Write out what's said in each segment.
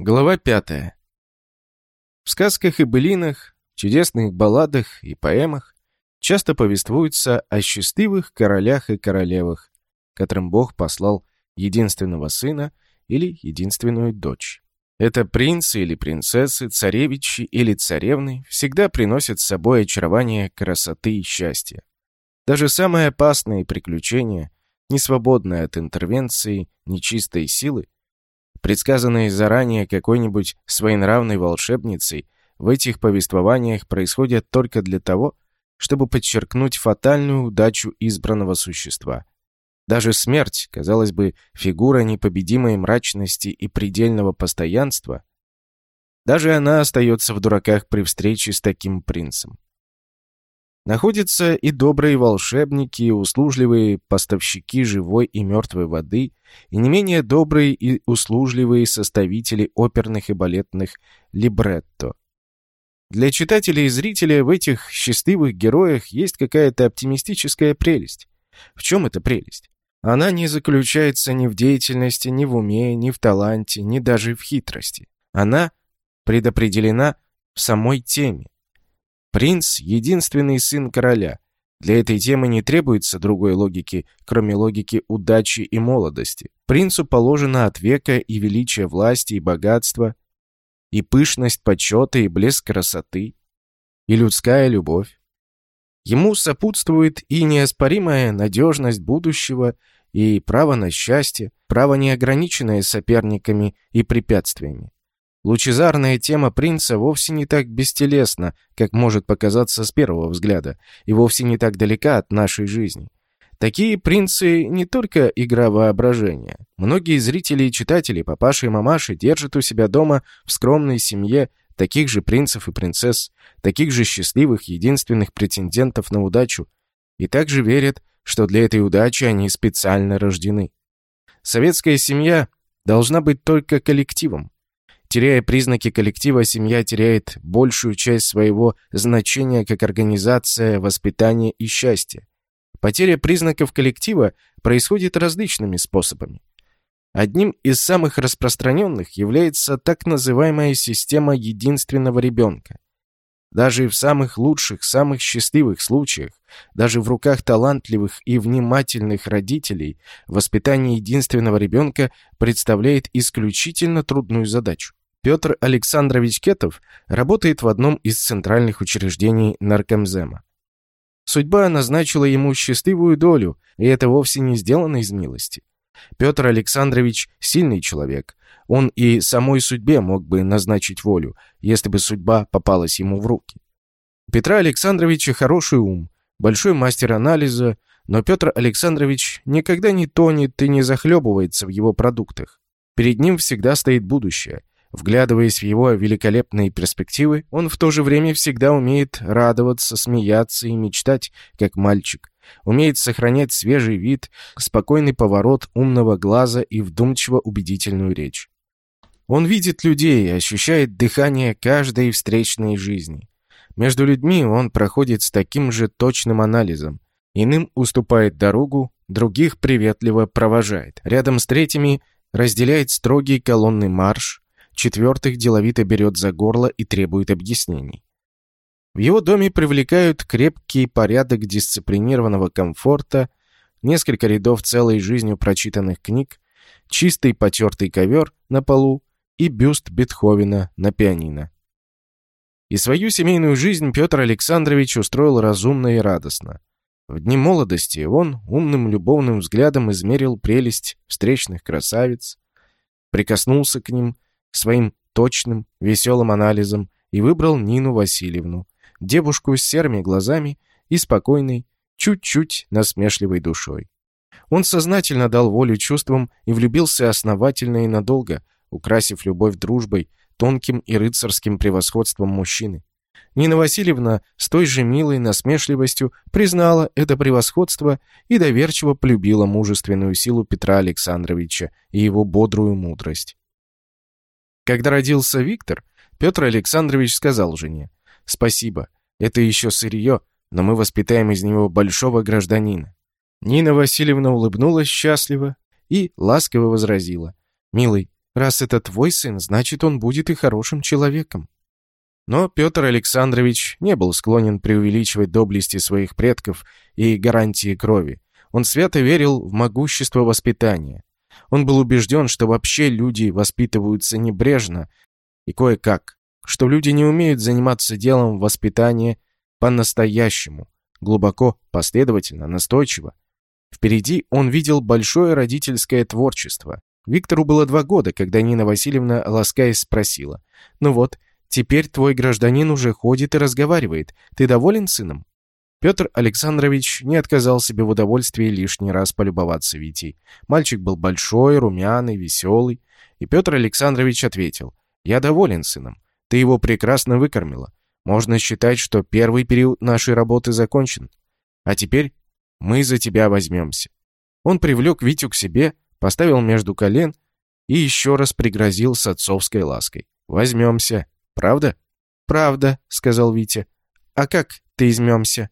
Глава пятая. В сказках и былинах, чудесных балладах и поэмах часто повествуется о счастливых королях и королевах, которым Бог послал единственного сына или единственную дочь. Это принцы или принцессы, царевичи или царевны всегда приносят с собой очарование красоты и счастья. Даже самые опасные приключения, не свободные от интервенции нечистой силы, предсказанные заранее какой-нибудь своенравной волшебницей, в этих повествованиях происходят только для того, чтобы подчеркнуть фатальную удачу избранного существа. Даже смерть, казалось бы, фигура непобедимой мрачности и предельного постоянства, даже она остается в дураках при встрече с таким принцем. Находятся и добрые волшебники, и услужливые поставщики живой и мертвой воды, и не менее добрые и услужливые составители оперных и балетных либретто. Для читателя и зрителя в этих счастливых героях есть какая-то оптимистическая прелесть. В чем эта прелесть? Она не заключается ни в деятельности, ни в уме, ни в таланте, ни даже в хитрости. Она предопределена в самой теме. Принц — единственный сын короля. Для этой темы не требуется другой логики, кроме логики удачи и молодости. Принцу положено от века и величие власти, и богатства, и пышность почета, и блеск красоты, и людская любовь. Ему сопутствует и неоспоримая надежность будущего, и право на счастье, право неограниченное соперниками и препятствиями. Лучезарная тема принца вовсе не так бестелесна, как может показаться с первого взгляда, и вовсе не так далека от нашей жизни. Такие принцы не только игра воображения. Многие зрители и читатели, папаши и мамаши, держат у себя дома в скромной семье таких же принцев и принцесс, таких же счастливых, единственных претендентов на удачу, и также верят, что для этой удачи они специально рождены. Советская семья должна быть только коллективом, Теряя признаки коллектива, семья теряет большую часть своего значения как организация воспитания и счастья. Потеря признаков коллектива происходит различными способами. Одним из самых распространенных является так называемая система единственного ребенка. Даже в самых лучших, самых счастливых случаях, даже в руках талантливых и внимательных родителей, воспитание единственного ребенка представляет исключительно трудную задачу. Петр Александрович Кетов работает в одном из центральных учреждений наркомзема. Судьба назначила ему счастливую долю, и это вовсе не сделано из милости. Петр Александрович – сильный человек. Он и самой судьбе мог бы назначить волю, если бы судьба попалась ему в руки. У Петра Александровича хороший ум, большой мастер анализа, но Петр Александрович никогда не тонет и не захлебывается в его продуктах. Перед ним всегда стоит будущее, Вглядываясь в его великолепные перспективы, он в то же время всегда умеет радоваться, смеяться и мечтать, как мальчик. Умеет сохранять свежий вид, спокойный поворот умного глаза и вдумчиво убедительную речь. Он видит людей и ощущает дыхание каждой встречной жизни. Между людьми он проходит с таким же точным анализом. Иным уступает дорогу, других приветливо провожает. Рядом с третьими разделяет строгий колонный марш, четвертых деловито берет за горло и требует объяснений. В его доме привлекают крепкий порядок дисциплинированного комфорта, несколько рядов целой жизнью прочитанных книг, чистый потертый ковер на полу и бюст Бетховена на пианино. И свою семейную жизнь Петр Александрович устроил разумно и радостно. В дни молодости он умным любовным взглядом измерил прелесть встречных красавиц, прикоснулся к ним своим точным, веселым анализом и выбрал Нину Васильевну, девушку с серыми глазами и спокойной, чуть-чуть насмешливой душой. Он сознательно дал волю чувствам и влюбился основательно и надолго, украсив любовь дружбой, тонким и рыцарским превосходством мужчины. Нина Васильевна с той же милой насмешливостью признала это превосходство и доверчиво полюбила мужественную силу Петра Александровича и его бодрую мудрость. Когда родился Виктор, Петр Александрович сказал жене, «Спасибо, это еще сырье, но мы воспитаем из него большого гражданина». Нина Васильевна улыбнулась счастливо и ласково возразила, «Милый, Раз это твой сын, значит, он будет и хорошим человеком. Но Петр Александрович не был склонен преувеличивать доблести своих предков и гарантии крови. Он свято верил в могущество воспитания. Он был убежден, что вообще люди воспитываются небрежно и кое-как, что люди не умеют заниматься делом воспитания по-настоящему, глубоко, последовательно, настойчиво. Впереди он видел большое родительское творчество. Виктору было два года, когда Нина Васильевна, ласкаясь, спросила. «Ну вот, теперь твой гражданин уже ходит и разговаривает. Ты доволен сыном?» Петр Александрович не отказал себе в удовольствии лишний раз полюбоваться Витей. Мальчик был большой, румяный, веселый. И Петр Александрович ответил, «Я доволен сыном. Ты его прекрасно выкормила. Можно считать, что первый период нашей работы закончен. А теперь мы за тебя возьмемся». Он привлек Витю к себе, поставил между колен и еще раз пригрозил с отцовской лаской. «Возьмемся. Правда?» «Правда», — сказал Витя. «А как ты измемся?»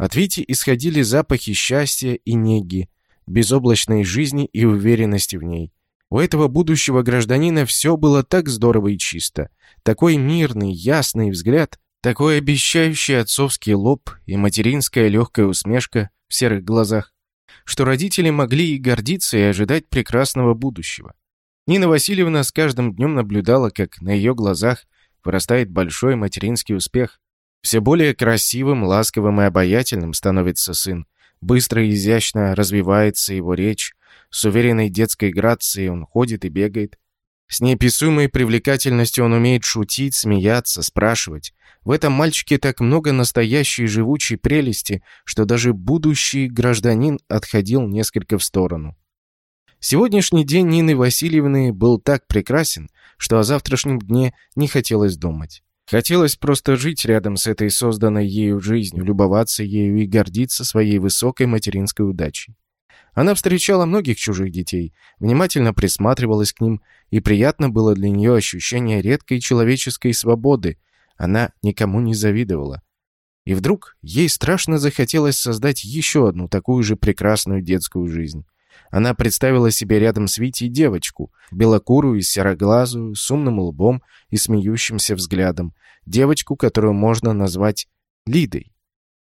От Вити исходили запахи счастья и неги, безоблачной жизни и уверенности в ней. У этого будущего гражданина все было так здорово и чисто. Такой мирный, ясный взгляд, такой обещающий отцовский лоб и материнская легкая усмешка в серых глазах, что родители могли и гордиться, и ожидать прекрасного будущего. Нина Васильевна с каждым днем наблюдала, как на ее глазах вырастает большой материнский успех, все более красивым, ласковым и обаятельным становится сын. Быстро и изящно развивается его речь. С уверенной детской грацией он ходит и бегает. С неописуемой привлекательностью он умеет шутить, смеяться, спрашивать. В этом мальчике так много настоящей живучей прелести, что даже будущий гражданин отходил несколько в сторону. Сегодняшний день Нины Васильевны был так прекрасен, что о завтрашнем дне не хотелось думать. Хотелось просто жить рядом с этой созданной ею жизнью, любоваться ею и гордиться своей высокой материнской удачей. Она встречала многих чужих детей, внимательно присматривалась к ним, и приятно было для нее ощущение редкой человеческой свободы. Она никому не завидовала. И вдруг ей страшно захотелось создать еще одну такую же прекрасную детскую жизнь. Она представила себе рядом с Витей девочку, белокурую и сероглазую, с умным лбом и смеющимся взглядом, девочку, которую можно назвать Лидой.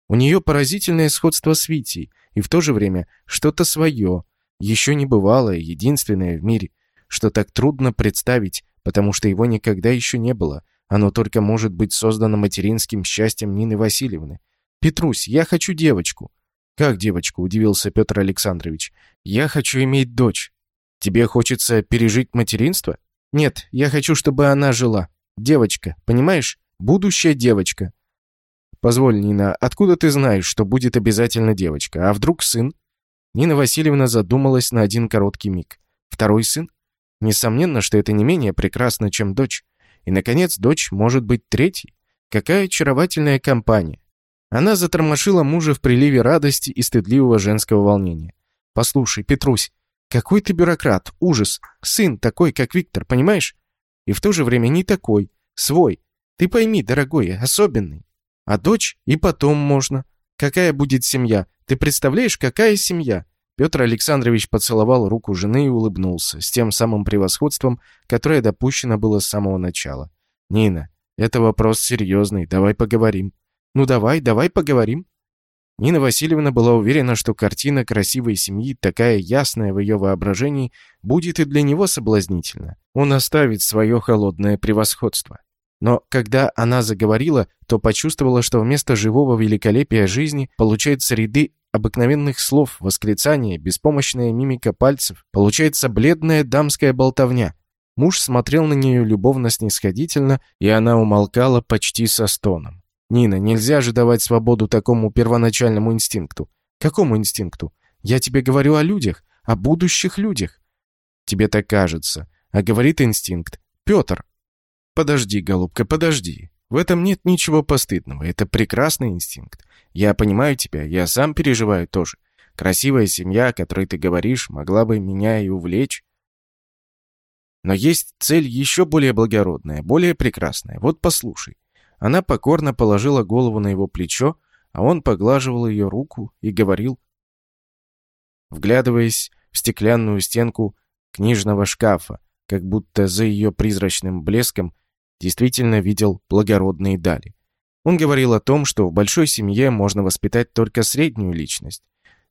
У нее поразительное сходство с Витей, и в то же время что-то свое, еще не бывалое, единственное в мире, что так трудно представить, потому что его никогда еще не было, оно только может быть создано материнским счастьем Нины Васильевны. «Петрусь, я хочу девочку». «Как девочку?» – удивился Петр Александрович. «Я хочу иметь дочь. Тебе хочется пережить материнство?» «Нет, я хочу, чтобы она жила. Девочка, понимаешь? Будущая девочка. Позволь, Нина, откуда ты знаешь, что будет обязательно девочка? А вдруг сын? Нина Васильевна задумалась на один короткий миг. Второй сын? Несомненно, что это не менее прекрасно, чем дочь. И, наконец, дочь может быть третьей. Какая очаровательная компания. Она затормошила мужа в приливе радости и стыдливого женского волнения. «Послушай, Петрусь, какой ты бюрократ, ужас. Сын такой, как Виктор, понимаешь? И в то же время не такой, свой, ты пойми, дорогой, особенный. А дочь и потом можно. Какая будет семья? Ты представляешь, какая семья? Петр Александрович поцеловал руку жены и улыбнулся, с тем самым превосходством, которое допущено было с самого начала. «Нина, это вопрос серьезный, давай поговорим». «Ну давай, давай поговорим». Нина Васильевна была уверена, что картина красивой семьи, такая ясная в ее воображении, будет и для него соблазнительна. Он оставит свое холодное превосходство. Но когда она заговорила, то почувствовала, что вместо живого великолепия жизни получается ряды обыкновенных слов, восклицания, беспомощная мимика пальцев, получается бледная дамская болтовня. Муж смотрел на нее любовно-снисходительно, и она умолкала почти со стоном. «Нина, нельзя же давать свободу такому первоначальному инстинкту». «Какому инстинкту? Я тебе говорю о людях, о будущих людях». «Тебе так кажется. А говорит инстинкт. Петр, «Подожди, голубка, подожди. В этом нет ничего постыдного. Это прекрасный инстинкт. Я понимаю тебя, я сам переживаю тоже. Красивая семья, о которой ты говоришь, могла бы меня и увлечь. Но есть цель еще более благородная, более прекрасная. Вот послушай». Она покорно положила голову на его плечо, а он поглаживал ее руку и говорил, вглядываясь в стеклянную стенку книжного шкафа, как будто за ее призрачным блеском действительно видел благородные дали. Он говорил о том, что в большой семье можно воспитать только среднюю личность.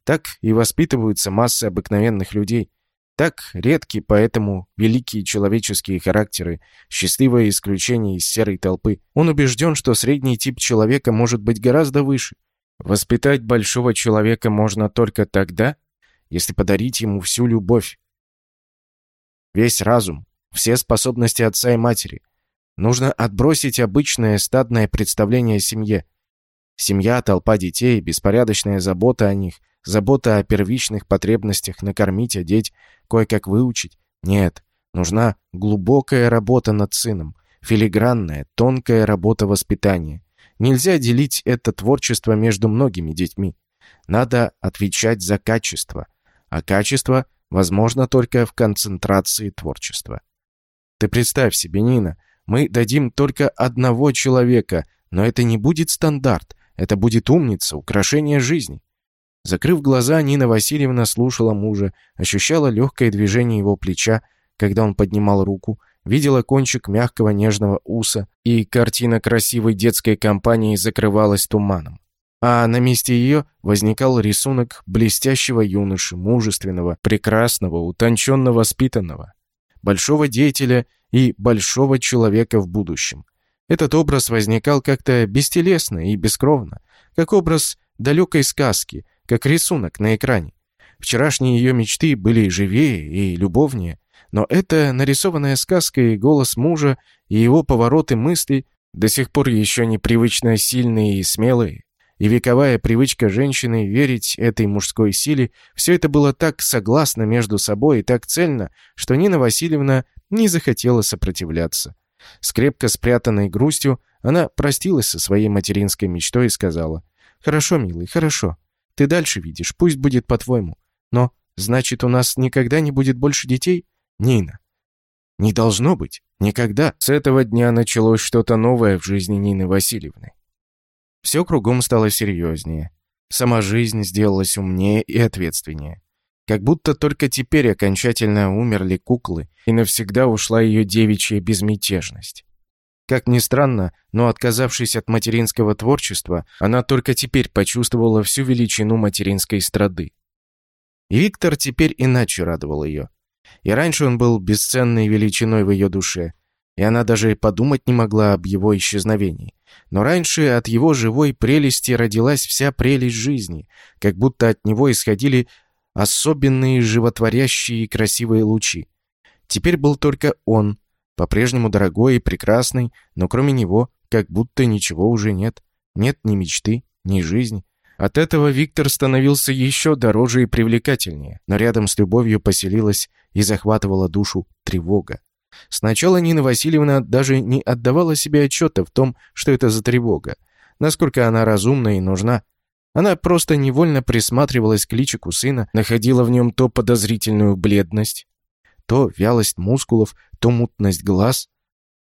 Так и воспитываются массы обыкновенных людей. Так редки поэтому великие человеческие характеры, счастливое исключение из серой толпы. Он убежден, что средний тип человека может быть гораздо выше. Воспитать большого человека можно только тогда, если подарить ему всю любовь, весь разум, все способности отца и матери. Нужно отбросить обычное стадное представление о семье. Семья, толпа детей, беспорядочная забота о них, забота о первичных потребностях накормить, одеть, кое-как выучить. Нет, нужна глубокая работа над сыном, филигранная, тонкая работа воспитания. Нельзя делить это творчество между многими детьми. Надо отвечать за качество, а качество возможно только в концентрации творчества. Ты представь себе, Нина, мы дадим только одного человека, но это не будет стандарт, это будет умница, украшение жизни. Закрыв глаза, Нина Васильевна слушала мужа, ощущала легкое движение его плеча, когда он поднимал руку, видела кончик мягкого нежного уса, и картина красивой детской компании закрывалась туманом а на месте ее возникал рисунок блестящего юноши, мужественного, прекрасного, утонченно воспитанного, большого деятеля и большого человека в будущем. Этот образ возникал как-то бестелесно и бескровно, как образ далекой сказки, как рисунок на экране. Вчерашние ее мечты были живее и любовнее, но эта нарисованная сказка и голос мужа, и его повороты мысли до сих пор еще непривычно сильные и смелые, и вековая привычка женщины верить этой мужской силе, все это было так согласно между собой и так цельно, что Нина Васильевна не захотела сопротивляться. С крепко спрятанной грустью она простилась со своей материнской мечтой и сказала, «Хорошо, милый, хорошо. Ты дальше видишь, пусть будет по-твоему. Но, значит, у нас никогда не будет больше детей? Нина». «Не должно быть. Никогда». С этого дня началось что-то новое в жизни Нины Васильевны. Все кругом стало серьезнее. Сама жизнь сделалась умнее и ответственнее. Как будто только теперь окончательно умерли куклы, и навсегда ушла ее девичья безмятежность. Как ни странно, но отказавшись от материнского творчества, она только теперь почувствовала всю величину материнской страды. И Виктор теперь иначе радовал ее. И раньше он был бесценной величиной в ее душе, и она даже подумать не могла об его исчезновении. Но раньше от его живой прелести родилась вся прелесть жизни, как будто от него исходили особенные животворящие и красивые лучи. Теперь был только он, по-прежнему дорогой и прекрасный, но кроме него как будто ничего уже нет. Нет ни мечты, ни жизни. От этого Виктор становился еще дороже и привлекательнее, но рядом с любовью поселилась и захватывала душу тревога. Сначала Нина Васильевна даже не отдавала себе отчета в том, что это за тревога, насколько она разумна и нужна. Она просто невольно присматривалась к личику сына, находила в нем то подозрительную бледность, то вялость мускулов, то мутность глаз.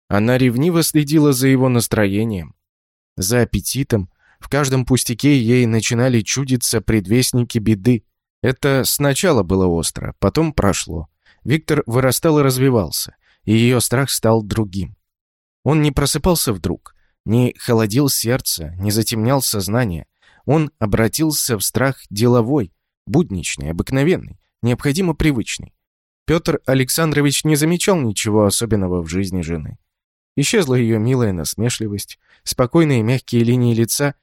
Она ревниво следила за его настроением, за аппетитом. В каждом пустяке ей начинали чудиться предвестники беды. Это сначала было остро, потом прошло. Виктор вырастал и развивался и ее страх стал другим. Он не просыпался вдруг, не холодил сердце, не затемнял сознание. Он обратился в страх деловой, будничный, обыкновенный, необходимо привычный. Петр Александрович не замечал ничего особенного в жизни жены. Исчезла ее милая насмешливость, спокойные мягкие линии лица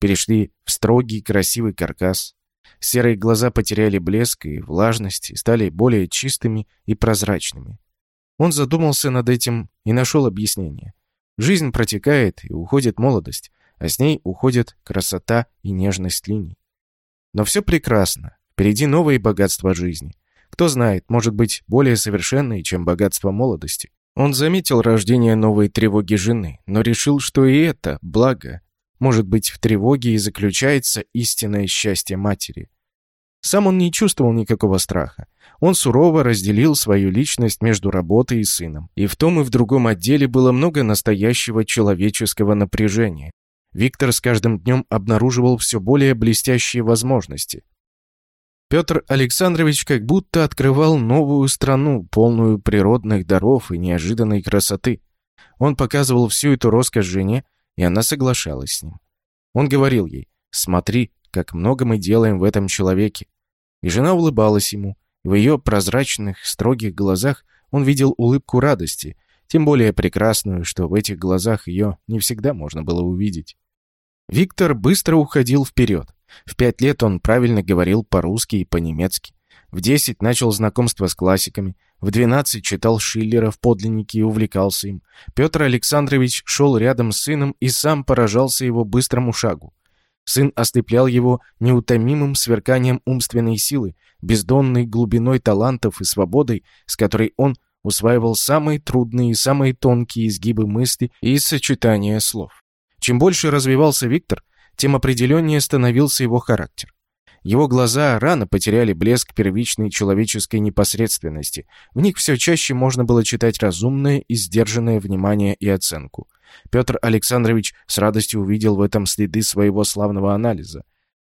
перешли в строгий красивый каркас. Серые глаза потеряли блеск и влажность стали более чистыми и прозрачными. Он задумался над этим и нашел объяснение. Жизнь протекает, и уходит молодость, а с ней уходит красота и нежность линий. Но все прекрасно. Впереди новые богатства жизни. Кто знает, может быть, более совершенные, чем богатство молодости. Он заметил рождение новой тревоги жены, но решил, что и это благо. Может быть, в тревоге и заключается истинное счастье матери. Сам он не чувствовал никакого страха. Он сурово разделил свою личность между работой и сыном. И в том и в другом отделе было много настоящего человеческого напряжения. Виктор с каждым днем обнаруживал все более блестящие возможности. Петр Александрович как будто открывал новую страну, полную природных даров и неожиданной красоты. Он показывал всю эту роскошь жене, и она соглашалась с ним. Он говорил ей, «Смотри, как много мы делаем в этом человеке». И жена улыбалась ему, и в ее прозрачных, строгих глазах он видел улыбку радости, тем более прекрасную, что в этих глазах ее не всегда можно было увидеть. Виктор быстро уходил вперед. В пять лет он правильно говорил по-русски и по-немецки. В десять начал знакомство с классиками. В двенадцать читал Шиллера в подлиннике и увлекался им. Петр Александрович шел рядом с сыном и сам поражался его быстрому шагу. Сын ослеплял его неутомимым сверканием умственной силы, бездонной глубиной талантов и свободой, с которой он усваивал самые трудные и самые тонкие изгибы мысли и сочетания слов. Чем больше развивался Виктор, тем определеннее становился его характер. Его глаза рано потеряли блеск первичной человеческой непосредственности. В них все чаще можно было читать разумное и сдержанное внимание и оценку. Петр Александрович с радостью увидел в этом следы своего славного анализа.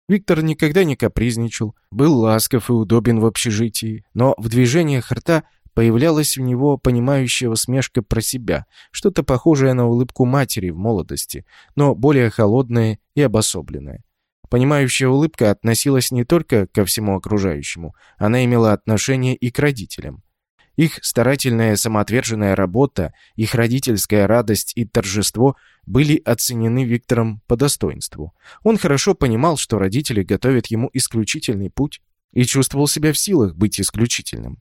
Виктор никогда не капризничал, был ласков и удобен в общежитии, но в движениях рта появлялась в него понимающая усмешка про себя, что-то похожее на улыбку матери в молодости, но более холодное и обособленное. Понимающая улыбка относилась не только ко всему окружающему, она имела отношение и к родителям. Их старательная самоотверженная работа, их родительская радость и торжество были оценены Виктором по достоинству. Он хорошо понимал, что родители готовят ему исключительный путь и чувствовал себя в силах быть исключительным.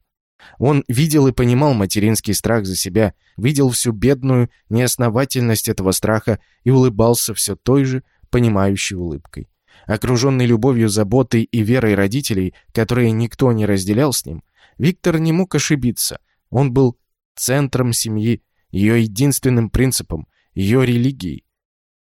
Он видел и понимал материнский страх за себя, видел всю бедную неосновательность этого страха и улыбался все той же понимающей улыбкой. Окруженный любовью, заботой и верой родителей, которые никто не разделял с ним, Виктор не мог ошибиться. Он был центром семьи, ее единственным принципом, ее религией.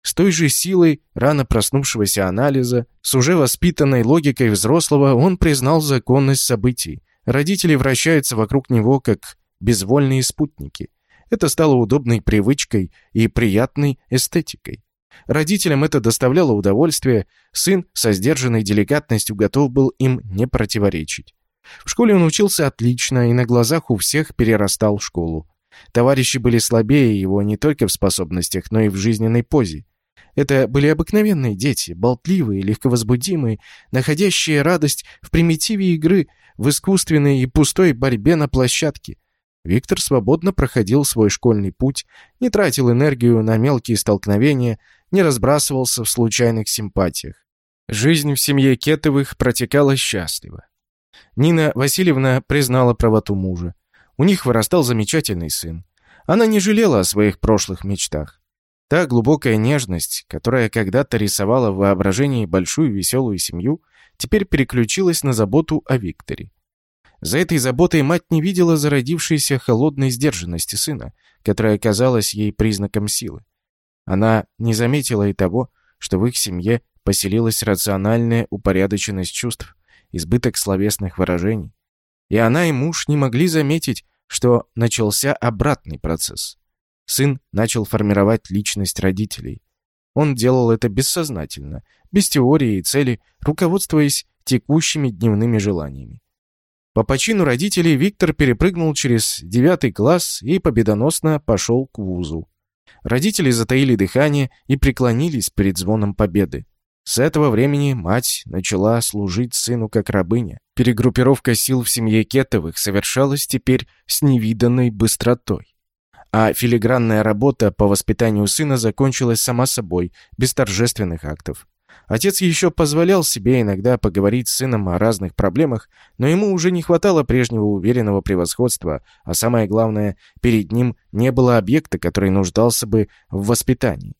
С той же силой рано проснувшегося анализа, с уже воспитанной логикой взрослого, он признал законность событий. Родители вращаются вокруг него, как безвольные спутники. Это стало удобной привычкой и приятной эстетикой. Родителям это доставляло удовольствие, сын со сдержанной деликатностью готов был им не противоречить. В школе он учился отлично и на глазах у всех перерастал школу. Товарищи были слабее его не только в способностях, но и в жизненной позе. Это были обыкновенные дети, болтливые, легковозбудимые, находящие радость в примитиве игры, в искусственной и пустой борьбе на площадке. Виктор свободно проходил свой школьный путь, не тратил энергию на мелкие столкновения, не разбрасывался в случайных симпатиях. Жизнь в семье Кетовых протекала счастливо. Нина Васильевна признала правоту мужа. У них вырастал замечательный сын. Она не жалела о своих прошлых мечтах. Та глубокая нежность, которая когда-то рисовала в воображении большую веселую семью, теперь переключилась на заботу о Викторе. За этой заботой мать не видела зародившейся холодной сдержанности сына, которая казалась ей признаком силы. Она не заметила и того, что в их семье поселилась рациональная упорядоченность чувств, избыток словесных выражений. И она и муж не могли заметить, что начался обратный процесс. Сын начал формировать личность родителей. Он делал это бессознательно, без теории и цели, руководствуясь текущими дневными желаниями. По почину родителей Виктор перепрыгнул через девятый класс и победоносно пошел к вузу. Родители затаили дыхание и преклонились перед звоном победы. С этого времени мать начала служить сыну как рабыня. Перегруппировка сил в семье Кетовых совершалась теперь с невиданной быстротой. А филигранная работа по воспитанию сына закончилась сама собой, без торжественных актов. Отец еще позволял себе иногда поговорить с сыном о разных проблемах, но ему уже не хватало прежнего уверенного превосходства, а самое главное, перед ним не было объекта, который нуждался бы в воспитании.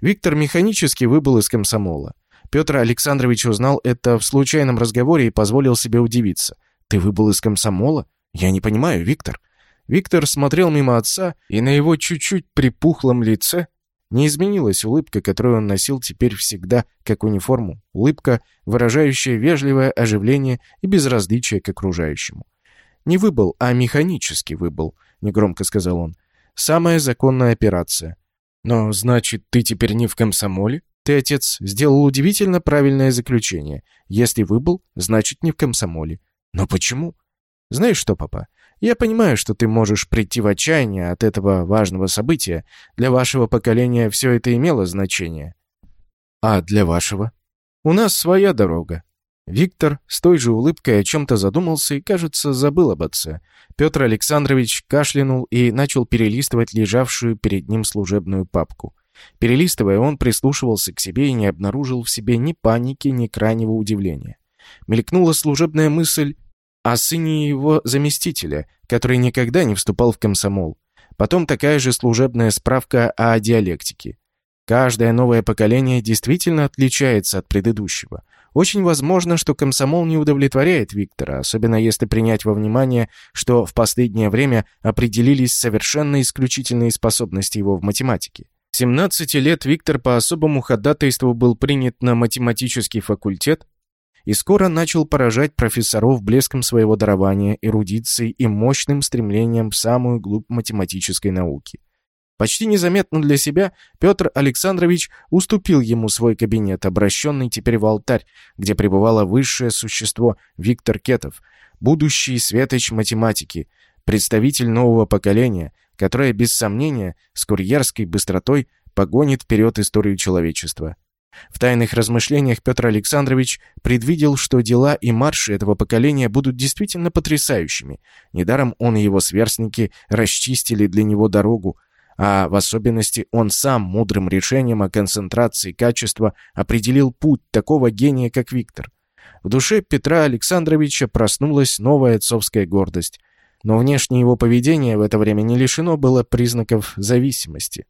Виктор механически выбыл из комсомола. Петр Александрович узнал это в случайном разговоре и позволил себе удивиться. «Ты выбыл из комсомола? Я не понимаю, Виктор». Виктор смотрел мимо отца, и на его чуть-чуть припухлом лице не изменилась улыбка, которую он носил теперь всегда, как униформу. Улыбка, выражающая вежливое оживление и безразличие к окружающему. «Не выбыл, а механически выбыл», — негромко сказал он. «Самая законная операция». «Но, значит, ты теперь не в комсомоле?» Ты, отец, сделал удивительно правильное заключение. Если выбыл, значит, не в комсомоле. Но почему? Знаешь что, папа, я понимаю, что ты можешь прийти в отчаяние от этого важного события. Для вашего поколения все это имело значение. А для вашего? У нас своя дорога. Виктор с той же улыбкой о чем-то задумался и, кажется, забыл об отце. Петр Александрович кашлянул и начал перелистывать лежавшую перед ним служебную папку. Перелистывая, он прислушивался к себе и не обнаружил в себе ни паники, ни крайнего удивления. Мелькнула служебная мысль о сыне его заместителя, который никогда не вступал в комсомол. Потом такая же служебная справка о диалектике. Каждое новое поколение действительно отличается от предыдущего. Очень возможно, что комсомол не удовлетворяет Виктора, особенно если принять во внимание, что в последнее время определились совершенно исключительные способности его в математике. 17 лет Виктор по особому ходатайству был принят на математический факультет и скоро начал поражать профессоров блеском своего дарования, эрудицией и мощным стремлением в самую глубь математической науки. Почти незаметно для себя Петр Александрович уступил ему свой кабинет, обращенный теперь в алтарь, где пребывало высшее существо Виктор Кетов, будущий светоч математики, представитель нового поколения, которое, без сомнения, с курьерской быстротой погонит вперед историю человечества. В тайных размышлениях Петр Александрович предвидел, что дела и марши этого поколения будут действительно потрясающими. Недаром он и его сверстники расчистили для него дорогу, а в особенности он сам мудрым решением о концентрации качества определил путь такого гения, как Виктор. В душе Петра Александровича проснулась новая отцовская гордость, но внешнее его поведение в это время не лишено было признаков зависимости.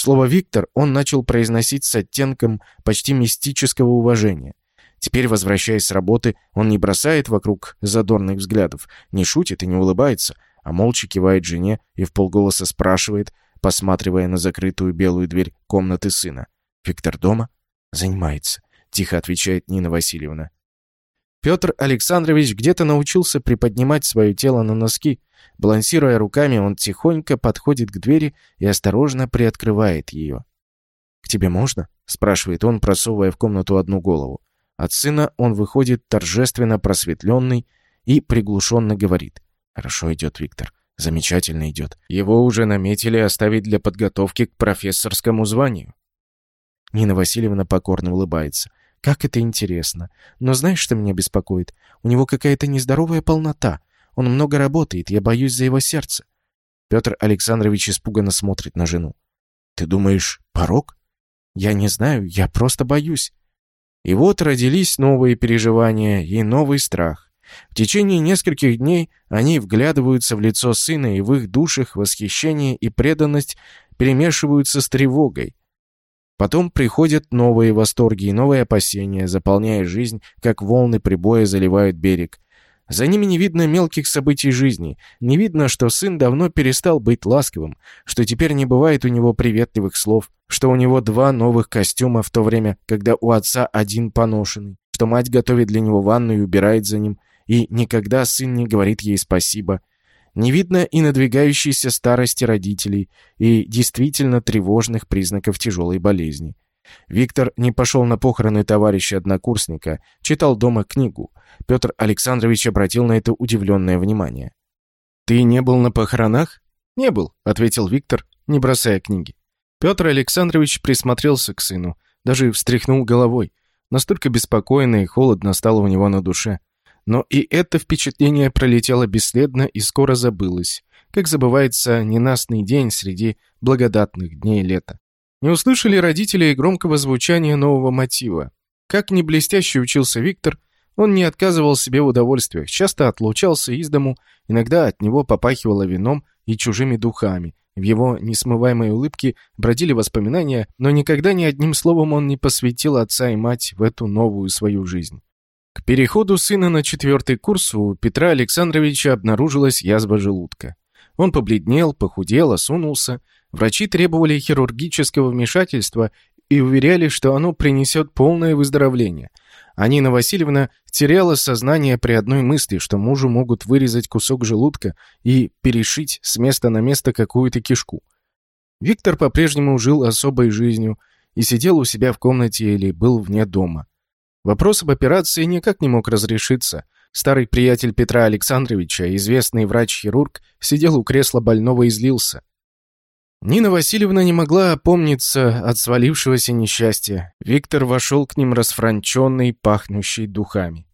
Слово «Виктор» он начал произносить с оттенком почти мистического уважения. Теперь, возвращаясь с работы, он не бросает вокруг задорных взглядов, не шутит и не улыбается, а молча кивает жене и в полголоса спрашивает, посматривая на закрытую белую дверь комнаты сына. «Виктор дома?» «Занимается», — тихо отвечает Нина Васильевна. Петр Александрович где-то научился приподнимать свое тело на носки. Балансируя руками, он тихонько подходит к двери и осторожно приоткрывает ее. «К тебе можно?» — спрашивает он, просовывая в комнату одну голову. От сына он выходит торжественно просветленный и приглушенно говорит. «Хорошо идет, Виктор. Замечательно идет. Его уже наметили оставить для подготовки к профессорскому званию. Нина Васильевна покорно улыбается. Как это интересно. Но знаешь, что меня беспокоит? У него какая-то нездоровая полнота. Он много работает, я боюсь за его сердце. Петр Александрович испуганно смотрит на жену. Ты думаешь, порог? Я не знаю, я просто боюсь. И вот родились новые переживания и новый страх. В течение нескольких дней они вглядываются в лицо сына, и в их душах восхищение и преданность перемешиваются с тревогой. Потом приходят новые восторги и новые опасения, заполняя жизнь, как волны прибоя заливают берег. За ними не видно мелких событий жизни, не видно, что сын давно перестал быть ласковым, что теперь не бывает у него приветливых слов, что у него два новых костюма в то время, когда у отца один поношенный, что мать готовит для него ванну и убирает за ним, и никогда сын не говорит ей спасибо. Не видно и надвигающейся старости родителей, и действительно тревожных признаков тяжелой болезни. Виктор не пошел на похороны товарища-однокурсника, читал дома книгу. Петр Александрович обратил на это удивленное внимание. «Ты не был на похоронах?» «Не был», — ответил Виктор, не бросая книги. Петр Александрович присмотрелся к сыну, даже встряхнул головой. Настолько беспокойно и холодно стало у него на душе. Но и это впечатление пролетело бесследно и скоро забылось, как забывается ненастный день среди благодатных дней лета. Не услышали родители громкого звучания нового мотива. Как не блестяще учился Виктор, он не отказывал себе в удовольствиях, часто отлучался из дому, иногда от него попахивало вином и чужими духами. В его несмываемой улыбке бродили воспоминания, но никогда ни одним словом он не посвятил отца и мать в эту новую свою жизнь. К переходу сына на четвертый курс у Петра Александровича обнаружилась язва желудка. Он побледнел, похудел, осунулся. Врачи требовали хирургического вмешательства и уверяли, что оно принесет полное выздоровление. А Нина Васильевна теряла сознание при одной мысли, что мужу могут вырезать кусок желудка и перешить с места на место какую-то кишку. Виктор по-прежнему жил особой жизнью и сидел у себя в комнате или был вне дома. Вопрос об операции никак не мог разрешиться. Старый приятель Петра Александровича, известный врач-хирург, сидел у кресла больного и злился. Нина Васильевна не могла опомниться от свалившегося несчастья. Виктор вошел к ним расфранченный, пахнущий духами.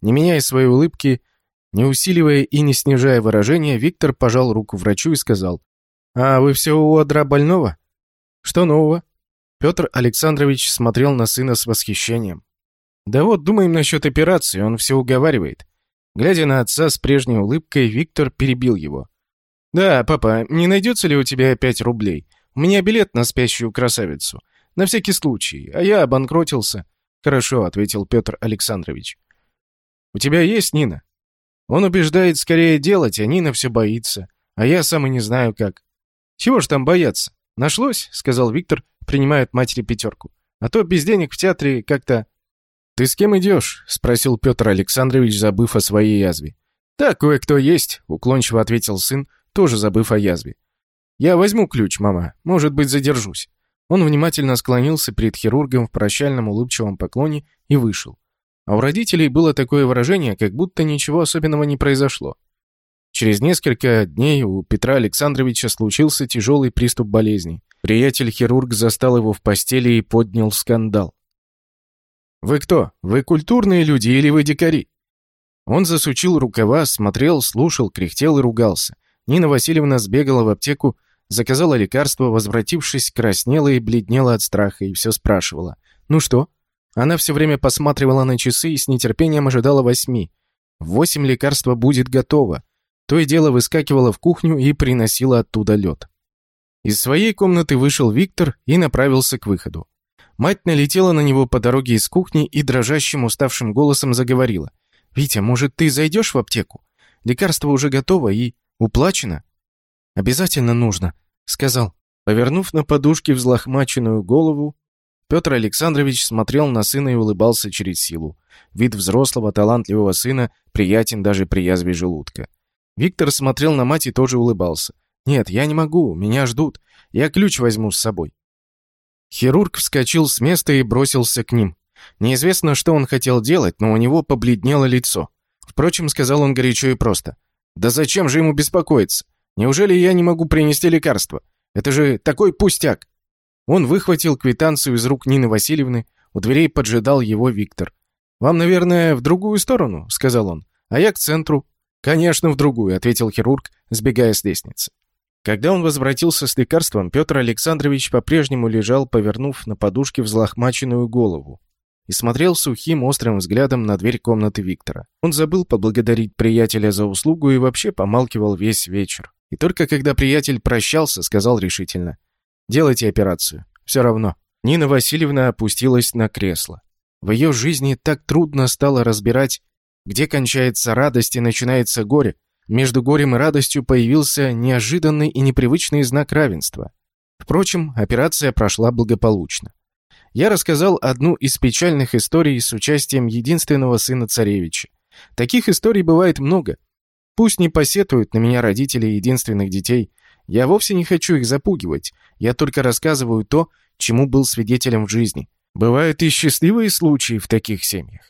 Не меняя своей улыбки, не усиливая и не снижая выражения, Виктор пожал руку врачу и сказал, «А вы все у одра больного? Что нового?» Петр Александрович смотрел на сына с восхищением. «Да вот, думаем насчет операции, он все уговаривает». Глядя на отца с прежней улыбкой, Виктор перебил его. «Да, папа, не найдется ли у тебя пять рублей? У меня билет на спящую красавицу. На всякий случай, а я обанкротился». «Хорошо», — ответил Петр Александрович. «У тебя есть Нина?» Он убеждает скорее делать, а Нина все боится. А я сам и не знаю как. «Чего ж там бояться?» «Нашлось?» — сказал Виктор, принимая от матери пятерку. «А то без денег в театре как-то...» «Ты с кем идешь?» — спросил Петр Александрович, забыв о своей язве. «Так, кое-кто есть», — уклончиво ответил сын, тоже забыв о язве. «Я возьму ключ, мама. Может быть, задержусь». Он внимательно склонился перед хирургом в прощальном улыбчивом поклоне и вышел. А у родителей было такое выражение, как будто ничего особенного не произошло. Через несколько дней у Петра Александровича случился тяжелый приступ болезни. Приятель-хирург застал его в постели и поднял скандал. «Вы кто? Вы культурные люди или вы дикари?» Он засучил рукава, смотрел, слушал, кряхтел и ругался. Нина Васильевна сбегала в аптеку, заказала лекарство, возвратившись, краснела и бледнела от страха и все спрашивала. «Ну что?» Она все время посматривала на часы и с нетерпением ожидала восьми. В восемь лекарство будет готово. То и дело выскакивала в кухню и приносила оттуда лед. Из своей комнаты вышел Виктор и направился к выходу. Мать налетела на него по дороге из кухни и дрожащим уставшим голосом заговорила. «Витя, может, ты зайдешь в аптеку? Лекарство уже готово и уплачено?» «Обязательно нужно», — сказал. Повернув на подушке взлохмаченную голову, Петр Александрович смотрел на сына и улыбался через силу. Вид взрослого, талантливого сына приятен даже при язве желудка. Виктор смотрел на мать и тоже улыбался. «Нет, я не могу, меня ждут. Я ключ возьму с собой». Хирург вскочил с места и бросился к ним. Неизвестно, что он хотел делать, но у него побледнело лицо. Впрочем, сказал он горячо и просто. «Да зачем же ему беспокоиться? Неужели я не могу принести лекарство? Это же такой пустяк!» Он выхватил квитанцию из рук Нины Васильевны, у дверей поджидал его Виктор. «Вам, наверное, в другую сторону?» — сказал он. «А я к центру». «Конечно, в другую», — ответил хирург, сбегая с лестницы. Когда он возвратился с лекарством, Петр Александрович по-прежнему лежал, повернув на подушке взлохмаченную голову и смотрел сухим, острым взглядом на дверь комнаты Виктора. Он забыл поблагодарить приятеля за услугу и вообще помалкивал весь вечер. И только когда приятель прощался, сказал решительно — Делайте операцию. Все равно». Нина Васильевна опустилась на кресло. В ее жизни так трудно стало разбирать, где кончается радость и начинается горе. Между горем и радостью появился неожиданный и непривычный знак равенства. Впрочем, операция прошла благополучно. Я рассказал одну из печальных историй с участием единственного сына царевича. Таких историй бывает много. Пусть не посетуют на меня родители единственных детей, я вовсе не хочу их запугивать. Я только рассказываю то, чему был свидетелем в жизни. Бывают и счастливые случаи в таких семьях.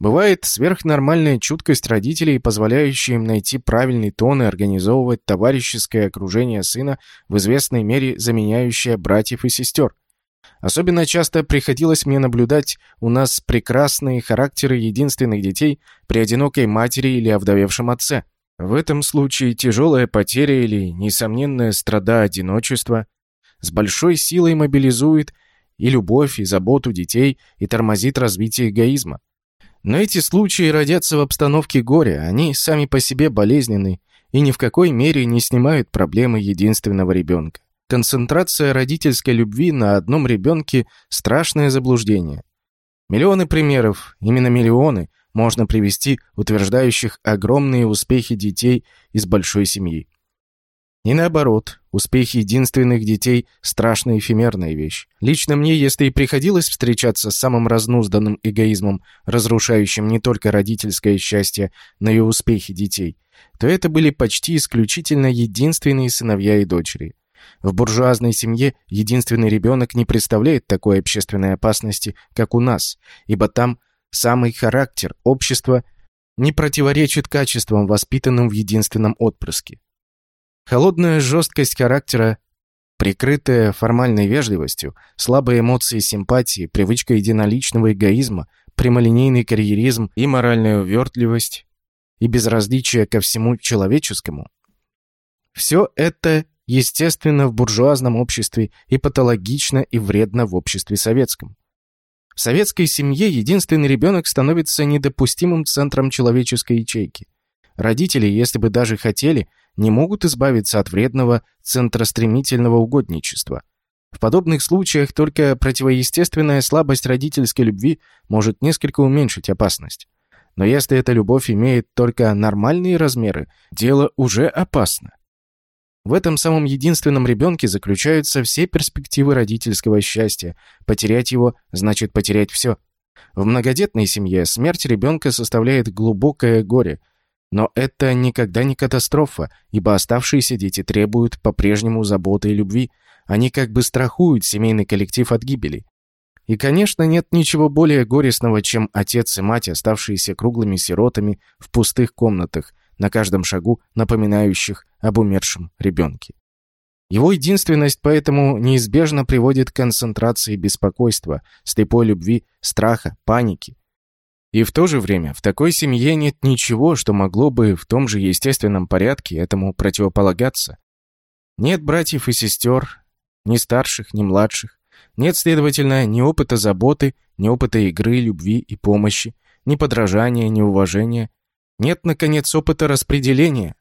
Бывает сверхнормальная чуткость родителей, позволяющая им найти правильный тон и организовывать товарищеское окружение сына, в известной мере заменяющее братьев и сестер. Особенно часто приходилось мне наблюдать у нас прекрасные характеры единственных детей при одинокой матери или овдовевшем отце. В этом случае тяжелая потеря или несомненная страда одиночества с большой силой мобилизует и любовь, и заботу детей, и тормозит развитие эгоизма. Но эти случаи родятся в обстановке горя, они сами по себе болезненны и ни в какой мере не снимают проблемы единственного ребенка. Концентрация родительской любви на одном ребенке – страшное заблуждение. Миллионы примеров, именно миллионы – можно привести, утверждающих огромные успехи детей из большой семьи. И наоборот, успехи единственных детей – страшная эфемерная вещь. Лично мне, если и приходилось встречаться с самым разнузданным эгоизмом, разрушающим не только родительское счастье, но и успехи детей, то это были почти исключительно единственные сыновья и дочери. В буржуазной семье единственный ребенок не представляет такой общественной опасности, как у нас, ибо там самый характер общества не противоречит качествам, воспитанным в единственном отпрыске. Холодная жесткость характера, прикрытая формальной вежливостью, слабые эмоции симпатии, привычка единоличного эгоизма, прямолинейный карьеризм и моральная увертливость и безразличие ко всему человеческому – все это естественно в буржуазном обществе и патологично и вредно в обществе советском. В советской семье единственный ребенок становится недопустимым центром человеческой ячейки. Родители, если бы даже хотели, не могут избавиться от вредного центростремительного угодничества. В подобных случаях только противоестественная слабость родительской любви может несколько уменьшить опасность. Но если эта любовь имеет только нормальные размеры, дело уже опасно. В этом самом единственном ребенке заключаются все перспективы родительского счастья. Потерять его значит потерять все. В многодетной семье смерть ребенка составляет глубокое горе. Но это никогда не катастрофа, ибо оставшиеся дети требуют по-прежнему заботы и любви. Они как бы страхуют семейный коллектив от гибели. И, конечно, нет ничего более горестного, чем отец и мать, оставшиеся круглыми сиротами в пустых комнатах, на каждом шагу напоминающих об умершем ребенке. Его единственность поэтому неизбежно приводит к концентрации беспокойства, слепой любви, страха, паники. И в то же время в такой семье нет ничего, что могло бы в том же естественном порядке этому противополагаться. Нет братьев и сестер, ни старших, ни младших. Нет, следовательно, ни опыта заботы, ни опыта игры, любви и помощи, ни подражания, ни уважения, нет, наконец, опыта распределения,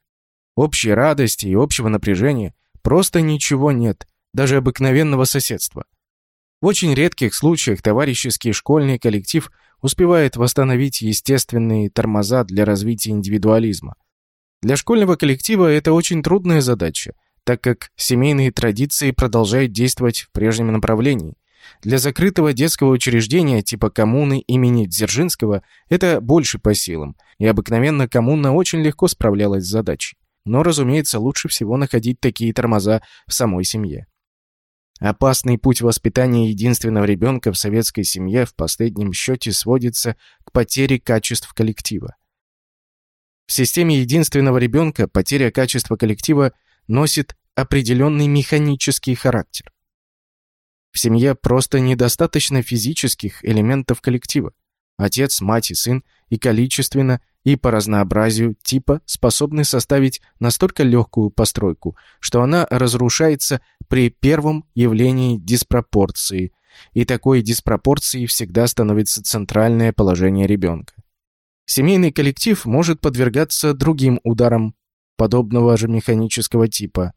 общей радости и общего напряжения. Просто ничего нет, даже обыкновенного соседства. В очень редких случаях товарищеский школьный коллектив успевает восстановить естественные тормоза для развития индивидуализма. Для школьного коллектива это очень трудная задача, так как семейные традиции продолжают действовать в прежнем направлении – для закрытого детского учреждения типа коммуны имени Дзержинского это больше по силам, и обыкновенно коммуна очень легко справлялась с задачей. Но, разумеется, лучше всего находить такие тормоза в самой семье. Опасный путь воспитания единственного ребенка в советской семье в последнем счете сводится к потере качеств коллектива. В системе единственного ребенка потеря качества коллектива носит определенный механический характер. В семье просто недостаточно физических элементов коллектива. Отец, мать и сын и количественно, и по разнообразию типа способны составить настолько легкую постройку, что она разрушается при первом явлении диспропорции, и такой диспропорцией всегда становится центральное положение ребенка. Семейный коллектив может подвергаться другим ударам подобного же механического типа,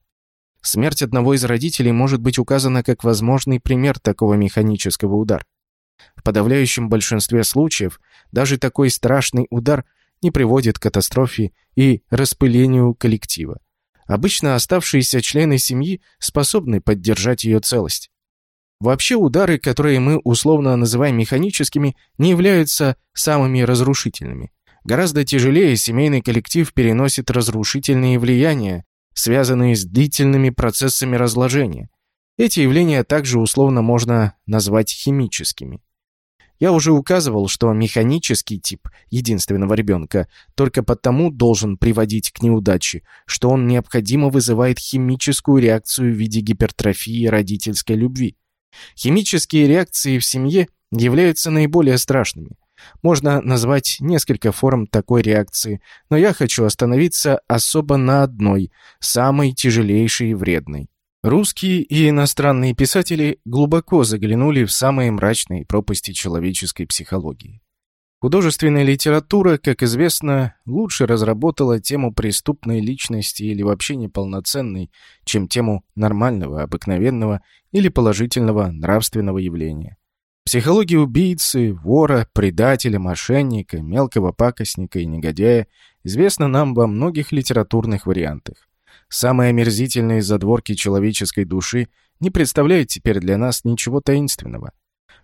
Смерть одного из родителей может быть указана как возможный пример такого механического удара. В подавляющем большинстве случаев даже такой страшный удар не приводит к катастрофе и распылению коллектива. Обычно оставшиеся члены семьи способны поддержать ее целость. Вообще удары, которые мы условно называем механическими, не являются самыми разрушительными. Гораздо тяжелее семейный коллектив переносит разрушительные влияния, связанные с длительными процессами разложения. Эти явления также условно можно назвать химическими. Я уже указывал, что механический тип единственного ребенка только потому должен приводить к неудаче, что он необходимо вызывает химическую реакцию в виде гипертрофии родительской любви. Химические реакции в семье являются наиболее страшными. Можно назвать несколько форм такой реакции, но я хочу остановиться особо на одной, самой тяжелейшей и вредной. Русские и иностранные писатели глубоко заглянули в самые мрачные пропасти человеческой психологии. Художественная литература, как известно, лучше разработала тему преступной личности или вообще неполноценной, чем тему нормального, обыкновенного или положительного нравственного явления. Психология убийцы, вора, предателя, мошенника, мелкого пакостника и негодяя известна нам во многих литературных вариантах. Самые омерзительные задворки человеческой души не представляют теперь для нас ничего таинственного.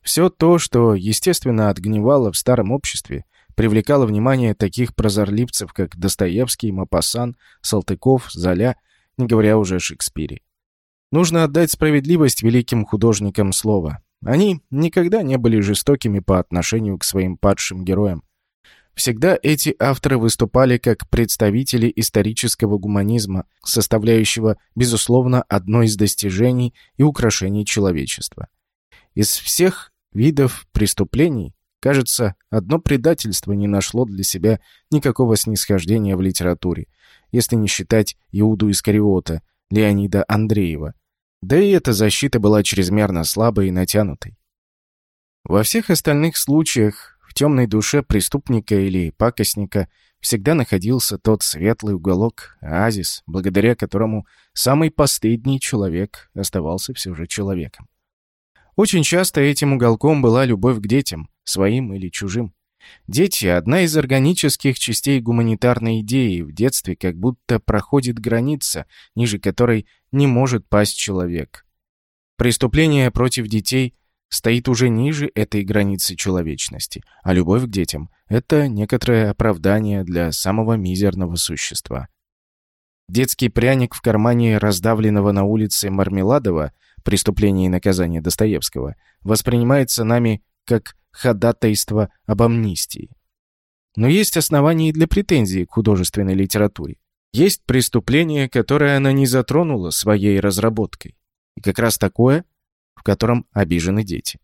Все то, что, естественно, отгнивало в старом обществе, привлекало внимание таких прозорливцев, как Достоевский, Мапасан, Салтыков, Золя, не говоря уже о Шекспире. Нужно отдать справедливость великим художникам слова. Они никогда не были жестокими по отношению к своим падшим героям. Всегда эти авторы выступали как представители исторического гуманизма, составляющего, безусловно, одно из достижений и украшений человечества. Из всех видов преступлений, кажется, одно предательство не нашло для себя никакого снисхождения в литературе, если не считать Иуду Искариота, Леонида Андреева. Да и эта защита была чрезмерно слабой и натянутой. Во всех остальных случаях в темной душе преступника или пакостника всегда находился тот светлый уголок, оазис, благодаря которому самый последний человек оставался все же человеком. Очень часто этим уголком была любовь к детям, своим или чужим. Дети — одна из органических частей гуманитарной идеи. В детстве как будто проходит граница, ниже которой не может пасть человек. Преступление против детей стоит уже ниже этой границы человечности, а любовь к детям — это некоторое оправдание для самого мизерного существа. Детский пряник в кармане раздавленного на улице Мармеладова «Преступление и наказание Достоевского» воспринимается нами как ходатайство об амнистии. Но есть основания для претензий к художественной литературе. Есть преступление, которое она не затронула своей разработкой. И как раз такое — котором обижены дети.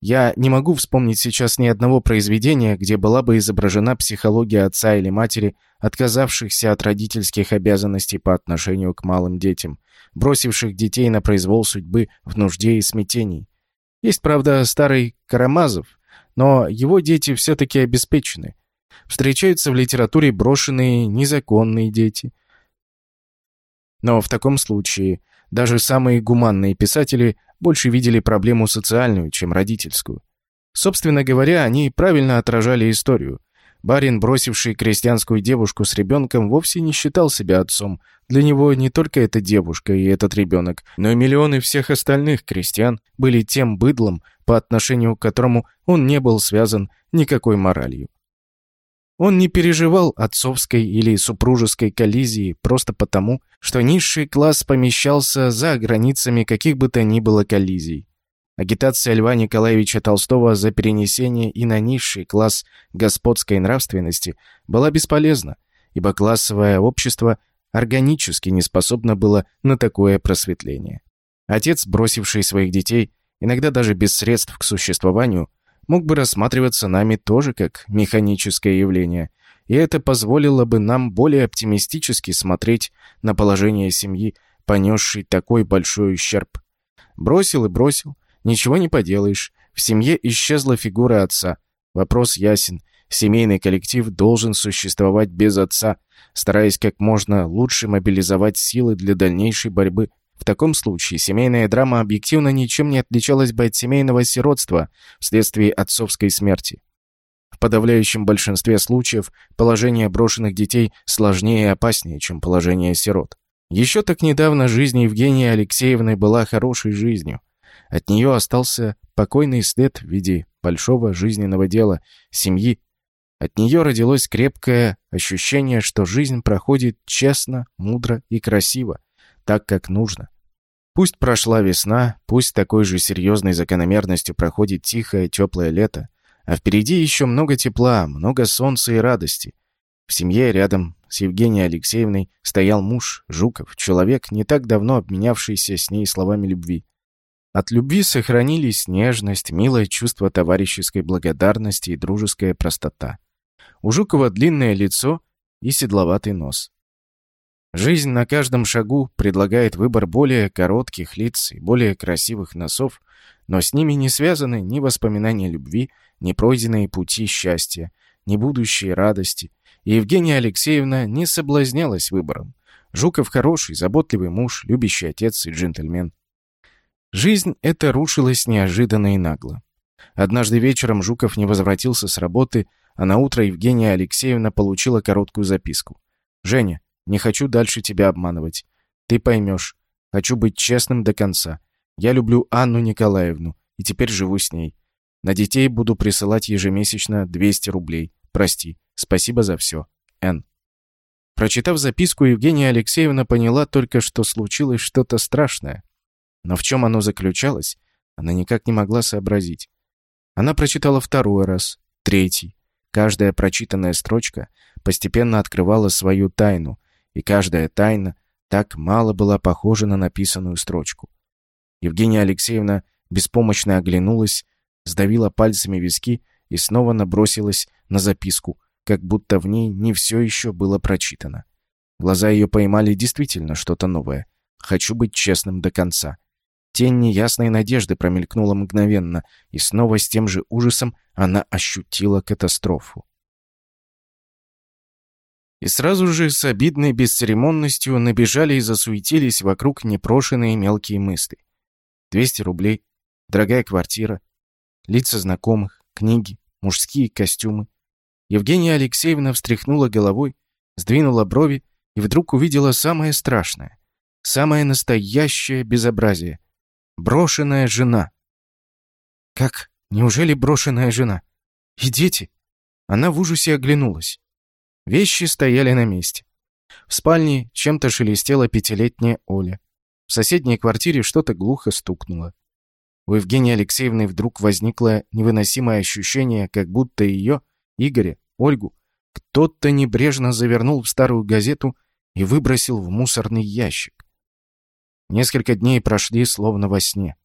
Я не могу вспомнить сейчас ни одного произведения, где была бы изображена психология отца или матери, отказавшихся от родительских обязанностей по отношению к малым детям, бросивших детей на произвол судьбы в нужде и смятении. Есть, правда, старый Карамазов, но его дети все-таки обеспечены. Встречаются в литературе брошенные незаконные дети. Но в таком случае даже самые гуманные писатели больше видели проблему социальную, чем родительскую. Собственно говоря, они правильно отражали историю. Барин, бросивший крестьянскую девушку с ребенком, вовсе не считал себя отцом. Для него не только эта девушка и этот ребенок, но и миллионы всех остальных крестьян были тем быдлом, по отношению к которому он не был связан никакой моралью. Он не переживал отцовской или супружеской коллизии просто потому, что низший класс помещался за границами каких бы то ни было коллизий. Агитация Льва Николаевича Толстого за перенесение и на низший класс господской нравственности была бесполезна, ибо классовое общество органически не способно было на такое просветление. Отец, бросивший своих детей, иногда даже без средств к существованию, мог бы рассматриваться нами тоже как механическое явление, и это позволило бы нам более оптимистически смотреть на положение семьи, понесшей такой большой ущерб. Бросил и бросил, ничего не поделаешь, в семье исчезла фигура отца. Вопрос ясен, семейный коллектив должен существовать без отца, стараясь как можно лучше мобилизовать силы для дальнейшей борьбы в таком случае семейная драма объективно ничем не отличалась бы от семейного сиротства вследствие отцовской смерти. В подавляющем большинстве случаев положение брошенных детей сложнее и опаснее, чем положение сирот. Еще так недавно жизнь Евгении Алексеевны была хорошей жизнью. От нее остался покойный след в виде большого жизненного дела, семьи. От нее родилось крепкое ощущение, что жизнь проходит честно, мудро и красиво, так, как нужно. Пусть прошла весна, пусть такой же серьезной закономерностью проходит тихое, теплое лето, а впереди еще много тепла, много солнца и радости. В семье рядом с Евгенией Алексеевной стоял муж, Жуков, человек, не так давно обменявшийся с ней словами любви. От любви сохранились нежность, милое чувство товарищеской благодарности и дружеская простота. У Жукова длинное лицо и седловатый нос. Жизнь на каждом шагу предлагает выбор более коротких лиц и более красивых носов, но с ними не связаны ни воспоминания любви, ни пройденные пути счастья, ни будущие радости. И Евгения Алексеевна не соблазнялась выбором. Жуков хороший, заботливый муж, любящий отец и джентльмен. Жизнь эта рушилась неожиданно и нагло. Однажды вечером Жуков не возвратился с работы, а на утро Евгения Алексеевна получила короткую записку. «Женя, не хочу дальше тебя обманывать. Ты поймешь. Хочу быть честным до конца. Я люблю Анну Николаевну, и теперь живу с ней. На детей буду присылать ежемесячно 200 рублей. Прости. Спасибо за все. Н. Прочитав записку, Евгения Алексеевна поняла только, что случилось что-то страшное. Но в чем оно заключалось, она никак не могла сообразить. Она прочитала второй раз, третий. Каждая прочитанная строчка постепенно открывала свою тайну, и каждая тайна так мало была похожа на написанную строчку. Евгения Алексеевна беспомощно оглянулась, сдавила пальцами виски и снова набросилась на записку, как будто в ней не все еще было прочитано. Глаза ее поймали действительно что-то новое. «Хочу быть честным до конца». Тень неясной надежды промелькнула мгновенно, и снова с тем же ужасом она ощутила катастрофу. И сразу же с обидной бесцеремонностью набежали и засуетились вокруг непрошенные мелкие мысли. 200 рублей, дорогая квартира, лица знакомых, книги, мужские костюмы. Евгения Алексеевна встряхнула головой, сдвинула брови и вдруг увидела самое страшное, самое настоящее безобразие — брошенная жена. Как? Неужели брошенная жена? И дети? Она в ужасе оглянулась. Вещи стояли на месте. В спальне чем-то шелестела пятилетняя Оля. В соседней квартире что-то глухо стукнуло. У Евгении Алексеевны вдруг возникло невыносимое ощущение, как будто ее, Игоря, Ольгу, кто-то небрежно завернул в старую газету и выбросил в мусорный ящик. Несколько дней прошли словно во сне.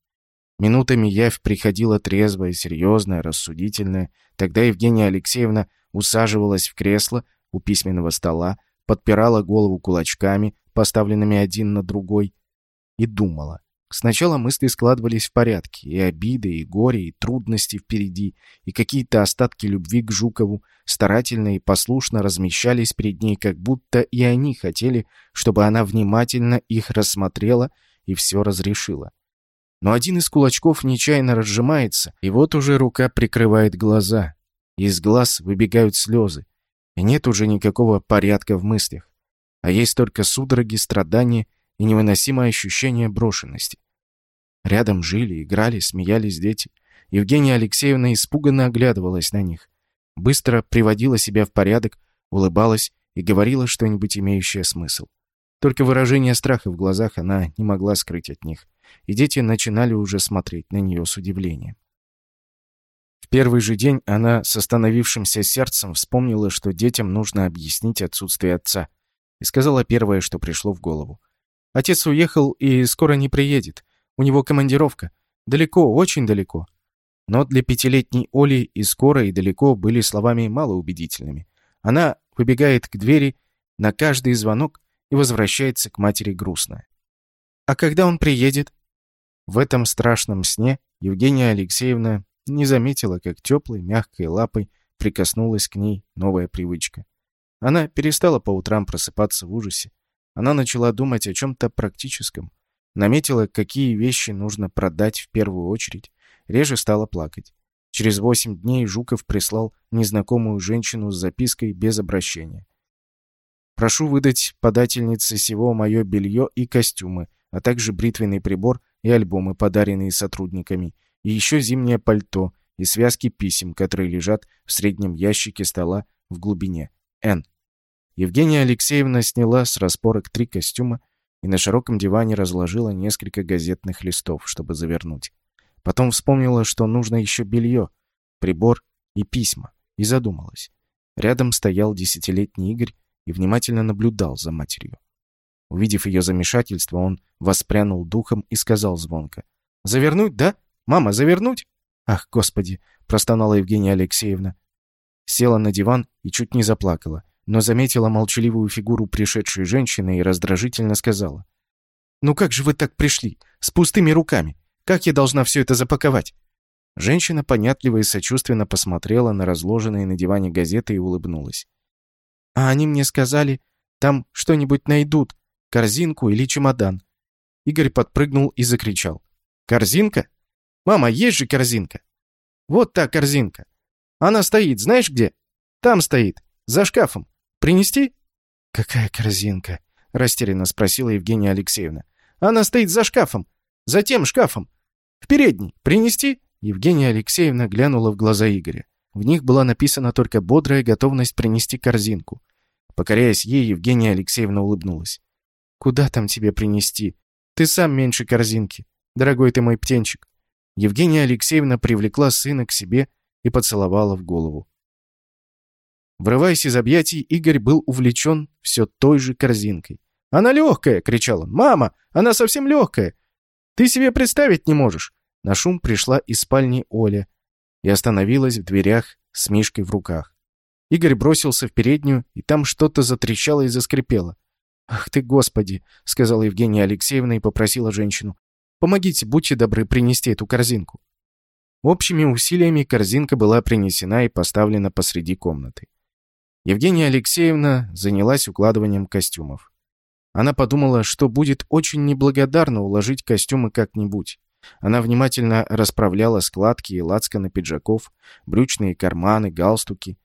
Минутами явь приходила трезвая, серьезная, рассудительная. Тогда Евгения Алексеевна усаживалась в кресло у письменного стола, подпирала голову кулачками, поставленными один на другой, и думала. Сначала мысли складывались в порядке, и обиды, и горе, и трудности впереди, и какие-то остатки любви к Жукову старательно и послушно размещались перед ней, как будто и они хотели, чтобы она внимательно их рассмотрела и все разрешила. Но один из кулачков нечаянно разжимается, и вот уже рука прикрывает глаза. Из глаз выбегают слезы, и нет уже никакого порядка в мыслях, а есть только судороги, страдания и невыносимое ощущение брошенности. Рядом жили, играли, смеялись дети. Евгения Алексеевна испуганно оглядывалась на них. Быстро приводила себя в порядок, улыбалась и говорила что-нибудь имеющее смысл. Только выражение страха в глазах она не могла скрыть от них, и дети начинали уже смотреть на нее с удивлением. Первый же день она с остановившимся сердцем вспомнила, что детям нужно объяснить отсутствие отца, и сказала первое, что пришло в голову. Отец уехал и скоро не приедет. У него командировка. Далеко, очень далеко. Но для пятилетней Оли и скоро, и далеко были словами малоубедительными. Она выбегает к двери на каждый звонок и возвращается к матери грустная. «А когда он приедет?» В этом страшном сне Евгения Алексеевна не заметила, как теплой, мягкой лапой прикоснулась к ней новая привычка. Она перестала по утрам просыпаться в ужасе, она начала думать о чем-то практическом. Наметила, какие вещи нужно продать в первую очередь. Реже стала плакать. Через восемь дней Жуков прислал незнакомую женщину с запиской без обращения. «Прошу выдать подательнице всего мое белье и костюмы, а также бритвенный прибор и альбомы, подаренные сотрудниками, и еще зимнее пальто и связки писем, которые лежат в среднем ящике стола в глубине. Н. Евгения Алексеевна сняла с распорок три костюма и на широком диване разложила несколько газетных листов, чтобы завернуть. Потом вспомнила, что нужно еще белье, прибор и письма, и задумалась. Рядом стоял десятилетний Игорь и внимательно наблюдал за матерью. Увидев ее замешательство, он воспрянул духом и сказал звонко. «Завернуть, да? Мама, завернуть?» «Ах, господи!» — простонала Евгения Алексеевна. Села на диван и чуть не заплакала но заметила молчаливую фигуру пришедшей женщины и раздражительно сказала. «Ну как же вы так пришли? С пустыми руками? Как я должна все это запаковать?» Женщина понятливо и сочувственно посмотрела на разложенные на диване газеты и улыбнулась. «А они мне сказали, там что-нибудь найдут, корзинку или чемодан». Игорь подпрыгнул и закричал. «Корзинка? Мама, есть же корзинка!» «Вот та корзинка. Она стоит, знаешь где? Там стоит, за шкафом. Принести?» «Какая корзинка?» — растерянно спросила Евгения Алексеевна. «Она стоит за шкафом. За тем шкафом. В передней. Принести?» Евгения Алексеевна глянула в глаза Игоря. В них была написана только бодрая готовность принести корзинку. Покоряясь ей, Евгения Алексеевна улыбнулась. «Куда там тебе принести? Ты сам меньше корзинки. Дорогой ты мой птенчик». Евгения Алексеевна привлекла сына к себе и поцеловала в голову. Врываясь из объятий, Игорь был увлечен все той же корзинкой. «Она легкая!» — кричал он. «Мама, она совсем легкая! Ты себе представить не можешь!» На шум пришла из спальни Оля и остановилась в дверях с Мишкой в руках. Игорь бросился в переднюю, и там что-то затрещало и заскрипело. «Ах ты, Господи!» — сказала Евгения Алексеевна и попросила женщину. «Помогите, будьте добры, принести эту корзинку». Общими усилиями корзинка была принесена и поставлена посреди комнаты. Евгения Алексеевна занялась укладыванием костюмов. Она подумала, что будет очень неблагодарно уложить костюмы как-нибудь. Она внимательно расправляла складки и лацканы пиджаков, брючные карманы, галстуки.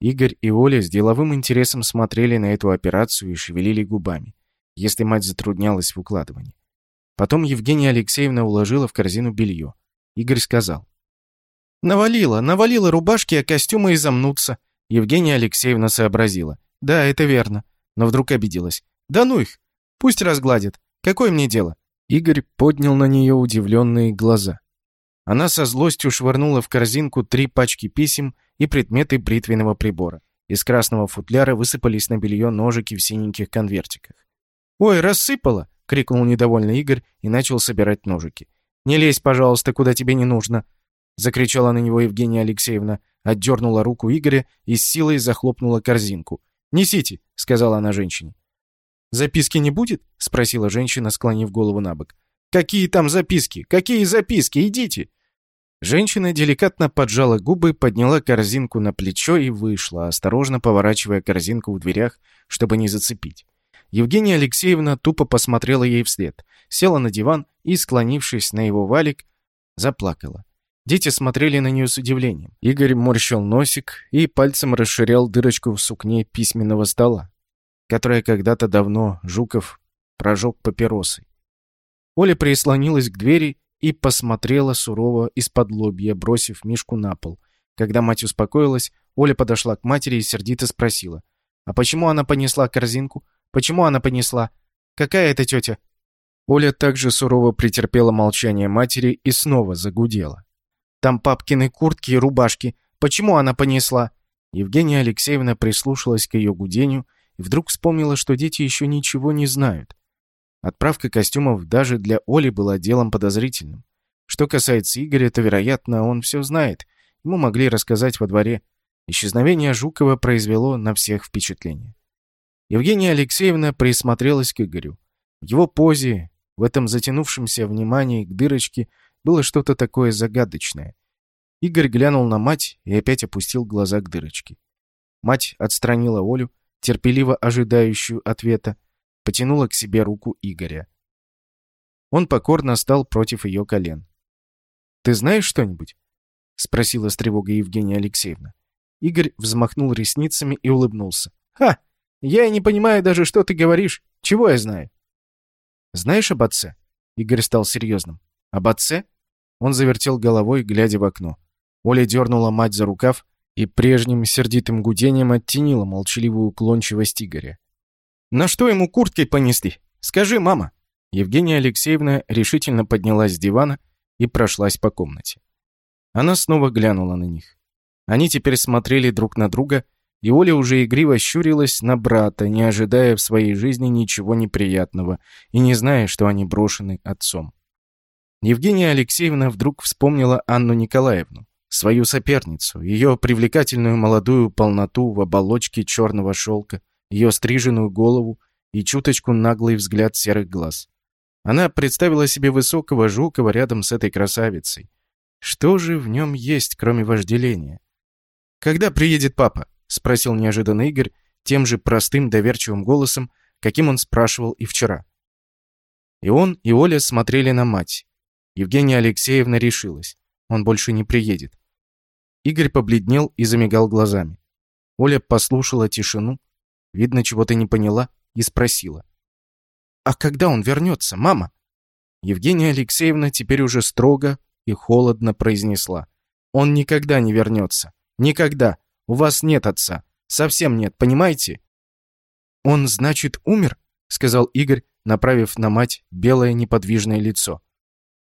Игорь и Оля с деловым интересом смотрели на эту операцию и шевелили губами, если мать затруднялась в укладывании. Потом Евгения Алексеевна уложила в корзину белье. Игорь сказал. «Навалила, навалила рубашки, а костюмы и замнутся». Евгения Алексеевна сообразила. «Да, это верно». Но вдруг обиделась. «Да ну их! Пусть разгладят. Какое мне дело?» Игорь поднял на нее удивленные глаза. Она со злостью швырнула в корзинку три пачки писем и предметы бритвенного прибора. Из красного футляра высыпались на белье ножики в синеньких конвертиках. «Ой, рассыпала!» — крикнул недовольный Игорь и начал собирать ножики. «Не лезь, пожалуйста, куда тебе не нужно!» — закричала на него Евгения Алексеевна, отдернула руку Игоря и с силой захлопнула корзинку. «Несите!» — сказала она женщине. «Записки не будет?» — спросила женщина, склонив голову на бок. «Какие там записки? Какие записки? Идите!» Женщина деликатно поджала губы, подняла корзинку на плечо и вышла, осторожно поворачивая корзинку в дверях, чтобы не зацепить. Евгения Алексеевна тупо посмотрела ей вслед, села на диван и, склонившись на его валик, заплакала. Дети смотрели на нее с удивлением. Игорь морщил носик и пальцем расширял дырочку в сукне письменного стола, которое когда-то давно Жуков прожег папиросой. Оля прислонилась к двери и посмотрела сурово из-под лобья, бросив Мишку на пол. Когда мать успокоилась, Оля подошла к матери и сердито спросила. «А почему она понесла корзинку? Почему она понесла? Какая это тетя?» Оля также сурово претерпела молчание матери и снова загудела. «Там папкины куртки и рубашки. Почему она понесла?» Евгения Алексеевна прислушалась к ее гудению и вдруг вспомнила, что дети еще ничего не знают. Отправка костюмов даже для Оли была делом подозрительным. Что касается Игоря, то, вероятно, он все знает. Ему могли рассказать во дворе. Исчезновение Жукова произвело на всех впечатление. Евгения Алексеевна присмотрелась к Игорю. В его позе, в этом затянувшемся внимании к дырочке, было что-то такое загадочное. Игорь глянул на мать и опять опустил глаза к дырочке. Мать отстранила Олю, терпеливо ожидающую ответа, потянула к себе руку Игоря. Он покорно стал против ее колен. «Ты знаешь что-нибудь?» — спросила с тревогой Евгения Алексеевна. Игорь взмахнул ресницами и улыбнулся. «Ха! Я и не понимаю даже, что ты говоришь. Чего я знаю?» «Знаешь об отце?» Игорь стал серьезным. «Об отце?» Он завертел головой, глядя в окно. Оля дернула мать за рукав и прежним сердитым гудением оттенила молчаливую уклончивость Игоря. На что ему курткой понести? Скажи, мама!» Евгения Алексеевна решительно поднялась с дивана и прошлась по комнате. Она снова глянула на них. Они теперь смотрели друг на друга, и Оля уже игриво щурилась на брата, не ожидая в своей жизни ничего неприятного и не зная, что они брошены отцом. Евгения Алексеевна вдруг вспомнила Анну Николаевну, свою соперницу, ее привлекательную молодую полноту в оболочке черного шелка, ее стриженную голову и чуточку наглый взгляд серых глаз. Она представила себе высокого Жукова рядом с этой красавицей. Что же в нем есть, кроме вожделения? «Когда приедет папа?» — спросил неожиданно Игорь тем же простым доверчивым голосом, каким он спрашивал и вчера. И он, и Оля смотрели на мать. Евгения Алексеевна решилась. Он больше не приедет. Игорь побледнел и замигал глазами. Оля послушала тишину, Видно, чего-то не поняла и спросила. «А когда он вернется, мама?» Евгения Алексеевна теперь уже строго и холодно произнесла. «Он никогда не вернется. Никогда. У вас нет отца. Совсем нет, понимаете? «Он, значит, умер?» — сказал Игорь, направив на мать белое неподвижное лицо.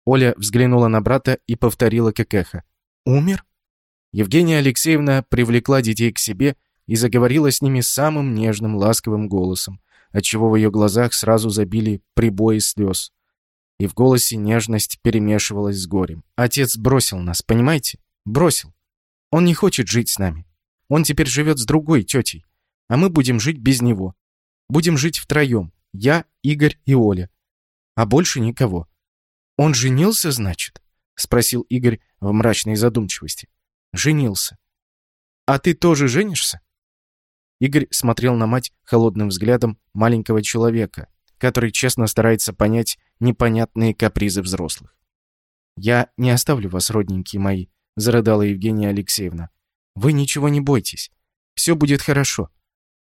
Оля взглянула на брата и повторила как эхо. «Умер?» Евгения Алексеевна привлекла детей к себе и заговорила с ними самым нежным, ласковым голосом, отчего в ее глазах сразу забили прибои слез. И в голосе нежность перемешивалась с горем. «Отец бросил нас, понимаете? Бросил. Он не хочет жить с нами. Он теперь живет с другой тетей, а мы будем жить без него. Будем жить втроем, я, Игорь и Оля. А больше никого. Он женился, значит?» — спросил Игорь в мрачной задумчивости. «Женился. А ты тоже женишься?» Игорь смотрел на мать холодным взглядом маленького человека, который честно старается понять непонятные капризы взрослых. «Я не оставлю вас, родненькие мои», — зарыдала Евгения Алексеевна. «Вы ничего не бойтесь. Все будет хорошо».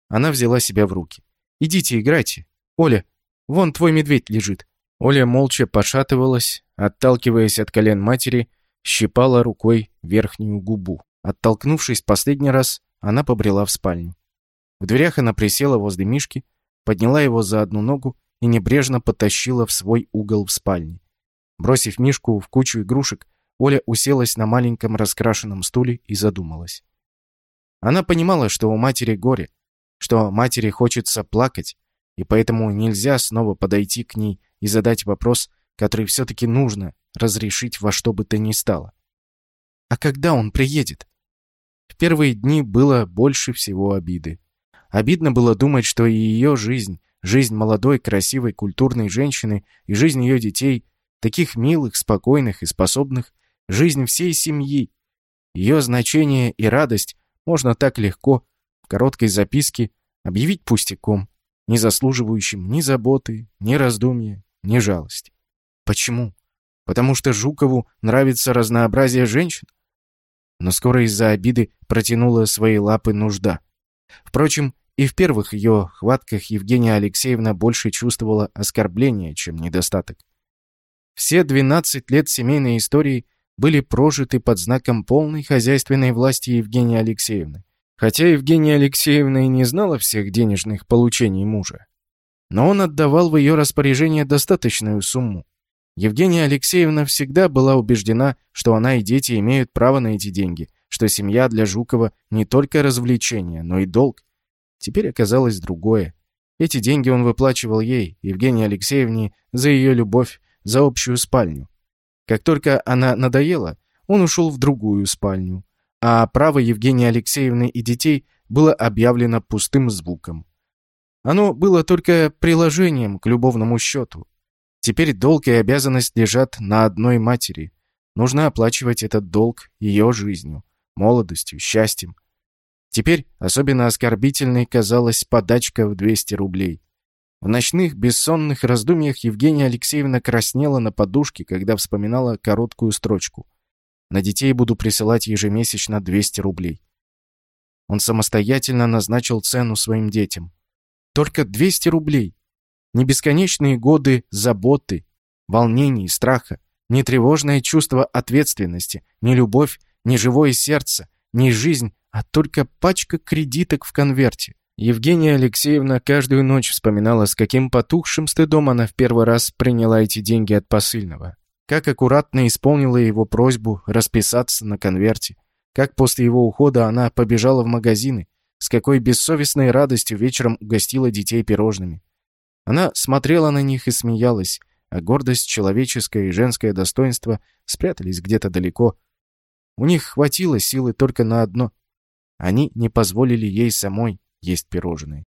Она взяла себя в руки. «Идите, играйте. Оля, вон твой медведь лежит». Оля молча пошатывалась, отталкиваясь от колен матери, щипала рукой верхнюю губу. Оттолкнувшись последний раз, она побрела в спальню. В дверях она присела возле Мишки, подняла его за одну ногу и небрежно потащила в свой угол в спальне. Бросив Мишку в кучу игрушек, Оля уселась на маленьком раскрашенном стуле и задумалась. Она понимала, что у матери горе, что матери хочется плакать, и поэтому нельзя снова подойти к ней и задать вопрос, который все-таки нужно разрешить во что бы то ни стало. А когда он приедет? В первые дни было больше всего обиды. Обидно было думать, что и ее жизнь, жизнь молодой, красивой, культурной женщины и жизнь ее детей, таких милых, спокойных и способных, жизнь всей семьи, ее значение и радость можно так легко, в короткой записке, объявить пустяком, не заслуживающим ни заботы, ни раздумья, ни жалости. Почему? Потому что Жукову нравится разнообразие женщин? Но скоро из-за обиды протянула свои лапы нужда. Впрочем, и в первых ее хватках Евгения Алексеевна больше чувствовала оскорбление, чем недостаток. Все 12 лет семейной истории были прожиты под знаком полной хозяйственной власти Евгении Алексеевны. Хотя Евгения Алексеевна и не знала всех денежных получений мужа. Но он отдавал в ее распоряжение достаточную сумму. Евгения Алексеевна всегда была убеждена, что она и дети имеют право на эти деньги, что семья для Жукова не только развлечение, но и долг, Теперь оказалось другое. Эти деньги он выплачивал ей, Евгении Алексеевне, за ее любовь, за общую спальню. Как только она надоела, он ушел в другую спальню, а право Евгении Алексеевны и детей было объявлено пустым звуком. Оно было только приложением к любовному счету. Теперь долг и обязанность лежат на одной матери. Нужно оплачивать этот долг ее жизнью, молодостью, счастьем. Теперь особенно оскорбительной казалась подачка в 200 рублей. В ночных бессонных раздумьях Евгения Алексеевна краснела на подушке, когда вспоминала короткую строчку. «На детей буду присылать ежемесячно 200 рублей». Он самостоятельно назначил цену своим детям. Только 200 рублей. Не бесконечные годы заботы, волнений, страха, не тревожное чувство ответственности, не любовь, не живое сердце, не жизнь, а только пачка кредиток в конверте. Евгения Алексеевна каждую ночь вспоминала, с каким потухшим стыдом она в первый раз приняла эти деньги от посыльного. Как аккуратно исполнила его просьбу расписаться на конверте. Как после его ухода она побежала в магазины. С какой бессовестной радостью вечером угостила детей пирожными. Она смотрела на них и смеялась, а гордость человеческая и женское достоинство спрятались где-то далеко. У них хватило силы только на одно они не позволили ей самой есть пирожные.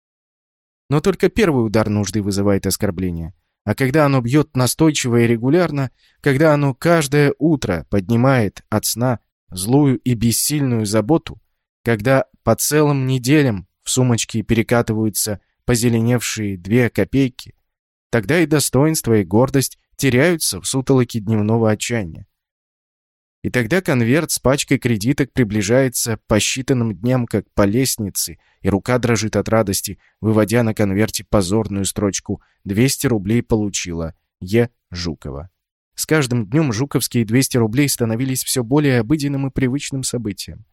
Но только первый удар нужды вызывает оскорбление. А когда оно бьет настойчиво и регулярно, когда оно каждое утро поднимает от сна злую и бессильную заботу, когда по целым неделям в сумочке перекатываются позеленевшие две копейки, тогда и достоинство, и гордость теряются в сутолоке дневного отчаяния. И тогда конверт с пачкой кредиток приближается по считанным дням, как по лестнице, и рука дрожит от радости, выводя на конверте позорную строчку «200 рублей получила. Е. Жукова». С каждым днем жуковские 200 рублей становились все более обыденным и привычным событием.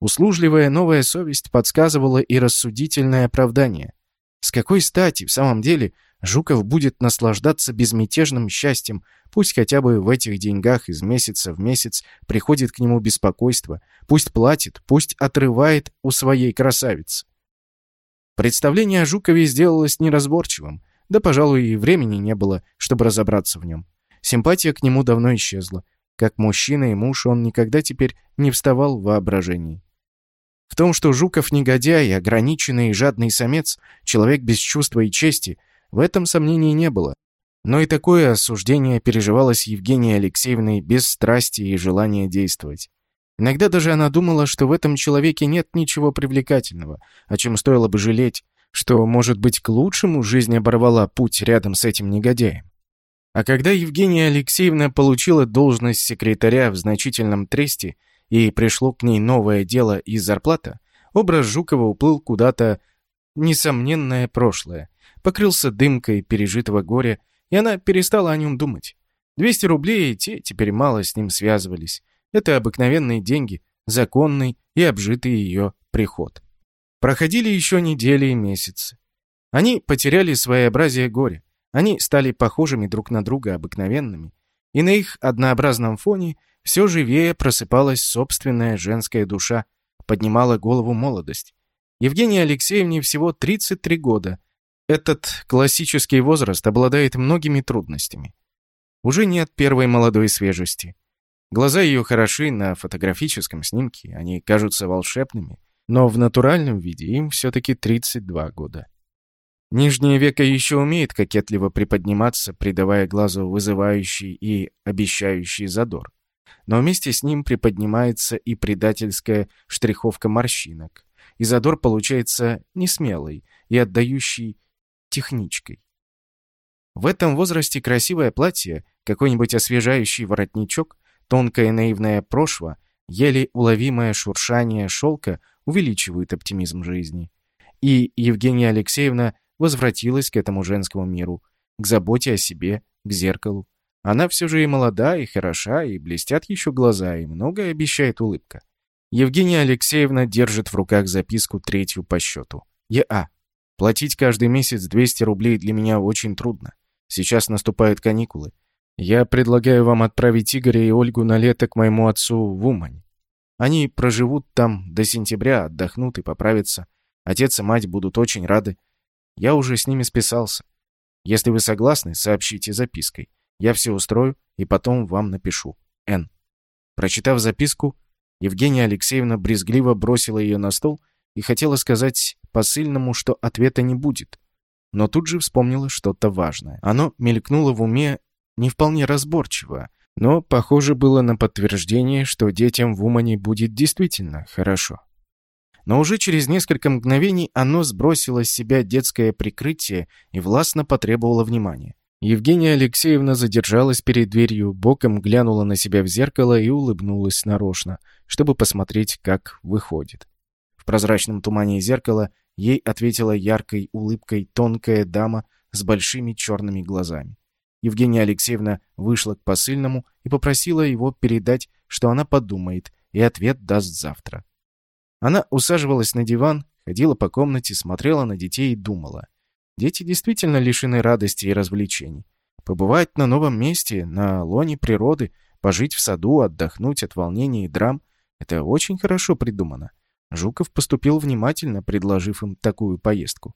Услужливая новая совесть подсказывала и рассудительное оправдание. С какой стати, в самом деле, Жуков будет наслаждаться безмятежным счастьем, пусть хотя бы в этих деньгах из месяца в месяц приходит к нему беспокойство, пусть платит, пусть отрывает у своей красавицы. Представление о Жукове сделалось неразборчивым, да, пожалуй, и времени не было, чтобы разобраться в нем. Симпатия к нему давно исчезла. Как мужчина и муж он никогда теперь не вставал в воображении. В том, что Жуков негодяй, ограниченный и жадный самец, человек без чувства и чести, в этом сомнений не было. Но и такое осуждение переживалось Евгенией Алексеевной без страсти и желания действовать. Иногда даже она думала, что в этом человеке нет ничего привлекательного, о чем стоило бы жалеть, что, может быть, к лучшему жизнь оборвала путь рядом с этим негодяем. А когда Евгения Алексеевна получила должность секретаря в значительном тресте, и пришло к ней новое дело и зарплата, образ Жукова уплыл куда-то несомненное прошлое, покрылся дымкой пережитого горя, и она перестала о нем думать. 200 рублей, те теперь мало с ним связывались. Это обыкновенные деньги, законный и обжитый ее приход. Проходили еще недели и месяцы. Они потеряли своеобразие горя. Они стали похожими друг на друга обыкновенными. И на их однообразном фоне – все живее просыпалась собственная женская душа, поднимала голову молодость. Евгении Алексеевне всего 33 года. Этот классический возраст обладает многими трудностями. Уже нет первой молодой свежести. Глаза ее хороши на фотографическом снимке, они кажутся волшебными, но в натуральном виде им все-таки 32 года. Нижнее веко еще умеет кокетливо приподниматься, придавая глазу вызывающий и обещающий задор но вместе с ним приподнимается и предательская штриховка морщинок. И задор получается несмелый и отдающий техничкой. В этом возрасте красивое платье, какой-нибудь освежающий воротничок, тонкая наивная прошва, еле уловимое шуршание шелка увеличивают оптимизм жизни. И Евгения Алексеевна возвратилась к этому женскому миру, к заботе о себе, к зеркалу, она все же и молода, и хороша, и блестят еще глаза, и многое обещает улыбка. Евгения Алексеевна держит в руках записку третью по счету. ЕА. Платить каждый месяц 200 рублей для меня очень трудно. Сейчас наступают каникулы. Я предлагаю вам отправить Игоря и Ольгу на лето к моему отцу в Умань. Они проживут там до сентября, отдохнут и поправятся. Отец и мать будут очень рады. Я уже с ними списался. Если вы согласны, сообщите запиской. Я все устрою и потом вам напишу. Н. Прочитав записку, Евгения Алексеевна брезгливо бросила ее на стол и хотела сказать посыльному, что ответа не будет. Но тут же вспомнила что-то важное. Оно мелькнуло в уме не вполне разборчиво, но похоже было на подтверждение, что детям в Умане будет действительно хорошо. Но уже через несколько мгновений оно сбросило с себя детское прикрытие и властно потребовало внимания. Евгения Алексеевна задержалась перед дверью, боком глянула на себя в зеркало и улыбнулась нарочно, чтобы посмотреть, как выходит. В прозрачном тумане зеркала ей ответила яркой улыбкой тонкая дама с большими черными глазами. Евгения Алексеевна вышла к посыльному и попросила его передать, что она подумает, и ответ даст завтра. Она усаживалась на диван, ходила по комнате, смотрела на детей и думала — Дети действительно лишены радости и развлечений. Побывать на новом месте, на лоне природы, пожить в саду, отдохнуть от волнений и драм — это очень хорошо придумано. Жуков поступил внимательно, предложив им такую поездку.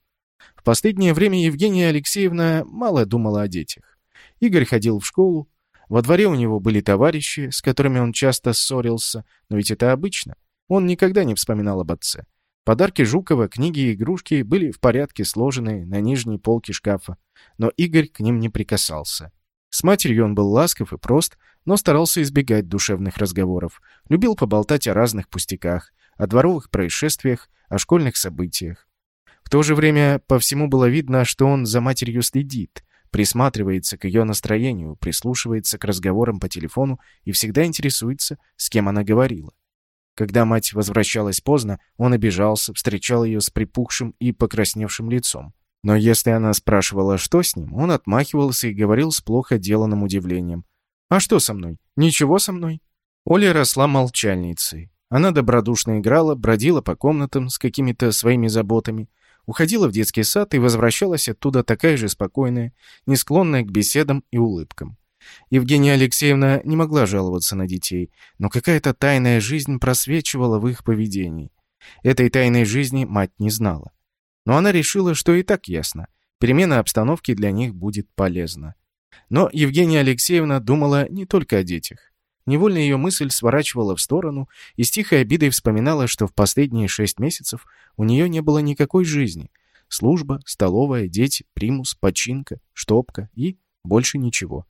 В последнее время Евгения Алексеевна мало думала о детях. Игорь ходил в школу. Во дворе у него были товарищи, с которыми он часто ссорился, но ведь это обычно. Он никогда не вспоминал об отце. Подарки Жукова, книги и игрушки были в порядке сложены на нижней полке шкафа, но Игорь к ним не прикасался. С матерью он был ласков и прост, но старался избегать душевных разговоров, любил поболтать о разных пустяках, о дворовых происшествиях, о школьных событиях. В то же время по всему было видно, что он за матерью следит, присматривается к ее настроению, прислушивается к разговорам по телефону и всегда интересуется, с кем она говорила. Когда мать возвращалась поздно, он обижался, встречал ее с припухшим и покрасневшим лицом. Но если она спрашивала, что с ним, он отмахивался и говорил с плохо деланным удивлением. «А что со мной? Ничего со мной?» Оля росла молчальницей. Она добродушно играла, бродила по комнатам с какими-то своими заботами, уходила в детский сад и возвращалась оттуда такая же спокойная, не склонная к беседам и улыбкам. Евгения Алексеевна не могла жаловаться на детей, но какая-то тайная жизнь просвечивала в их поведении. Этой тайной жизни мать не знала. Но она решила, что и так ясно. Перемена обстановки для них будет полезна. Но Евгения Алексеевна думала не только о детях. Невольно ее мысль сворачивала в сторону и с тихой обидой вспоминала, что в последние шесть месяцев у нее не было никакой жизни. Служба, столовая, дети, примус, починка, штопка и больше ничего.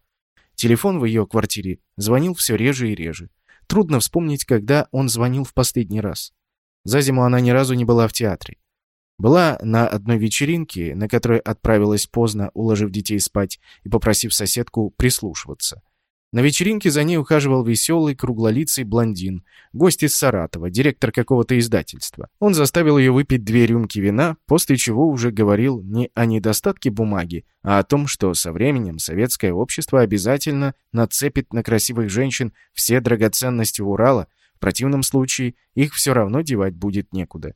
Телефон в ее квартире звонил все реже и реже. Трудно вспомнить, когда он звонил в последний раз. За зиму она ни разу не была в театре. Была на одной вечеринке, на которой отправилась поздно, уложив детей спать и попросив соседку прислушиваться. На вечеринке за ней ухаживал веселый, круглолицый блондин, гость из Саратова, директор какого-то издательства. Он заставил ее выпить две рюмки вина, после чего уже говорил не о недостатке бумаги, а о том, что со временем советское общество обязательно нацепит на красивых женщин все драгоценности Урала, в противном случае их все равно девать будет некуда.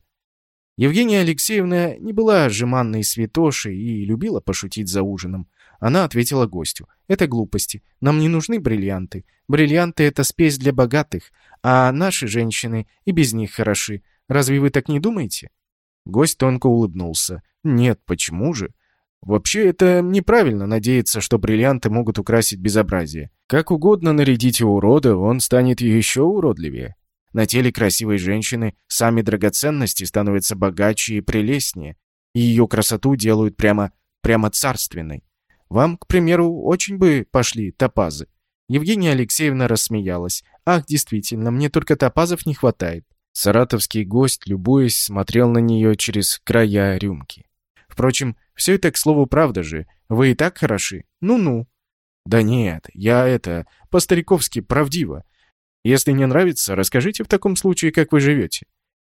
Евгения Алексеевна не была жеманной святошей и любила пошутить за ужином. Она ответила гостю. «Это глупости. Нам не нужны бриллианты. Бриллианты — это спесь для богатых, а наши женщины и без них хороши. Разве вы так не думаете?» Гость тонко улыбнулся. «Нет, почему же? Вообще, это неправильно надеяться, что бриллианты могут украсить безобразие. Как угодно нарядить урода, он станет еще уродливее. На теле красивой женщины сами драгоценности становятся богаче и прелестнее, и ее красоту делают прямо, прямо царственной. Вам, к примеру, очень бы пошли топазы». Евгения Алексеевна рассмеялась. «Ах, действительно, мне только топазов не хватает». Саратовский гость, любуясь, смотрел на нее через края рюмки. «Впрочем, все это, к слову, правда же. Вы и так хороши. Ну-ну». «Да нет, я это, по-стариковски правдиво. Если не нравится, расскажите в таком случае, как вы живете».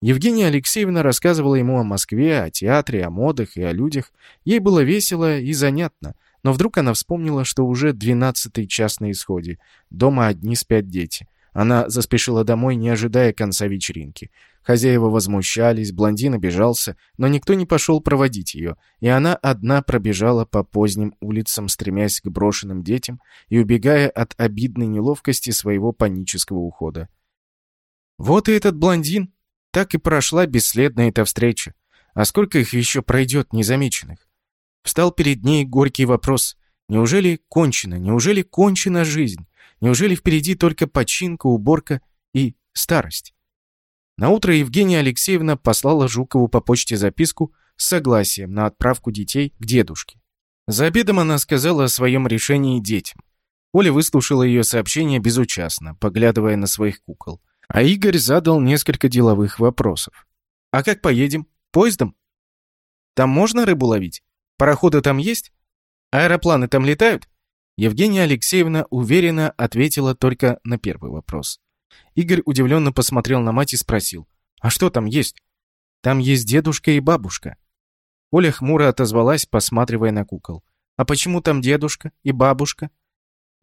Евгения Алексеевна рассказывала ему о Москве, о театре, о модах и о людях. Ей было весело и занятно. Но вдруг она вспомнила, что уже двенадцатый час на исходе. Дома одни спят дети. Она заспешила домой, не ожидая конца вечеринки. Хозяева возмущались, блондин обижался, но никто не пошел проводить ее, и она одна пробежала по поздним улицам, стремясь к брошенным детям и убегая от обидной неловкости своего панического ухода. Вот и этот блондин. Так и прошла бесследно эта встреча. А сколько их еще пройдет незамеченных? Встал перед ней горький вопрос. Неужели кончена? Неужели кончена жизнь? Неужели впереди только починка, уборка и старость? Наутро Евгения Алексеевна послала Жукову по почте записку с согласием на отправку детей к дедушке. За обедом она сказала о своем решении детям. Оля выслушала ее сообщение безучастно, поглядывая на своих кукол. А Игорь задал несколько деловых вопросов. «А как поедем? Поездом? Там можно рыбу ловить? Пароходы там есть? Аэропланы там летают?» Евгения Алексеевна уверенно ответила только на первый вопрос. Игорь удивленно посмотрел на мать и спросил. «А что там есть?» «Там есть дедушка и бабушка». Оля хмуро отозвалась, посматривая на кукол. «А почему там дедушка и бабушка?»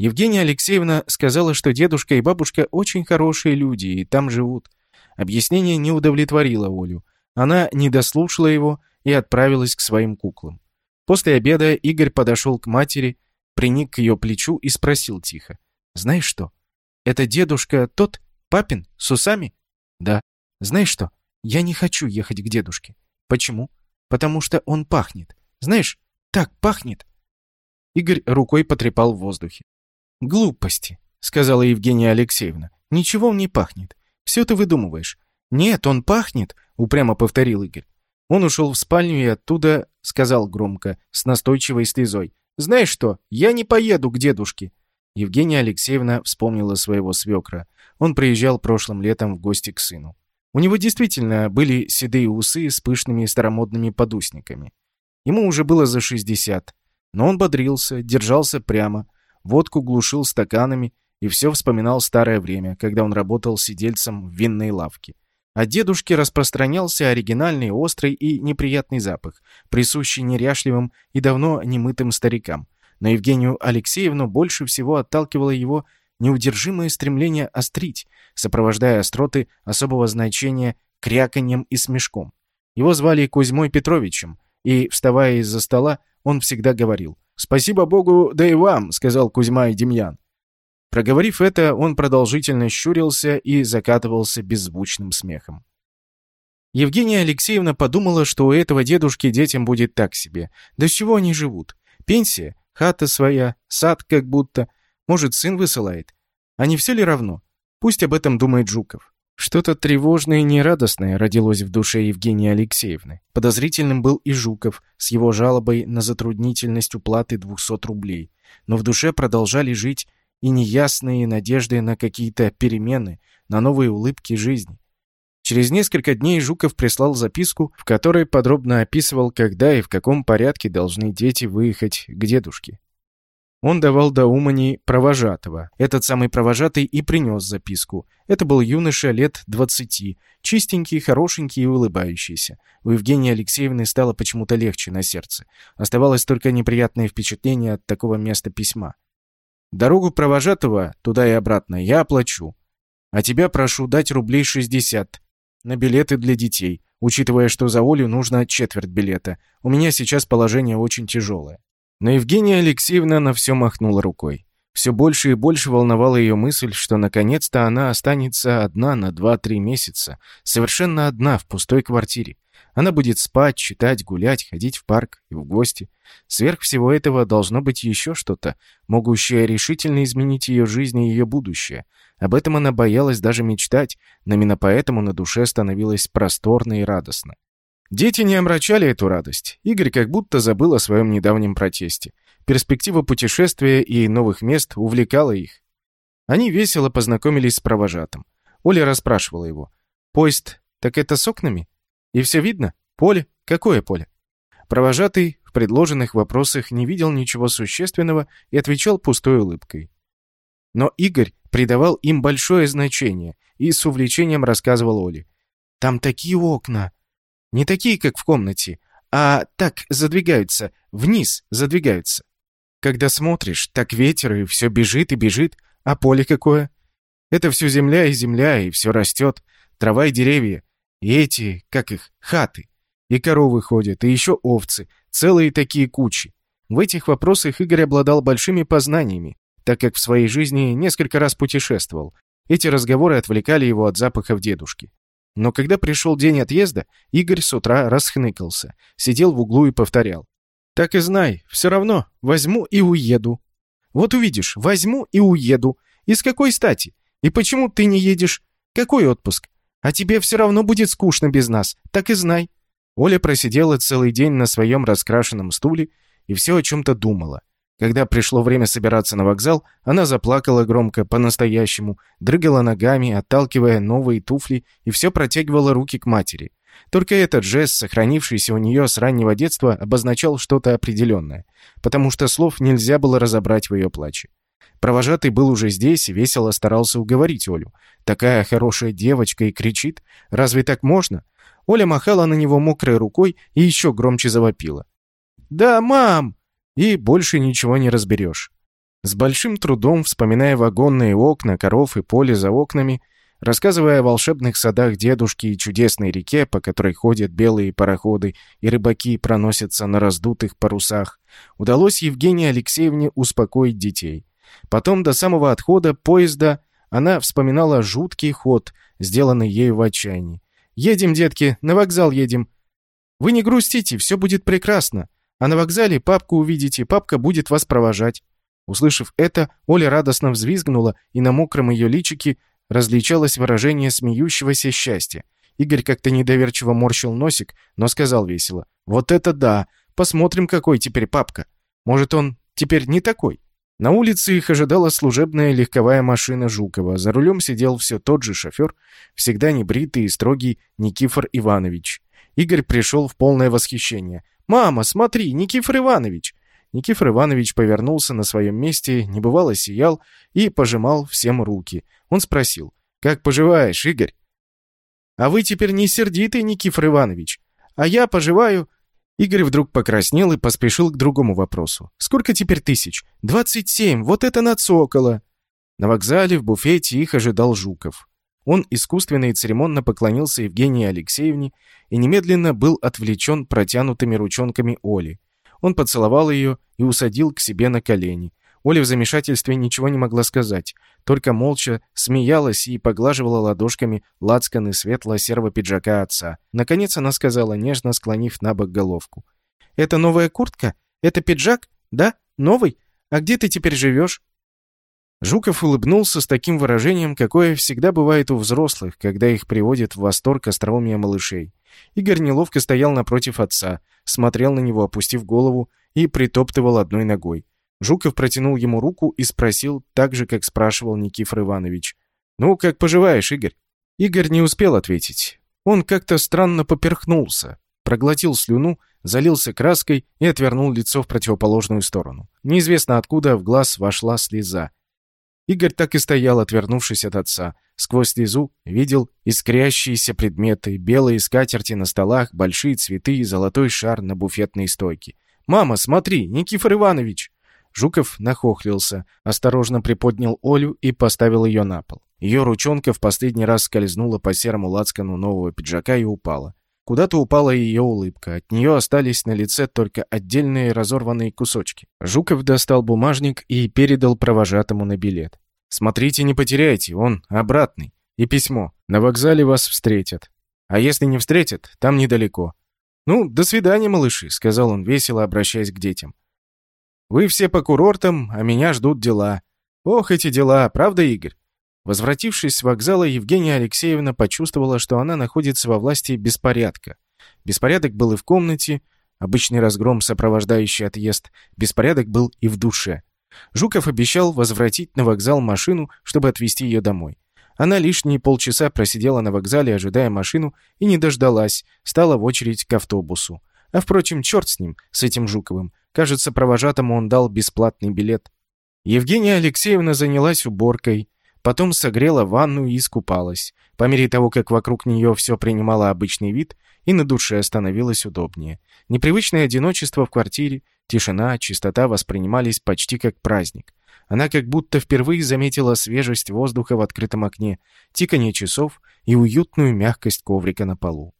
Евгения Алексеевна сказала, что дедушка и бабушка очень хорошие люди и там живут. Объяснение не удовлетворило Олю. Она не дослушала его и отправилась к своим куклам. После обеда Игорь подошел к матери, приник к ее плечу и спросил тихо. «Знаешь что? Это дедушка тот, папин, с усами?» «Да». «Знаешь что? Я не хочу ехать к дедушке». «Почему?» «Потому что он пахнет. Знаешь, так пахнет». Игорь рукой потрепал в воздухе. «Глупости», — сказала Евгения Алексеевна. «Ничего он не пахнет. Все ты выдумываешь». «Нет, он пахнет», — упрямо повторил Игорь. Он ушел в спальню и оттуда сказал громко, с настойчивой слезой. «Знаешь что, я не поеду к дедушке». Евгения Алексеевна вспомнила своего свекра. Он приезжал прошлым летом в гости к сыну. У него действительно были седые усы с пышными старомодными подусниками. Ему уже было за 60, но он бодрился, держался прямо, водку глушил стаканами и все вспоминал старое время, когда он работал сидельцем в винной лавке. От дедушки распространялся оригинальный, острый и неприятный запах, присущий неряшливым и давно немытым старикам. Но Евгению Алексеевну больше всего отталкивала его неудержимое стремление острить, сопровождая остроты особого значения кряканьем и смешком. Его звали Кузьмой Петровичем, и, вставая из-за стола, он всегда говорил «Спасибо Богу, да и вам», — сказал Кузьма и Демьян. Проговорив это, он продолжительно щурился и закатывался беззвучным смехом. Евгения Алексеевна подумала, что у этого дедушки детям будет так себе. Да чего они живут? Пенсия, хата своя, сад как будто. Может, сын высылает. А не все ли равно? Пусть об этом думает Жуков. Что-то тревожное и нерадостное родилось в душе Евгении Алексеевны. Подозрительным был и Жуков с его жалобой на затруднительность уплаты 200 рублей. Но в душе продолжали жить и неясные надежды на какие-то перемены, на новые улыбки жизни. Через несколько дней Жуков прислал записку, в которой подробно описывал, когда и в каком порядке должны дети выехать к дедушке. Он давал до Умани провожатого. Этот самый провожатый и принес записку. Это был юноша лет двадцати, чистенький, хорошенький и улыбающийся. У Евгении Алексеевны стало почему-то легче на сердце. Оставалось только неприятное впечатление от такого места письма. «Дорогу провожатого туда и обратно я оплачу. А тебя прошу дать рублей шестьдесят на билеты для детей, учитывая, что за Олю нужно четверть билета. У меня сейчас положение очень тяжелое». Но Евгения Алексеевна на все махнула рукой. Все больше и больше волновала ее мысль, что наконец-то она останется одна на 2-3 месяца, совершенно одна в пустой квартире. Она будет спать, читать, гулять, ходить в парк и в гости. Сверх всего этого должно быть еще что-то, могущее решительно изменить ее жизнь и ее будущее. Об этом она боялась даже мечтать, но именно поэтому на душе становилось просторно и радостно. Дети не омрачали эту радость. Игорь как будто забыл о своем недавнем протесте. Перспектива путешествия и новых мест увлекала их. Они весело познакомились с провожатым. Оля расспрашивала его. «Поезд, так это с окнами? И все видно? Поле? Какое поле?» Провожатый в предложенных вопросах не видел ничего существенного и отвечал пустой улыбкой. Но Игорь придавал им большое значение и с увлечением рассказывал Оле. «Там такие окна! Не такие, как в комнате, а так задвигаются, вниз задвигаются. Когда смотришь, так ветер, и все бежит и бежит, а поле какое? Это все земля и земля, и все растет, трава и деревья, и эти, как их, хаты. И коровы ходят, и еще овцы, целые такие кучи. В этих вопросах Игорь обладал большими познаниями, так как в своей жизни несколько раз путешествовал. Эти разговоры отвлекали его от запахов дедушки. Но когда пришел день отъезда, Игорь с утра расхныкался, сидел в углу и повторял. «Так и знай, все равно, возьму и уеду». «Вот увидишь, возьму и уеду. И с какой стати? И почему ты не едешь? Какой отпуск? А тебе все равно будет скучно без нас, так и знай». Оля просидела целый день на своем раскрашенном стуле и все о чем-то думала. Когда пришло время собираться на вокзал, она заплакала громко, по-настоящему, дрыгала ногами, отталкивая новые туфли и все протягивала руки к матери. Только этот жест, сохранившийся у нее с раннего детства, обозначал что-то определенное, потому что слов нельзя было разобрать в ее плаче. Провожатый был уже здесь и весело старался уговорить Олю. Такая хорошая девочка и кричит. Разве так можно? Оля махала на него мокрой рукой и еще громче завопила. «Да, мам! и больше ничего не разберешь. С большим трудом, вспоминая вагонные окна, коров и поле за окнами, рассказывая о волшебных садах дедушки и чудесной реке, по которой ходят белые пароходы и рыбаки проносятся на раздутых парусах, удалось Евгении Алексеевне успокоить детей. Потом до самого отхода поезда она вспоминала жуткий ход, сделанный ею в отчаянии. «Едем, детки, на вокзал едем. Вы не грустите, все будет прекрасно. А на вокзале папку увидите, папка будет вас провожать». Услышав это, Оля радостно взвизгнула, и на мокром ее личике различалось выражение смеющегося счастья. Игорь как-то недоверчиво морщил носик, но сказал весело. «Вот это да! Посмотрим, какой теперь папка. Может, он теперь не такой?» На улице их ожидала служебная легковая машина Жукова. За рулем сидел все тот же шофер, всегда небритый и строгий Никифор Иванович. Игорь пришел в полное восхищение. «Мама, смотри, Никифор Иванович!» Никифор Иванович повернулся на своем месте, небывало сиял и пожимал всем руки. Он спросил, «Как поживаешь, Игорь?» «А вы теперь не сердитый, Никифор Иванович. А я поживаю...» Игорь вдруг покраснел и поспешил к другому вопросу. «Сколько теперь тысяч?» «Двадцать семь, вот это нацокало!» На вокзале в буфете их ожидал Жуков. Он искусственно и церемонно поклонился Евгении Алексеевне и немедленно был отвлечен протянутыми ручонками Оли. Он поцеловал ее и усадил к себе на колени. Оля в замешательстве ничего не могла сказать, только молча смеялась и поглаживала ладошками лацканы светло-серого пиджака отца. Наконец она сказала, нежно склонив на бок головку. «Это новая куртка? Это пиджак? Да? Новый? А где ты теперь живешь?» Жуков улыбнулся с таким выражением, какое всегда бывает у взрослых, когда их приводит в восторг остроумия малышей. Игорь неловко стоял напротив отца, смотрел на него, опустив голову, и притоптывал одной ногой. Жуков протянул ему руку и спросил, так же, как спрашивал Никифор Иванович. «Ну, как поживаешь, Игорь?» Игорь не успел ответить. Он как-то странно поперхнулся, проглотил слюну, залился краской и отвернул лицо в противоположную сторону. Неизвестно откуда в глаз вошла слеза. Игорь так и стоял, отвернувшись от отца. Сквозь слезу видел искрящиеся предметы, белые скатерти на столах, большие цветы и золотой шар на буфетной стойке. «Мама, смотри, Никифор Иванович!» Жуков нахохлился, осторожно приподнял Олю и поставил ее на пол. Ее ручонка в последний раз скользнула по серому лацкану нового пиджака и упала. Куда-то упала ее улыбка. От нее остались на лице только отдельные разорванные кусочки. Жуков достал бумажник и передал провожатому на билет. «Смотрите, не потеряйте, он обратный. И письмо. На вокзале вас встретят. А если не встретят, там недалеко». «Ну, до свидания, малыши», — сказал он весело, обращаясь к детям. «Вы все по курортам, а меня ждут дела. Ох, эти дела, правда, Игорь?» Возвратившись с вокзала, Евгения Алексеевна почувствовала, что она находится во власти беспорядка. Беспорядок был и в комнате, обычный разгром, сопровождающий отъезд, беспорядок был и в душе. Жуков обещал возвратить на вокзал машину, чтобы отвезти ее домой. Она лишние полчаса просидела на вокзале, ожидая машину, и не дождалась, стала в очередь к автобусу. А впрочем, черт с ним, с этим Жуковым. Кажется, провожатому он дал бесплатный билет. Евгения Алексеевна занялась уборкой, Потом согрела ванну и искупалась. По мере того, как вокруг нее все принимало обычный вид, и на душе становилось удобнее. Непривычное одиночество в квартире, тишина, чистота воспринимались почти как праздник. Она как будто впервые заметила свежесть воздуха в открытом окне, тиканье часов и уютную мягкость коврика на полу.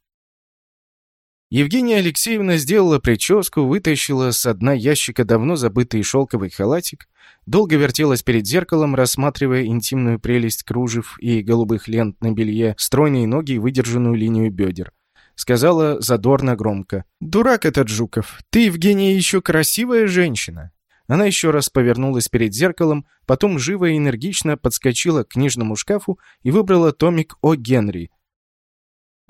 Евгения Алексеевна сделала прическу, вытащила с дна ящика давно забытый шелковый халатик, долго вертелась перед зеркалом, рассматривая интимную прелесть кружев и голубых лент на белье, стройные ноги и выдержанную линию бедер. Сказала задорно громко. «Дурак этот Жуков! Ты, Евгения, еще красивая женщина!» Она еще раз повернулась перед зеркалом, потом живо и энергично подскочила к книжному шкафу и выбрала томик о Генри,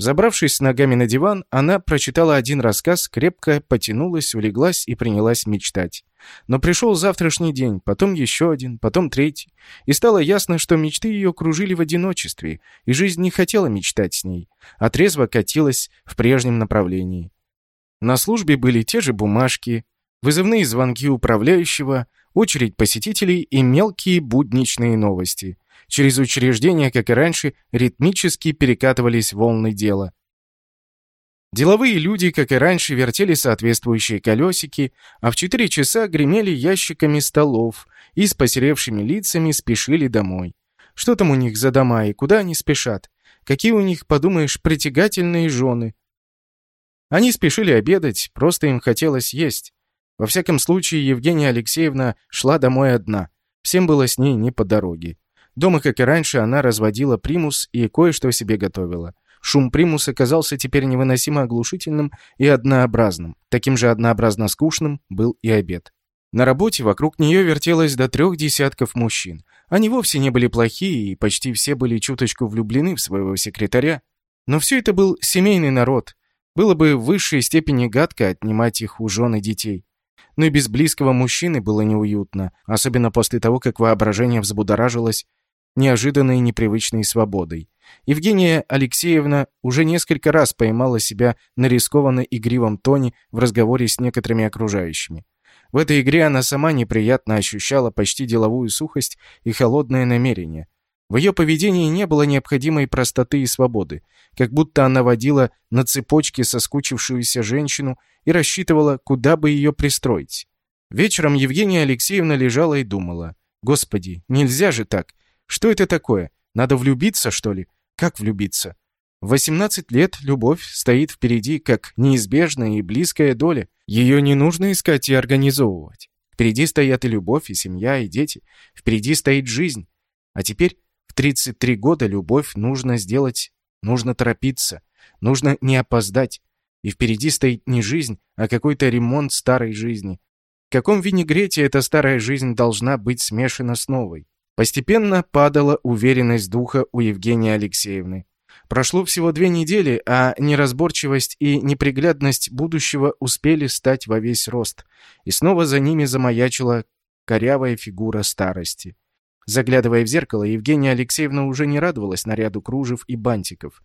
Забравшись ногами на диван, она прочитала один рассказ, крепко потянулась, улеглась и принялась мечтать. Но пришел завтрашний день, потом еще один, потом третий, и стало ясно, что мечты ее кружили в одиночестве, и жизнь не хотела мечтать с ней, а трезво катилась в прежнем направлении. На службе были те же бумажки, вызывные звонки управляющего, очередь посетителей и мелкие будничные новости. Через учреждения, как и раньше, ритмически перекатывались волны дела. Деловые люди, как и раньше, вертели соответствующие колесики, а в четыре часа гремели ящиками столов и с посеревшими лицами спешили домой. Что там у них за дома и куда они спешат? Какие у них, подумаешь, притягательные жены? Они спешили обедать, просто им хотелось есть. Во всяком случае, Евгения Алексеевна шла домой одна. Всем было с ней не по дороге. Дома, как и раньше, она разводила примус и кое-что себе готовила. Шум примуса казался теперь невыносимо оглушительным и однообразным. Таким же однообразно скучным был и обед. На работе вокруг нее вертелось до трех десятков мужчин. Они вовсе не были плохие, и почти все были чуточку влюблены в своего секретаря. Но все это был семейный народ. Было бы в высшей степени гадко отнимать их у жен и детей. Но и без близкого мужчины было неуютно, особенно после того, как воображение взбудоражилось неожиданной и непривычной свободой. Евгения Алексеевна уже несколько раз поймала себя на рискованно игривом тоне в разговоре с некоторыми окружающими. В этой игре она сама неприятно ощущала почти деловую сухость и холодное намерение. В ее поведении не было необходимой простоты и свободы, как будто она водила на цепочке соскучившуюся женщину и рассчитывала, куда бы ее пристроить. Вечером Евгения Алексеевна лежала и думала, «Господи, нельзя же так! Что это такое? Надо влюбиться, что ли? Как влюбиться? В 18 лет любовь стоит впереди как неизбежная и близкая доля. Ее не нужно искать и организовывать. Впереди стоят и любовь, и семья, и дети. Впереди стоит жизнь. А теперь в 33 года любовь нужно сделать, нужно торопиться, нужно не опоздать. И впереди стоит не жизнь, а какой-то ремонт старой жизни. В каком винегрете эта старая жизнь должна быть смешана с новой? Постепенно падала уверенность духа у Евгении Алексеевны. Прошло всего две недели, а неразборчивость и неприглядность будущего успели стать во весь рост. И снова за ними замаячила корявая фигура старости. Заглядывая в зеркало, Евгения Алексеевна уже не радовалась наряду кружев и бантиков,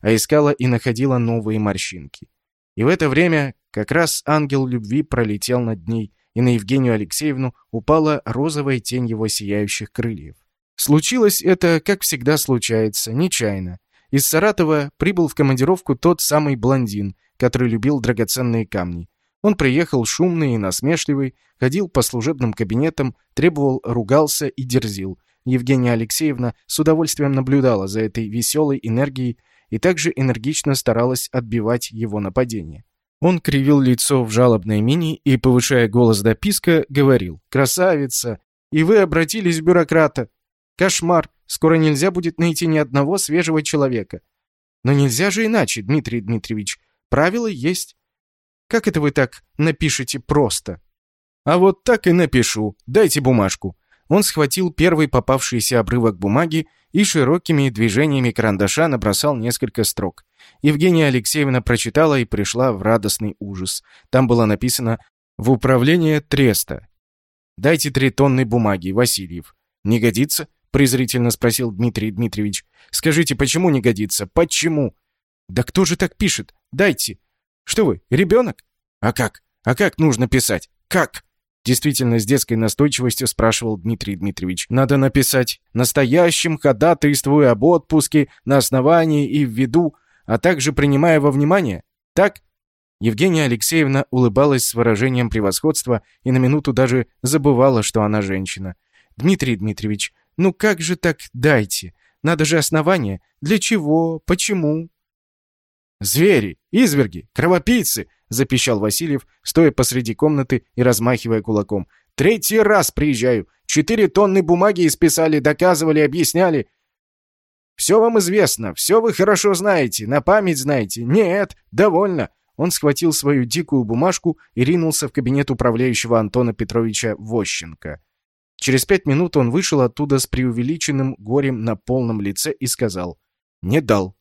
а искала и находила новые морщинки. И в это время как раз ангел любви пролетел над ней, и на Евгению Алексеевну упала розовая тень его сияющих крыльев. Случилось это, как всегда случается, нечаянно. Из Саратова прибыл в командировку тот самый блондин, который любил драгоценные камни. Он приехал шумный и насмешливый, ходил по служебным кабинетам, требовал, ругался и дерзил. Евгения Алексеевна с удовольствием наблюдала за этой веселой энергией и также энергично старалась отбивать его нападение. Он кривил лицо в жалобной мини и, повышая голос до писка, говорил «Красавица! И вы обратились в бюрократа! Кошмар! Скоро нельзя будет найти ни одного свежего человека!» «Но нельзя же иначе, Дмитрий Дмитриевич! Правила есть!» «Как это вы так напишете просто?» «А вот так и напишу. Дайте бумажку». Он схватил первый попавшийся обрывок бумаги и широкими движениями карандаша набросал несколько строк. Евгения Алексеевна прочитала и пришла в радостный ужас. Там было написано «В управление Треста». «Дайте три тонны бумаги, Васильев». «Не годится?» — презрительно спросил Дмитрий Дмитриевич. «Скажите, почему не годится? Почему?» «Да кто же так пишет? Дайте!» «Что вы, ребенок?» «А как? А как нужно писать? Как?» Действительно, с детской настойчивостью спрашивал Дмитрий Дмитриевич. «Надо написать «настоящим ходатайствую об отпуске на основании и в виду, а также принимая во внимание». Так?» Евгения Алексеевна улыбалась с выражением превосходства и на минуту даже забывала, что она женщина. «Дмитрий Дмитриевич, ну как же так дайте? Надо же основание. Для чего? Почему?» «Звери! Изверги! Кровопийцы!» — запищал Васильев, стоя посреди комнаты и размахивая кулаком. «Третий раз приезжаю! Четыре тонны бумаги исписали, доказывали, объясняли. Все вам известно, все вы хорошо знаете, на память знаете. Нет, довольно!» Он схватил свою дикую бумажку и ринулся в кабинет управляющего Антона Петровича Вощенко. Через пять минут он вышел оттуда с преувеличенным горем на полном лице и сказал «Не дал».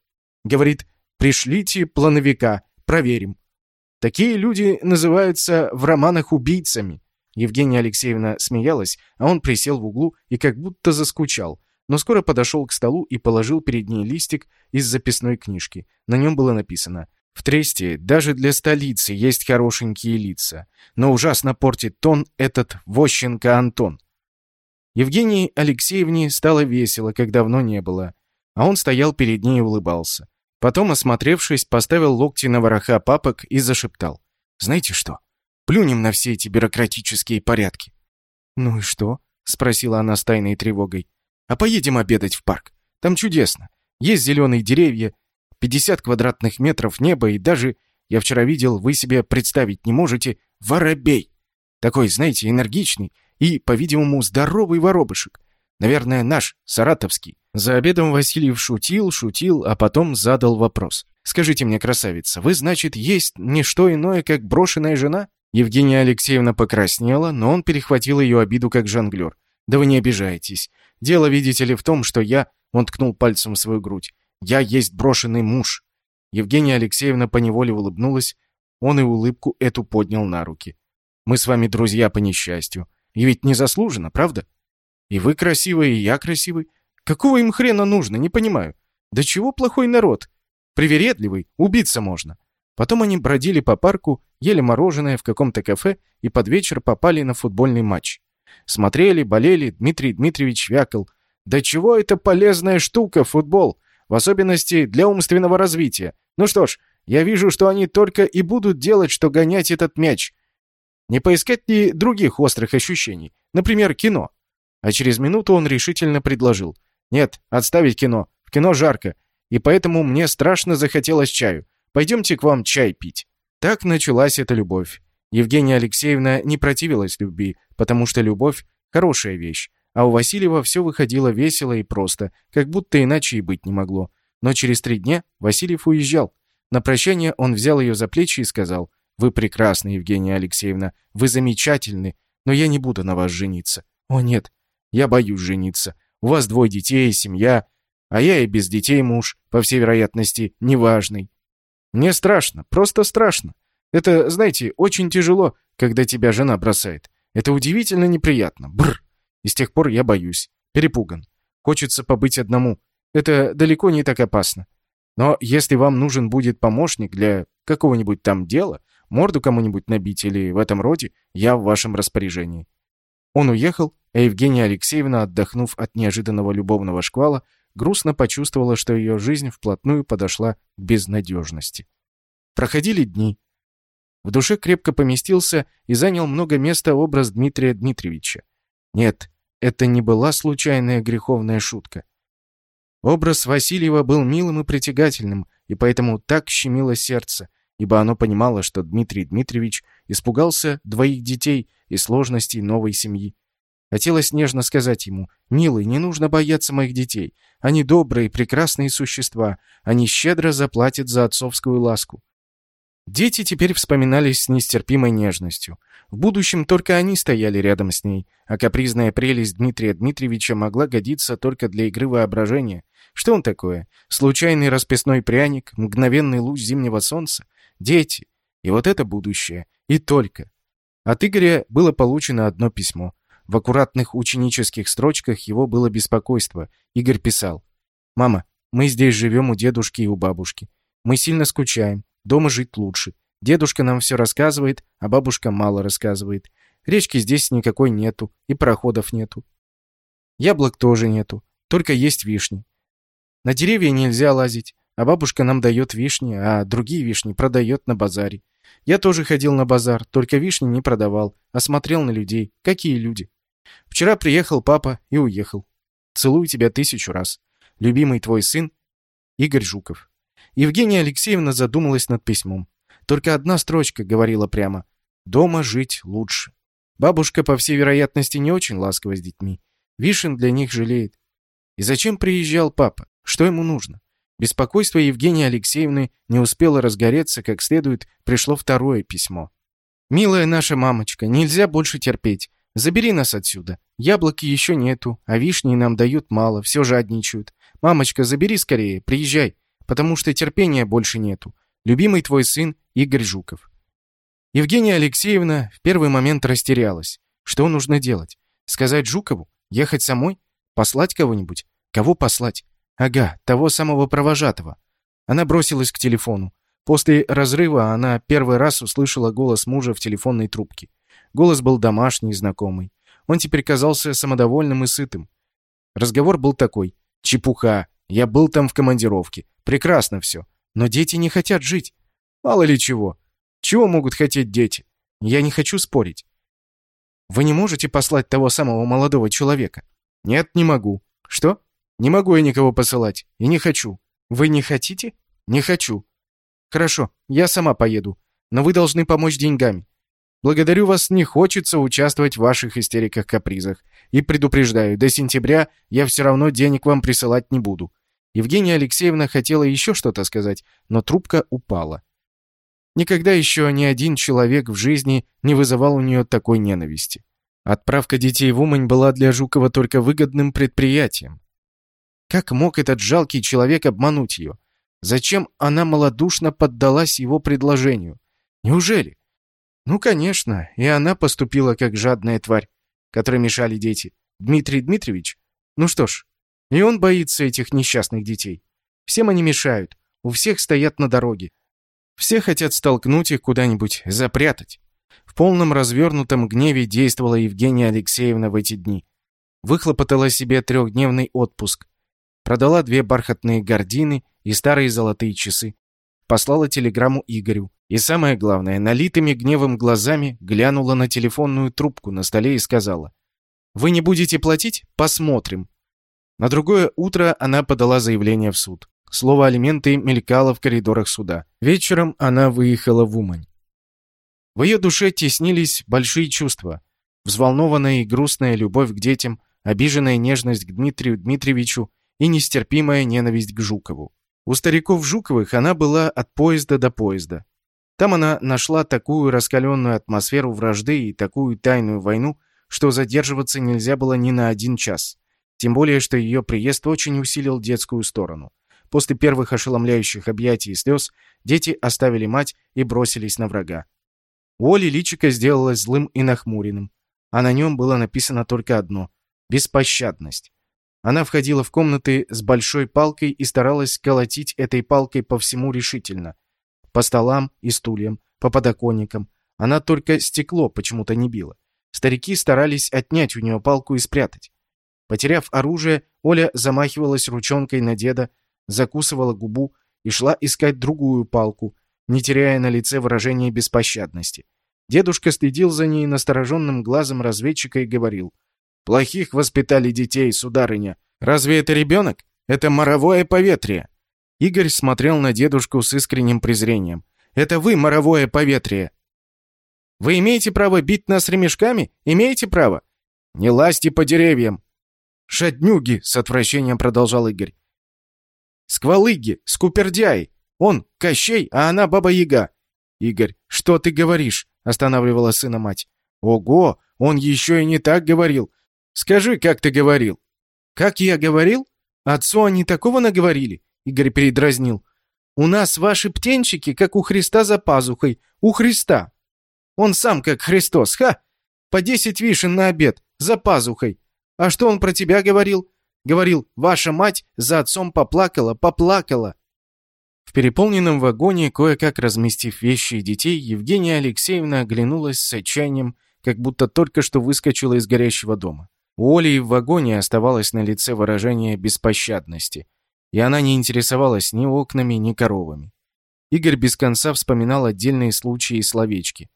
Говорит «Пришлите плановика, проверим». Такие люди называются в романах убийцами. Евгения Алексеевна смеялась, а он присел в углу и как будто заскучал, но скоро подошел к столу и положил перед ней листик из записной книжки. На нем было написано «В Тресте даже для столицы есть хорошенькие лица, но ужасно портит тон этот Вощенко Антон». Евгении Алексеевне стало весело, как давно не было, а он стоял перед ней и улыбался. Потом, осмотревшись, поставил локти на вороха папок и зашептал. «Знаете что? Плюнем на все эти бюрократические порядки». «Ну и что?» — спросила она с тайной тревогой. «А поедем обедать в парк. Там чудесно. Есть зеленые деревья, 50 квадратных метров неба и даже, я вчера видел, вы себе представить не можете, воробей. Такой, знаете, энергичный и, по-видимому, здоровый воробышек. Наверное, наш, саратовский. За обедом Васильев шутил, шутил, а потом задал вопрос. «Скажите мне, красавица, вы, значит, есть не что иное, как брошенная жена?» Евгения Алексеевна покраснела, но он перехватил ее обиду как жонглер. «Да вы не обижайтесь. Дело, видите ли, в том, что я...» Он ткнул пальцем в свою грудь. «Я есть брошенный муж». Евгения Алексеевна поневоле улыбнулась. Он и улыбку эту поднял на руки. «Мы с вами друзья по несчастью. И ведь не заслуженно, правда? И вы красивый, и я красивый. Какого им хрена нужно, не понимаю. Да чего плохой народ? Привередливый, убиться можно. Потом они бродили по парку, ели мороженое в каком-то кафе и под вечер попали на футбольный матч. Смотрели, болели, Дмитрий Дмитриевич вякал. Да чего это полезная штука, футбол? В особенности для умственного развития. Ну что ж, я вижу, что они только и будут делать, что гонять этот мяч. Не поискать ли других острых ощущений? Например, кино? А через минуту он решительно предложил. «Нет, отставить кино. В кино жарко. И поэтому мне страшно захотелось чаю. Пойдемте к вам чай пить». Так началась эта любовь. Евгения Алексеевна не противилась любви, потому что любовь — хорошая вещь. А у Васильева все выходило весело и просто, как будто иначе и быть не могло. Но через три дня Васильев уезжал. На прощание он взял ее за плечи и сказал, «Вы прекрасны, Евгения Алексеевна, вы замечательны, но я не буду на вас жениться». «О, нет, я боюсь жениться. У вас двое детей, семья, а я и без детей муж, по всей вероятности, неважный. Мне страшно, просто страшно. Это, знаете, очень тяжело, когда тебя жена бросает. Это удивительно неприятно. Бр. И с тех пор я боюсь. Перепуган. Хочется побыть одному. Это далеко не так опасно. Но если вам нужен будет помощник для какого-нибудь там дела, морду кому-нибудь набить или в этом роде, я в вашем распоряжении». Он уехал, а Евгения Алексеевна, отдохнув от неожиданного любовного шквала, грустно почувствовала, что ее жизнь вплотную подошла к безнадежности. Проходили дни. В душе крепко поместился и занял много места образ Дмитрия Дмитриевича. Нет, это не была случайная греховная шутка. Образ Васильева был милым и притягательным, и поэтому так щемило сердце, ибо оно понимало, что Дмитрий Дмитриевич испугался двоих детей и сложностей новой семьи. Хотелось нежно сказать ему, «Милый, не нужно бояться моих детей. Они добрые, прекрасные существа. Они щедро заплатят за отцовскую ласку». Дети теперь вспоминались с нестерпимой нежностью. В будущем только они стояли рядом с ней, а капризная прелесть Дмитрия Дмитриевича могла годиться только для игры воображения. Что он такое? Случайный расписной пряник, мгновенный луч зимнего солнца? Дети. И вот это будущее. И только. От Игоря было получено одно письмо. В аккуратных ученических строчках его было беспокойство. Игорь писал. «Мама, мы здесь живем у дедушки и у бабушки. Мы сильно скучаем. Дома жить лучше. Дедушка нам все рассказывает, а бабушка мало рассказывает. Речки здесь никакой нету, и проходов нету. Яблок тоже нету, только есть вишни. На деревья нельзя лазить, а бабушка нам дает вишни, а другие вишни продает на базаре. Я тоже ходил на базар, только вишни не продавал, а смотрел на людей. Какие люди? Вчера приехал папа и уехал. Целую тебя тысячу раз. Любимый твой сын Игорь Жуков. Евгения Алексеевна задумалась над письмом. Только одна строчка говорила прямо «Дома жить лучше». Бабушка, по всей вероятности, не очень ласкова с детьми. Вишен для них жалеет. И зачем приезжал папа? Что ему нужно? Беспокойство Евгении Алексеевны не успело разгореться, как следует, пришло второе письмо. «Милая наша мамочка, нельзя больше терпеть. Забери нас отсюда. Яблоки еще нету, а вишни нам дают мало, все жадничают. Мамочка, забери скорее, приезжай потому что терпения больше нету. Любимый твой сын Игорь Жуков». Евгения Алексеевна в первый момент растерялась. Что нужно делать? Сказать Жукову? Ехать самой? Послать кого-нибудь? Кого послать? Ага, того самого провожатого. Она бросилась к телефону. После разрыва она первый раз услышала голос мужа в телефонной трубке. Голос был домашний, знакомый. Он теперь казался самодовольным и сытым. Разговор был такой. «Чепуха. Я был там в командировке. Прекрасно все. Но дети не хотят жить. Мало ли чего. Чего могут хотеть дети? Я не хочу спорить. Вы не можете послать того самого молодого человека? Нет, не могу. Что? Не могу я никого посылать. И не хочу. Вы не хотите? Не хочу. Хорошо, я сама поеду. Но вы должны помочь деньгами. Благодарю вас, не хочется участвовать в ваших истериках-капризах. И предупреждаю, до сентября я все равно денег вам присылать не буду. Евгения Алексеевна хотела еще что-то сказать, но трубка упала. Никогда еще ни один человек в жизни не вызывал у нее такой ненависти. Отправка детей в Умань была для Жукова только выгодным предприятием. Как мог этот жалкий человек обмануть ее? Зачем она малодушно поддалась его предложению? Неужели? Ну, конечно, и она поступила как жадная тварь, которой мешали дети. Дмитрий Дмитриевич? Ну что ж, и он боится этих несчастных детей. Всем они мешают, у всех стоят на дороге. Все хотят столкнуть их куда-нибудь, запрятать. В полном развернутом гневе действовала Евгения Алексеевна в эти дни. Выхлопотала себе трехдневный отпуск. Продала две бархатные гардины и старые золотые часы. Послала телеграмму Игорю. И самое главное, налитыми гневом глазами глянула на телефонную трубку на столе и сказала. «Вы не будете платить? Посмотрим. На другое утро она подала заявление в суд. Слово «алименты» мелькало в коридорах суда. Вечером она выехала в Умань. В ее душе теснились большие чувства. Взволнованная и грустная любовь к детям, обиженная нежность к Дмитрию Дмитриевичу и нестерпимая ненависть к Жукову. У стариков Жуковых она была от поезда до поезда. Там она нашла такую раскаленную атмосферу вражды и такую тайную войну, что задерживаться нельзя было ни на один час. Тем более, что ее приезд очень усилил детскую сторону. После первых ошеломляющих объятий и слез дети оставили мать и бросились на врага. У Оли личико сделалось злым и нахмуренным, а на нем было написано только одно — беспощадность. Она входила в комнаты с большой палкой и старалась колотить этой палкой по всему решительно. По столам и стульям, по подоконникам. Она только стекло почему-то не била. Старики старались отнять у нее палку и спрятать. Потеряв оружие, Оля замахивалась ручонкой на деда, закусывала губу и шла искать другую палку, не теряя на лице выражения беспощадности. Дедушка следил за ней настороженным глазом разведчика и говорил. «Плохих воспитали детей, сударыня. Разве это ребенок? Это моровое поветрие». Игорь смотрел на дедушку с искренним презрением. «Это вы, моровое поветрие!» «Вы имеете право бить нас ремешками? Имеете право?» «Не лазьте по деревьям!» «Шатнюги!» — с отвращением продолжал Игорь. Сквалыги, скупердяи. Он Кощей, а она Баба-Яга. Игорь, что ты говоришь? Останавливала сына мать. Ого, он еще и не так говорил. Скажи, как ты говорил. Как я говорил? Отцу они такого наговорили? Игорь передразнил. У нас ваши птенчики, как у Христа за пазухой. У Христа. Он сам как Христос, ха! По десять вишен на обед, за пазухой. А что он про тебя говорил? Говорил, ваша мать за отцом поплакала, поплакала. В переполненном вагоне, кое-как разместив вещи и детей, Евгения Алексеевна оглянулась с отчаянием, как будто только что выскочила из горящего дома. У Оли в вагоне оставалось на лице выражение беспощадности, и она не интересовалась ни окнами, ни коровами. Игорь без конца вспоминал отдельные случаи и словечки.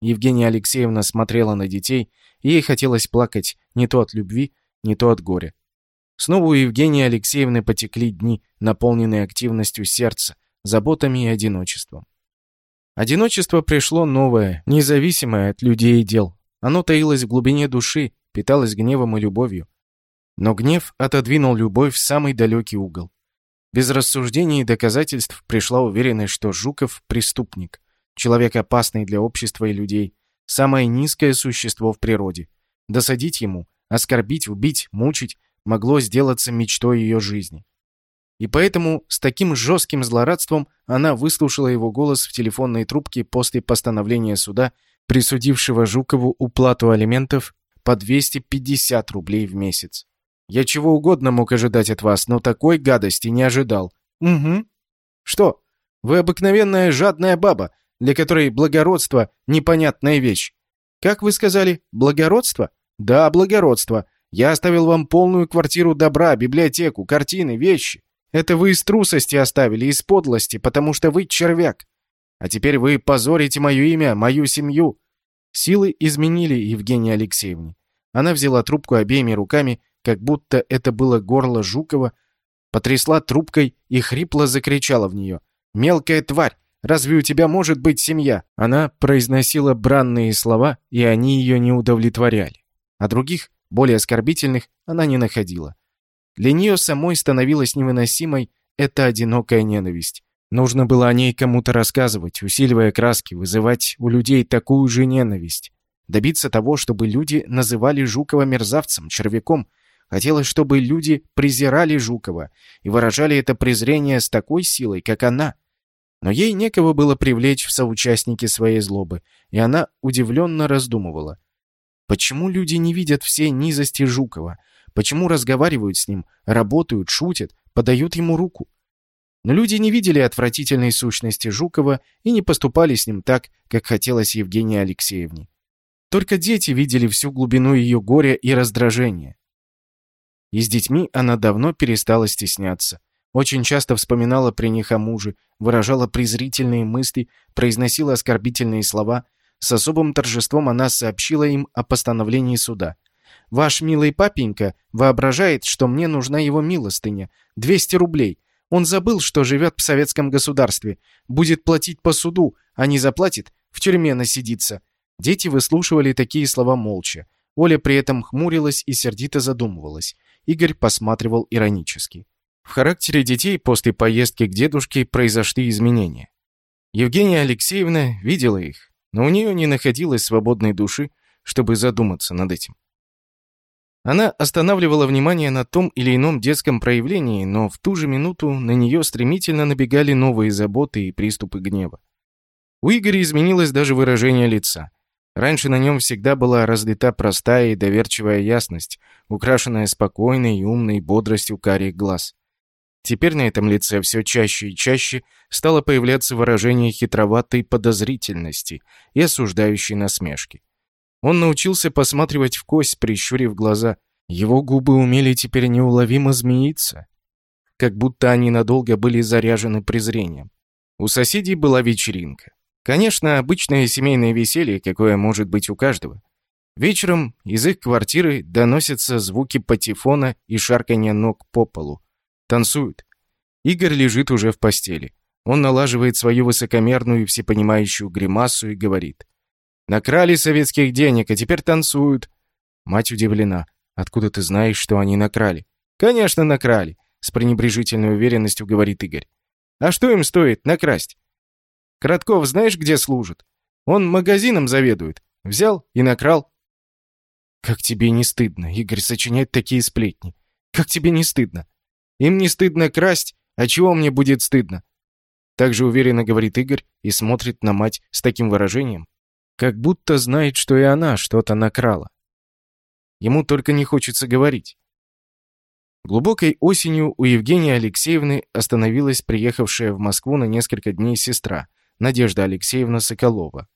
Евгения Алексеевна смотрела на детей, и ей хотелось плакать не то от любви, не то от горя. Снова у Евгении Алексеевны потекли дни, наполненные активностью сердца, заботами и одиночеством. Одиночество пришло новое, независимое от людей и дел. Оно таилось в глубине души, питалось гневом и любовью. Но гнев отодвинул любовь в самый далекий угол. Без рассуждений и доказательств пришла уверенность, что Жуков — преступник, человек опасный для общества и людей, самое низкое существо в природе. Досадить ему, оскорбить, убить, мучить могло сделаться мечтой ее жизни. И поэтому с таким жестким злорадством она выслушала его голос в телефонной трубке после постановления суда, присудившего Жукову уплату алиментов по 250 рублей в месяц. «Я чего угодно мог ожидать от вас, но такой гадости не ожидал». «Угу». «Что? Вы обыкновенная жадная баба, для которой благородство — непонятная вещь. Как вы сказали, благородство? Да, благородство. Я оставил вам полную квартиру добра, библиотеку, картины, вещи. Это вы из трусости оставили, из подлости, потому что вы червяк. А теперь вы позорите мое имя, мою семью». Силы изменили Евгении Алексеевне. Она взяла трубку обеими руками, как будто это было горло Жукова, потрясла трубкой и хрипло закричала в нее. «Мелкая тварь! Разве у тебя может быть семья?» Она произносила бранные слова, и они ее не удовлетворяли. А других более оскорбительных она не находила. Для нее самой становилась невыносимой эта одинокая ненависть. Нужно было о ней кому-то рассказывать, усиливая краски, вызывать у людей такую же ненависть. Добиться того, чтобы люди называли Жукова мерзавцем, червяком. Хотелось, чтобы люди презирали Жукова и выражали это презрение с такой силой, как она. Но ей некого было привлечь в соучастники своей злобы, и она удивленно раздумывала. Почему люди не видят все низости Жукова? Почему разговаривают с ним, работают, шутят, подают ему руку? Но люди не видели отвратительной сущности Жукова и не поступали с ним так, как хотелось Евгении Алексеевне. Только дети видели всю глубину ее горя и раздражения. И с детьми она давно перестала стесняться. Очень часто вспоминала при них о муже, выражала презрительные мысли, произносила оскорбительные слова – с особым торжеством она сообщила им о постановлении суда. Ваш милый папенька воображает, что мне нужна его милостыня. 200 рублей. Он забыл, что живет в советском государстве. Будет платить по суду, а не заплатит, в тюрьме насидится». Дети выслушивали такие слова молча. Оля при этом хмурилась и сердито задумывалась. Игорь посматривал иронически. В характере детей после поездки к дедушке произошли изменения. Евгения Алексеевна видела их, но у нее не находилось свободной души, чтобы задуматься над этим. Она останавливала внимание на том или ином детском проявлении, но в ту же минуту на нее стремительно набегали новые заботы и приступы гнева. У Игоря изменилось даже выражение лица. Раньше на нем всегда была разлита простая и доверчивая ясность, украшенная спокойной и умной бодростью карих глаз. Теперь на этом лице все чаще и чаще стало появляться выражение хитроватой подозрительности и осуждающей насмешки. Он научился посматривать в кость, прищурив глаза. Его губы умели теперь неуловимо змеиться, как будто они надолго были заряжены презрением. У соседей была вечеринка. Конечно, обычное семейное веселье, какое может быть у каждого. Вечером из их квартиры доносятся звуки патефона и шарканья ног по полу. Танцуют. Игорь лежит уже в постели. Он налаживает свою высокомерную и всепонимающую гримасу и говорит. Накрали советских денег, а теперь танцуют. Мать удивлена. Откуда ты знаешь, что они накрали? Конечно, накрали, с пренебрежительной уверенностью говорит Игорь. А что им стоит накрасть? Кратков знаешь, где служит? Он магазином заведует. Взял и накрал. Как тебе не стыдно, Игорь, сочинять такие сплетни? Как тебе не стыдно? Им не стыдно красть, а чего мне будет стыдно? Так же уверенно говорит Игорь и смотрит на мать с таким выражением, как будто знает, что и она что-то накрала. Ему только не хочется говорить. Глубокой осенью у Евгении Алексеевны остановилась приехавшая в Москву на несколько дней сестра, Надежда Алексеевна Соколова.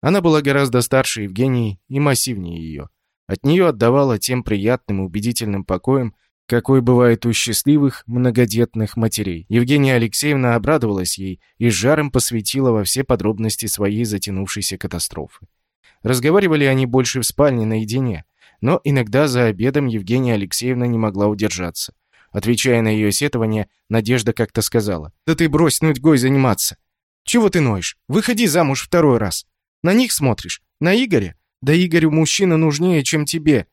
Она была гораздо старше Евгении и массивнее ее. От нее отдавала тем приятным и убедительным покоем, какой бывает у счастливых многодетных матерей. Евгения Алексеевна обрадовалась ей и с жаром посвятила во все подробности своей затянувшейся катастрофы. Разговаривали они больше в спальне наедине, но иногда за обедом Евгения Алексеевна не могла удержаться. Отвечая на ее сетование, Надежда как-то сказала, «Да ты брось нудьгой заниматься! Чего ты ноешь? Выходи замуж второй раз! На них смотришь? На Игоря? Да Игорю мужчина нужнее, чем тебе!»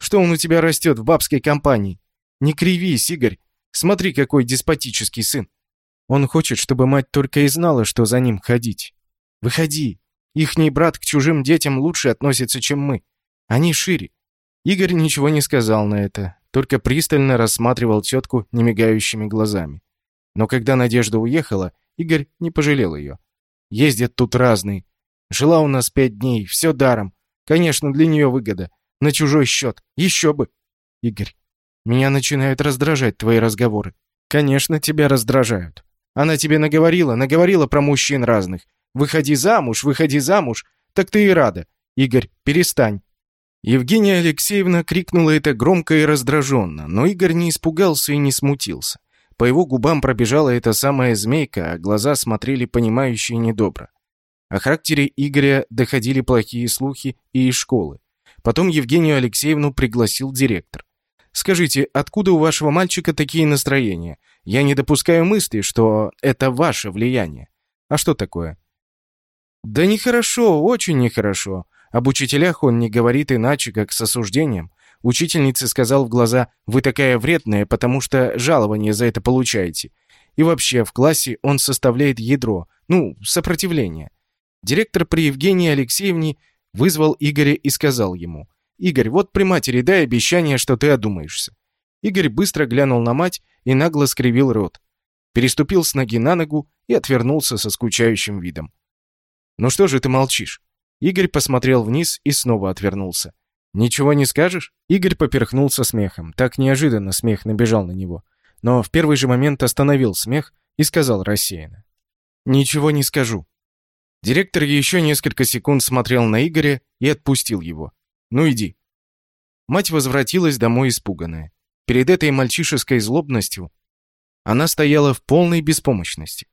Что он у тебя растет в бабской компании? Не кривись, Игорь. Смотри, какой деспотический сын. Он хочет, чтобы мать только и знала, что за ним ходить. Выходи. Ихний брат к чужим детям лучше относится, чем мы. Они шире. Игорь ничего не сказал на это, только пристально рассматривал тетку немигающими глазами. Но когда Надежда уехала, Игорь не пожалел ее. Ездят тут разные. Жила у нас пять дней, все даром. Конечно, для нее выгода. На чужой счет. Еще бы. Игорь, меня начинают раздражать твои разговоры. Конечно, тебя раздражают. Она тебе наговорила, наговорила про мужчин разных. Выходи замуж, выходи замуж. Так ты и рада. Игорь, перестань. Евгения Алексеевна крикнула это громко и раздраженно, но Игорь не испугался и не смутился. По его губам пробежала эта самая змейка, а глаза смотрели понимающе и недобро. О характере Игоря доходили плохие слухи и из школы. Потом Евгению Алексеевну пригласил директор. «Скажите, откуда у вашего мальчика такие настроения? Я не допускаю мысли, что это ваше влияние. А что такое?» «Да нехорошо, очень нехорошо. Об учителях он не говорит иначе, как с осуждением. Учительнице сказал в глаза, вы такая вредная, потому что жалование за это получаете. И вообще, в классе он составляет ядро, ну, сопротивление. Директор при Евгении Алексеевне Вызвал Игоря и сказал ему, «Игорь, вот при матери дай обещание, что ты одумаешься». Игорь быстро глянул на мать и нагло скривил рот. Переступил с ноги на ногу и отвернулся со скучающим видом. «Ну что же ты молчишь?» Игорь посмотрел вниз и снова отвернулся. «Ничего не скажешь?» Игорь поперхнулся смехом. Так неожиданно смех набежал на него. Но в первый же момент остановил смех и сказал рассеянно. «Ничего не скажу. Директор еще несколько секунд смотрел на Игоря и отпустил его. «Ну иди». Мать возвратилась домой испуганная. Перед этой мальчишеской злобностью она стояла в полной беспомощности.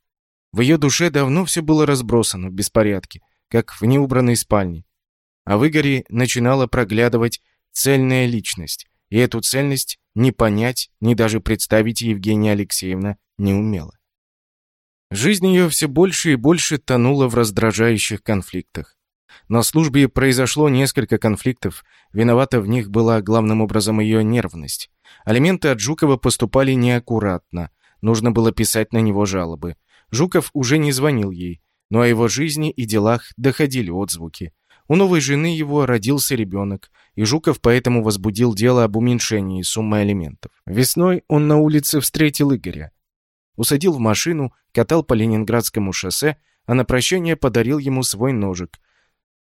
В ее душе давно все было разбросано в беспорядке, как в неубранной спальне. А в Игоре начинала проглядывать цельная личность, и эту цельность ни понять, ни даже представить Евгения Алексеевна не умела. Жизнь ее все больше и больше тонула в раздражающих конфликтах. На службе произошло несколько конфликтов, виновата в них была главным образом ее нервность. Алименты от Жукова поступали неаккуратно, нужно было писать на него жалобы. Жуков уже не звонил ей, но о его жизни и делах доходили отзвуки. У новой жены его родился ребенок, и Жуков поэтому возбудил дело об уменьшении суммы алиментов. Весной он на улице встретил Игоря. Усадил в машину, катал по Ленинградскому шоссе, а на прощание подарил ему свой ножик,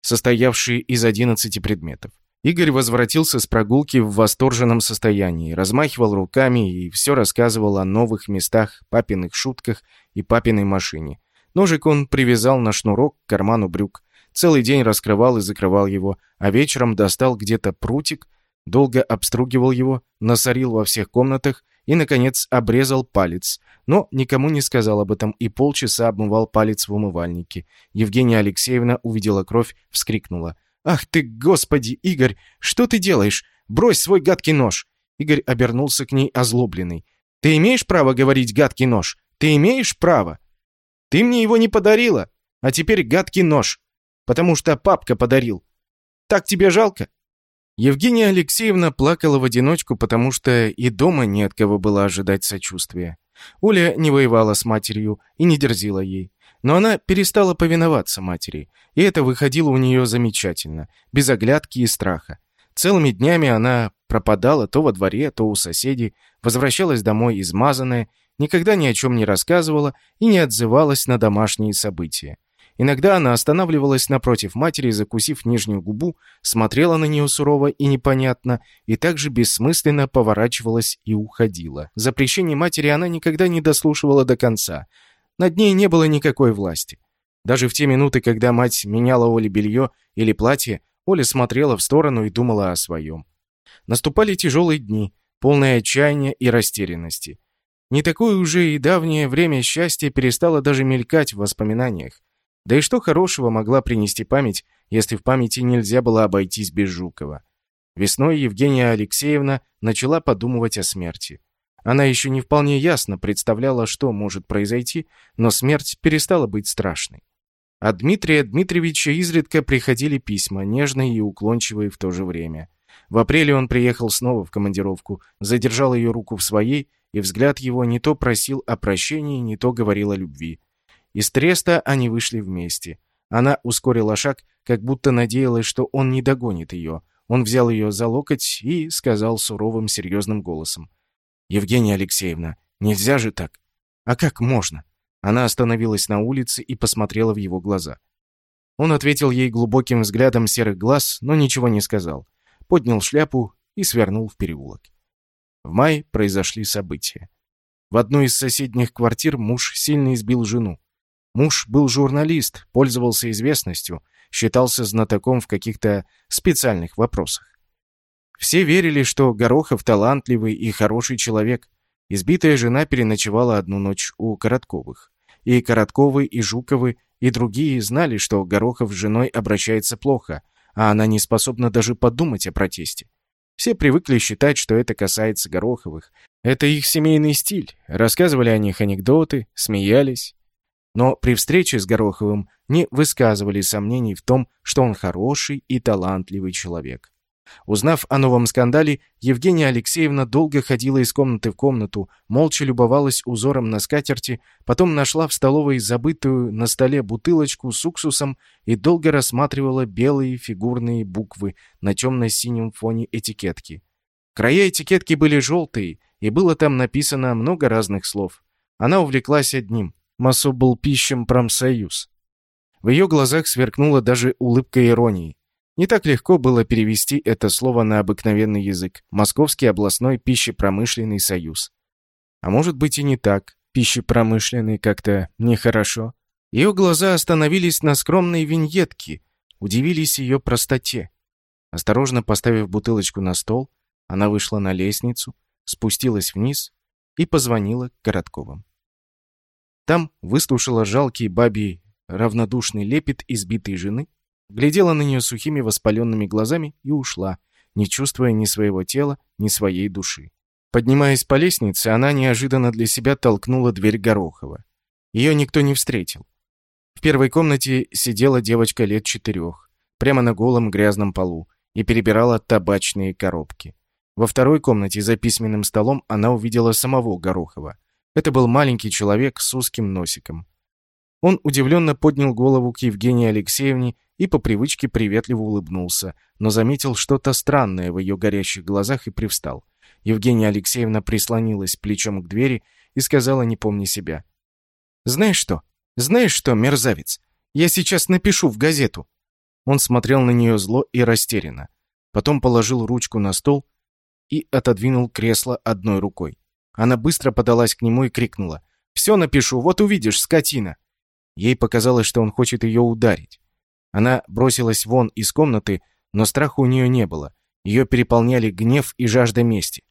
состоявший из 11 предметов. Игорь возвратился с прогулки в восторженном состоянии, размахивал руками и все рассказывал о новых местах, папиных шутках и папиной машине. Ножик он привязал на шнурок к карману брюк, целый день раскрывал и закрывал его, а вечером достал где-то прутик, долго обстругивал его, насорил во всех комнатах и, наконец, обрезал палец, но никому не сказал об этом и полчаса обмывал палец в умывальнике. Евгения Алексеевна увидела кровь, вскрикнула. «Ах ты, господи, Игорь, что ты делаешь? Брось свой гадкий нож!» Игорь обернулся к ней озлобленный. «Ты имеешь право говорить гадкий нож? Ты имеешь право? Ты мне его не подарила, а теперь гадкий нож, потому что папка подарил. Так тебе жалко?» Евгения Алексеевна плакала в одиночку, потому что и дома не от кого было ожидать сочувствия. Оля не воевала с матерью и не дерзила ей. Но она перестала повиноваться матери, и это выходило у нее замечательно, без оглядки и страха. Целыми днями она пропадала то во дворе, то у соседей, возвращалась домой измазанная, никогда ни о чем не рассказывала и не отзывалась на домашние события. Иногда она останавливалась напротив матери, закусив нижнюю губу, смотрела на нее сурово и непонятно, и также бессмысленно поворачивалась и уходила. Запрещение матери она никогда не дослушивала до конца. Над ней не было никакой власти. Даже в те минуты, когда мать меняла Оле белье или платье, Оля смотрела в сторону и думала о своем. Наступали тяжелые дни, полные отчаяния и растерянности. Не такое уже и давнее время счастья перестало даже мелькать в воспоминаниях. Да и что хорошего могла принести память, если в памяти нельзя было обойтись без Жукова? Весной Евгения Алексеевна начала подумывать о смерти. Она еще не вполне ясно представляла, что может произойти, но смерть перестала быть страшной. От Дмитрия Дмитриевича изредка приходили письма, нежные и уклончивые в то же время. В апреле он приехал снова в командировку, задержал ее руку в своей, и взгляд его не то просил о прощении, не то говорил о любви. Из Треста они вышли вместе. Она ускорила шаг, как будто надеялась, что он не догонит ее. Он взял ее за локоть и сказал суровым, серьезным голосом. «Евгения Алексеевна, нельзя же так!» «А как можно?» Она остановилась на улице и посмотрела в его глаза. Он ответил ей глубоким взглядом серых глаз, но ничего не сказал. Поднял шляпу и свернул в переулок. В мае произошли события. В одной из соседних квартир муж сильно избил жену. Муж был журналист, пользовался известностью, считался знатоком в каких-то специальных вопросах. Все верили, что Горохов талантливый и хороший человек. Избитая жена переночевала одну ночь у Коротковых. И Коротковы, и Жуковы, и другие знали, что Горохов с женой обращается плохо, а она не способна даже подумать о протесте. Все привыкли считать, что это касается Гороховых. Это их семейный стиль. Рассказывали о них анекдоты, смеялись но при встрече с Гороховым не высказывали сомнений в том, что он хороший и талантливый человек. Узнав о новом скандале, Евгения Алексеевна долго ходила из комнаты в комнату, молча любовалась узором на скатерти, потом нашла в столовой забытую на столе бутылочку с уксусом и долго рассматривала белые фигурные буквы на темно-синем фоне этикетки. Края этикетки были желтые, и было там написано много разных слов. Она увлеклась одним Масобл-пищем промсоюз. В ее глазах сверкнула даже улыбка иронии. Не так легко было перевести это слово на обыкновенный язык. Московский областной пищепромышленный союз. А может быть и не так. Пищепромышленный как-то нехорошо. Ее глаза остановились на скромной виньетке, удивились ее простоте. Осторожно поставив бутылочку на стол, она вышла на лестницу, спустилась вниз и позвонила Коротковым. Там выслушала жалкий бабий равнодушный лепет избитой жены, глядела на нее сухими воспаленными глазами и ушла, не чувствуя ни своего тела, ни своей души. Поднимаясь по лестнице, она неожиданно для себя толкнула дверь Горохова. Ее никто не встретил. В первой комнате сидела девочка лет четырех, прямо на голом грязном полу, и перебирала табачные коробки. Во второй комнате за письменным столом она увидела самого Горохова. Это был маленький человек с узким носиком. Он удивленно поднял голову к Евгении Алексеевне и по привычке приветливо улыбнулся, но заметил что-то странное в ее горящих глазах и привстал. Евгения Алексеевна прислонилась плечом к двери и сказала, не помня себя. «Знаешь что? Знаешь что, мерзавец? Я сейчас напишу в газету». Он смотрел на нее зло и растерянно. Потом положил ручку на стол и отодвинул кресло одной рукой. Она быстро подалась к нему и крикнула. «Все напишу, вот увидишь, скотина!» Ей показалось, что он хочет ее ударить. Она бросилась вон из комнаты, но страха у нее не было. Ее переполняли гнев и жажда мести.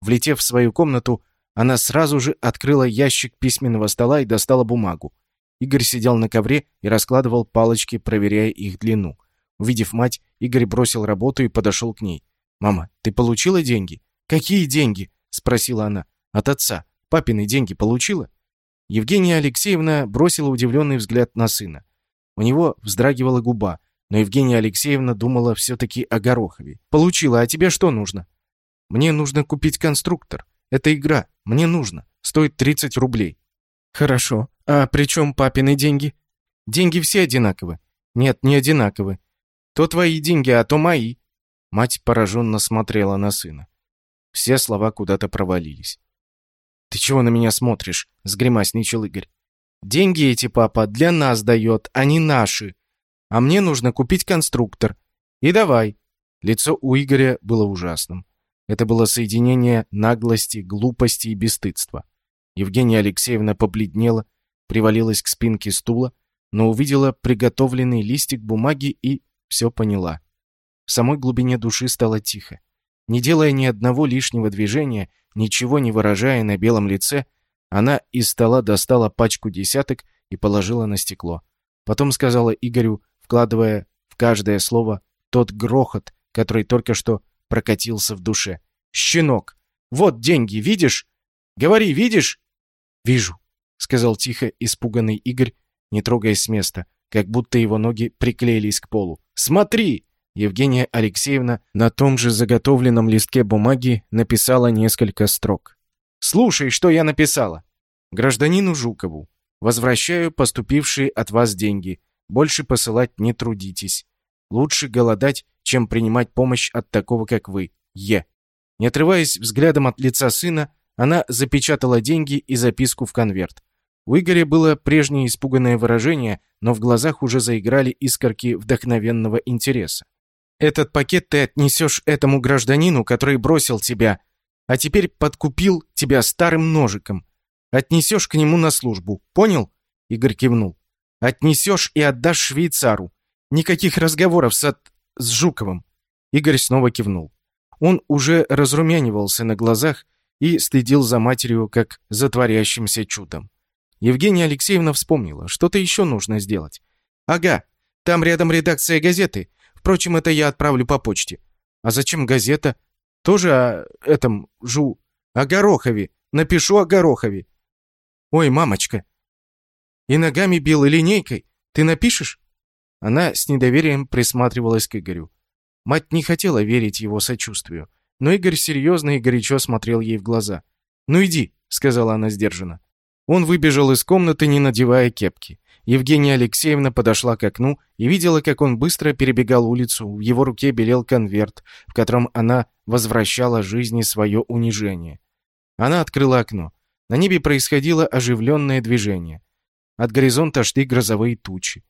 Влетев в свою комнату, она сразу же открыла ящик письменного стола и достала бумагу. Игорь сидел на ковре и раскладывал палочки, проверяя их длину. Увидев мать, Игорь бросил работу и подошел к ней. «Мама, ты получила деньги?» «Какие деньги?» — спросила она. «От отца. Папины деньги получила?» Евгения Алексеевна бросила удивленный взгляд на сына. У него вздрагивала губа, но Евгения Алексеевна думала все-таки о Горохове. «Получила, а тебе что нужно?» «Мне нужно купить конструктор. Это игра. Мне нужно. Стоит 30 рублей». «Хорошо. А при чем папины деньги?» «Деньги все одинаковы». «Нет, не одинаковы. То твои деньги, а то мои». Мать пораженно смотрела на сына. Все слова куда-то провалились. «Ты чего на меня смотришь?» — сгримасничал Игорь. «Деньги эти папа для нас дает, а не наши. А мне нужно купить конструктор. И давай». Лицо у Игоря было ужасным. Это было соединение наглости, глупости и бесстыдства. Евгения Алексеевна побледнела, привалилась к спинке стула, но увидела приготовленный листик бумаги и все поняла. В самой глубине души стало тихо. Не делая ни одного лишнего движения, ничего не выражая на белом лице, она из стола достала пачку десяток и положила на стекло. Потом сказала Игорю, вкладывая в каждое слово тот грохот, который только что прокатился в душе. «Щенок! Вот деньги, видишь? Говори, видишь?» «Вижу», — сказал тихо испуганный Игорь, не трогаясь с места, как будто его ноги приклеились к полу. «Смотри!» Евгения Алексеевна на том же заготовленном листке бумаги написала несколько строк. «Слушай, что я написала. Гражданину Жукову. Возвращаю поступившие от вас деньги. Больше посылать не трудитесь. Лучше голодать, чем принимать помощь от такого, как вы. Е». Не отрываясь взглядом от лица сына, она запечатала деньги и записку в конверт. У Игоря было прежнее испуганное выражение, но в глазах уже заиграли искорки вдохновенного интереса. «Этот пакет ты отнесешь этому гражданину, который бросил тебя, а теперь подкупил тебя старым ножиком. Отнесешь к нему на службу, понял?» Игорь кивнул. «Отнесешь и отдашь швейцару. Никаких разговоров с, от... с Жуковым». Игорь снова кивнул. Он уже разрумянивался на глазах и следил за матерью, как за творящимся чудом. Евгения Алексеевна вспомнила, что-то еще нужно сделать. «Ага, там рядом редакция газеты. Впрочем, это я отправлю по почте». «А зачем газета?» «Тоже о этом, Жу, о Горохове. Напишу о Горохове». «Ой, мамочка!» «И ногами бил, и линейкой. Ты напишешь?» Она с недоверием присматривалась к Игорю. Мать не хотела верить его сочувствию, но Игорь серьезно и горячо смотрел ей в глаза. «Ну иди», — сказала она сдержанно. Он выбежал из комнаты, не надевая кепки. Евгения Алексеевна подошла к окну и видела, как он быстро перебегал улицу. В его руке белел конверт, в котором она возвращала жизни свое унижение. Она открыла окно. На небе происходило оживленное движение. От горизонта шли грозовые тучи.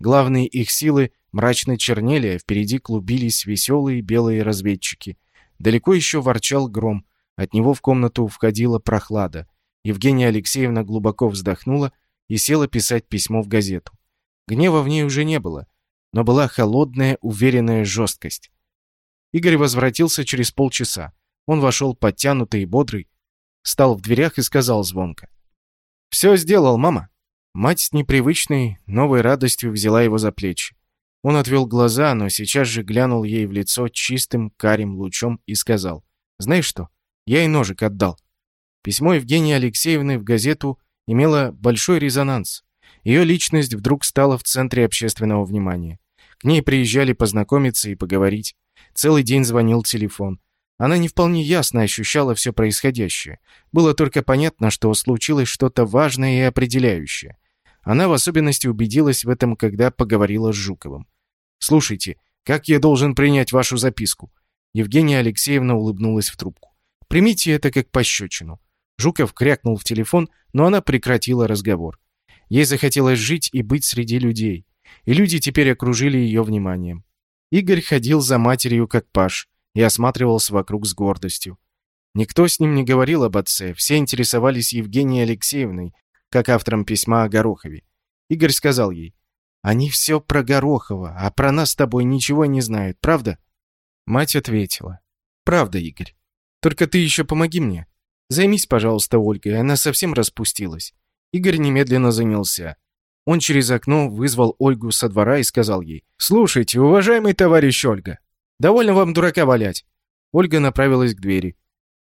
Главные их силы мрачно чернели, а впереди клубились веселые белые разведчики. Далеко еще ворчал гром. От него в комнату входила прохлада. Евгения Алексеевна глубоко вздохнула и села писать письмо в газету. Гнева в ней уже не было, но была холодная, уверенная жесткость. Игорь возвратился через полчаса. Он вошел подтянутый и бодрый, стал в дверях и сказал звонко. «Все сделал, мама». Мать с непривычной, новой радостью взяла его за плечи. Он отвел глаза, но сейчас же глянул ей в лицо чистым карим лучом и сказал, «Знаешь что? Я и ножик отдал». Письмо Евгении Алексеевны в газету имело большой резонанс. Ее личность вдруг стала в центре общественного внимания. К ней приезжали познакомиться и поговорить. Целый день звонил телефон. Она не вполне ясно ощущала все происходящее. Было только понятно, что случилось что-то важное и определяющее. Она в особенности убедилась в этом, когда поговорила с Жуковым. «Слушайте, как я должен принять вашу записку?» Евгения Алексеевна улыбнулась в трубку. «Примите это как пощечину». Жуков крякнул в телефон, но она прекратила разговор. Ей захотелось жить и быть среди людей. И люди теперь окружили ее вниманием. Игорь ходил за матерью как паш и осматривался вокруг с гордостью. Никто с ним не говорил об отце, все интересовались Евгенией Алексеевной, как автором письма о Горохове. Игорь сказал ей, «Они все про Горохова, а про нас с тобой ничего не знают, правда?» Мать ответила, «Правда, Игорь. Только ты еще помоги мне. Займись, пожалуйста, Ольгой, она совсем распустилась». Игорь немедленно занялся. Он через окно вызвал Ольгу со двора и сказал ей, «Слушайте, уважаемый товарищ Ольга, довольно вам дурака валять». Ольга направилась к двери.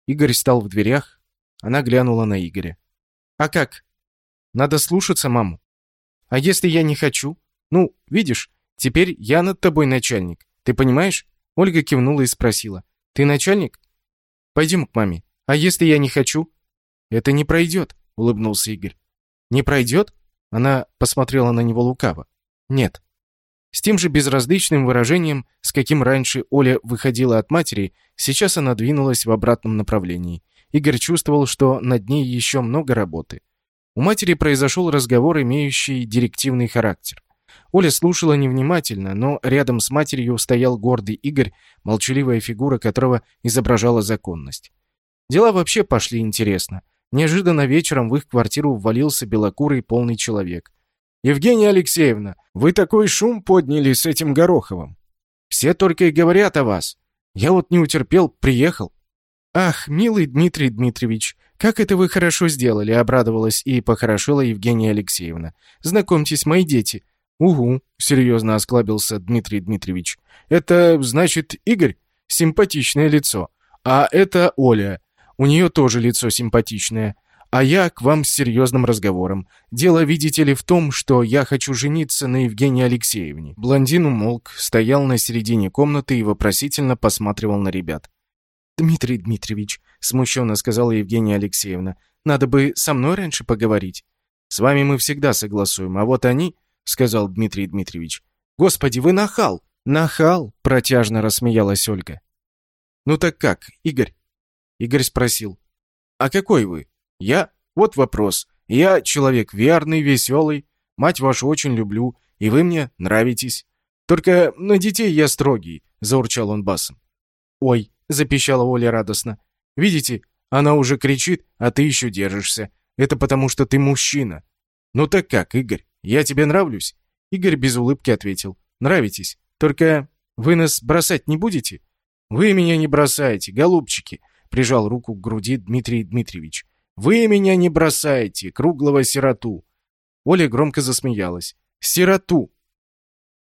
Игорь стал в дверях. Она глянула на Игоря. «А как? Надо слушаться маму. А если я не хочу? Ну, видишь, теперь я над тобой начальник. Ты понимаешь?» Ольга кивнула и спросила. «Ты начальник? Пойдем к маме. А если я не хочу?» «Это не пройдет», — улыбнулся Игорь. «Не пройдет?» Она посмотрела на него лукаво. «Нет». С тем же безразличным выражением, с каким раньше Оля выходила от матери, сейчас она двинулась в обратном направлении. Игорь чувствовал, что над ней еще много работы. У матери произошел разговор, имеющий директивный характер. Оля слушала невнимательно, но рядом с матерью стоял гордый Игорь, молчаливая фигура которого изображала законность. Дела вообще пошли интересно. Неожиданно вечером в их квартиру ввалился белокурый полный человек. «Евгения Алексеевна, вы такой шум подняли с этим Гороховым. Все только и говорят о вас. Я вот не утерпел, приехал». «Ах, милый Дмитрий Дмитриевич, как это вы хорошо сделали!» — обрадовалась и похорошела Евгения Алексеевна. «Знакомьтесь, мои дети». «Угу», — серьезно осклабился Дмитрий Дмитриевич. «Это, значит, Игорь? Симпатичное лицо. А это Оля. У нее тоже лицо симпатичное. А я к вам с серьезным разговором. Дело, видите ли, в том, что я хочу жениться на Евгении Алексеевне». Блондин умолк, стоял на середине комнаты и вопросительно посматривал на ребят. «Дмитрий Дмитриевич», — смущенно сказала Евгения Алексеевна, — «надо бы со мной раньше поговорить». «С вами мы всегда согласуем, а вот они...» — сказал Дмитрий Дмитриевич. «Господи, вы нахал!» «Нахал!» — протяжно рассмеялась Ольга. «Ну так как, Игорь?» Игорь спросил. «А какой вы?» «Я? Вот вопрос. Я человек верный, веселый. Мать вашу очень люблю, и вы мне нравитесь. Только на детей я строгий», — заурчал он басом. «Ой», — запищала Оля радостно. «Видите, она уже кричит, а ты еще держишься. Это потому, что ты мужчина». «Ну так как, Игорь, я тебе нравлюсь?» Игорь без улыбки ответил. «Нравитесь. Только вы нас бросать не будете?» «Вы меня не бросаете, голубчики прижал руку к груди Дмитрий Дмитриевич. «Вы меня не бросаете, круглого сироту!» Оля громко засмеялась. «Сироту!»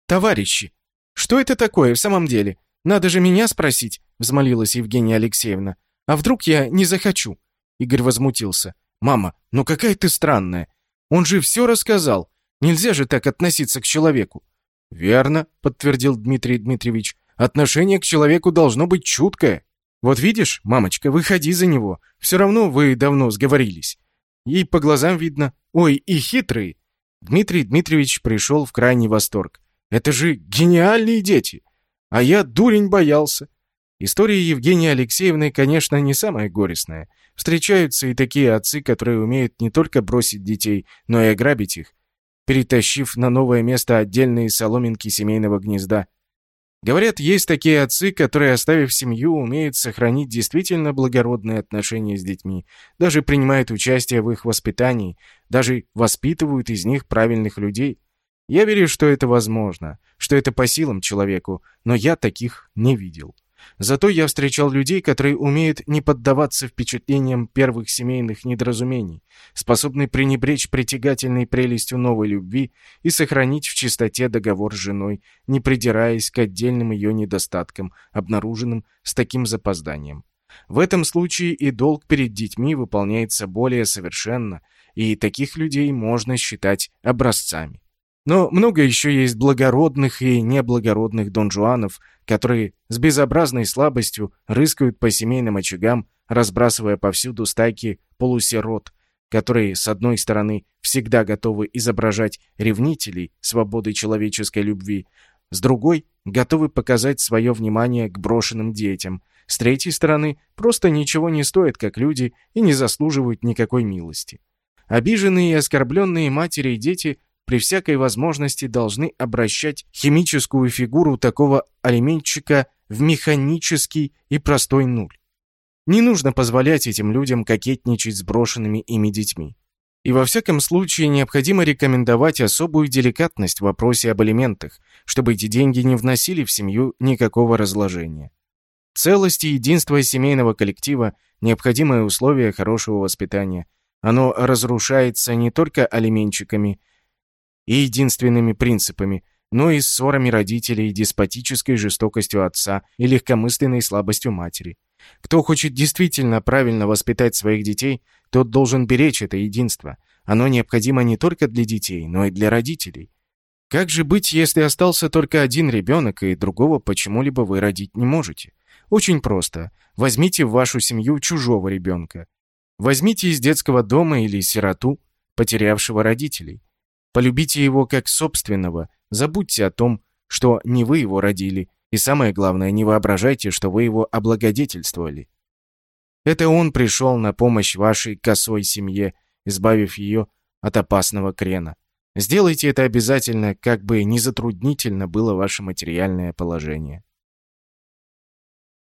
«Товарищи, что это такое в самом деле? Надо же меня спросить!» взмолилась Евгения Алексеевна. «А вдруг я не захочу?» Игорь возмутился. «Мама, ну какая ты странная! Он же все рассказал! Нельзя же так относиться к человеку!» «Верно», — подтвердил Дмитрий Дмитриевич. «Отношение к человеку должно быть чуткое». Вот видишь, мамочка, выходи за него. Все равно вы давно сговорились. И по глазам видно. Ой, и хитрый. Дмитрий Дмитриевич пришел в крайний восторг. Это же гениальные дети. А я, дурень, боялся. История Евгении Алексеевны, конечно, не самая горестная. Встречаются и такие отцы, которые умеют не только бросить детей, но и ограбить их, перетащив на новое место отдельные соломинки семейного гнезда. Говорят, есть такие отцы, которые, оставив семью, умеют сохранить действительно благородные отношения с детьми, даже принимают участие в их воспитании, даже воспитывают из них правильных людей. Я верю, что это возможно, что это по силам человеку, но я таких не видел. Зато я встречал людей, которые умеют не поддаваться впечатлениям первых семейных недоразумений, способны пренебречь притягательной прелестью новой любви и сохранить в чистоте договор с женой, не придираясь к отдельным ее недостаткам, обнаруженным с таким запозданием. В этом случае и долг перед детьми выполняется более совершенно, и таких людей можно считать образцами. Но много еще есть благородных и неблагородных донжуанов, которые с безобразной слабостью рыскают по семейным очагам, разбрасывая повсюду стайки полусирот, которые, с одной стороны, всегда готовы изображать ревнителей свободы человеческой любви, с другой — готовы показать свое внимание к брошенным детям, с третьей стороны, просто ничего не стоят как люди и не заслуживают никакой милости. Обиженные и оскорбленные матери и дети при всякой возможности должны обращать химическую фигуру такого алименщика в механический и простой нуль. Не нужно позволять этим людям кокетничать с брошенными ими детьми. И во всяком случае необходимо рекомендовать особую деликатность в вопросе об алиментах, чтобы эти деньги не вносили в семью никакого разложения. Целость и единство семейного коллектива – необходимое условие хорошего воспитания. Оно разрушается не только алименщиками – и единственными принципами, но и ссорами родителей, деспотической жестокостью отца и легкомысленной слабостью матери. Кто хочет действительно правильно воспитать своих детей, тот должен беречь это единство. Оно необходимо не только для детей, но и для родителей. Как же быть, если остался только один ребенок, и другого почему-либо вы родить не можете? Очень просто. Возьмите в вашу семью чужого ребенка. Возьмите из детского дома или сироту, потерявшего родителей. Полюбите его как собственного, забудьте о том, что не вы его родили, и самое главное, не воображайте, что вы его облагодетельствовали. Это он пришел на помощь вашей косой семье, избавив ее от опасного крена. Сделайте это обязательно, как бы не затруднительно было ваше материальное положение.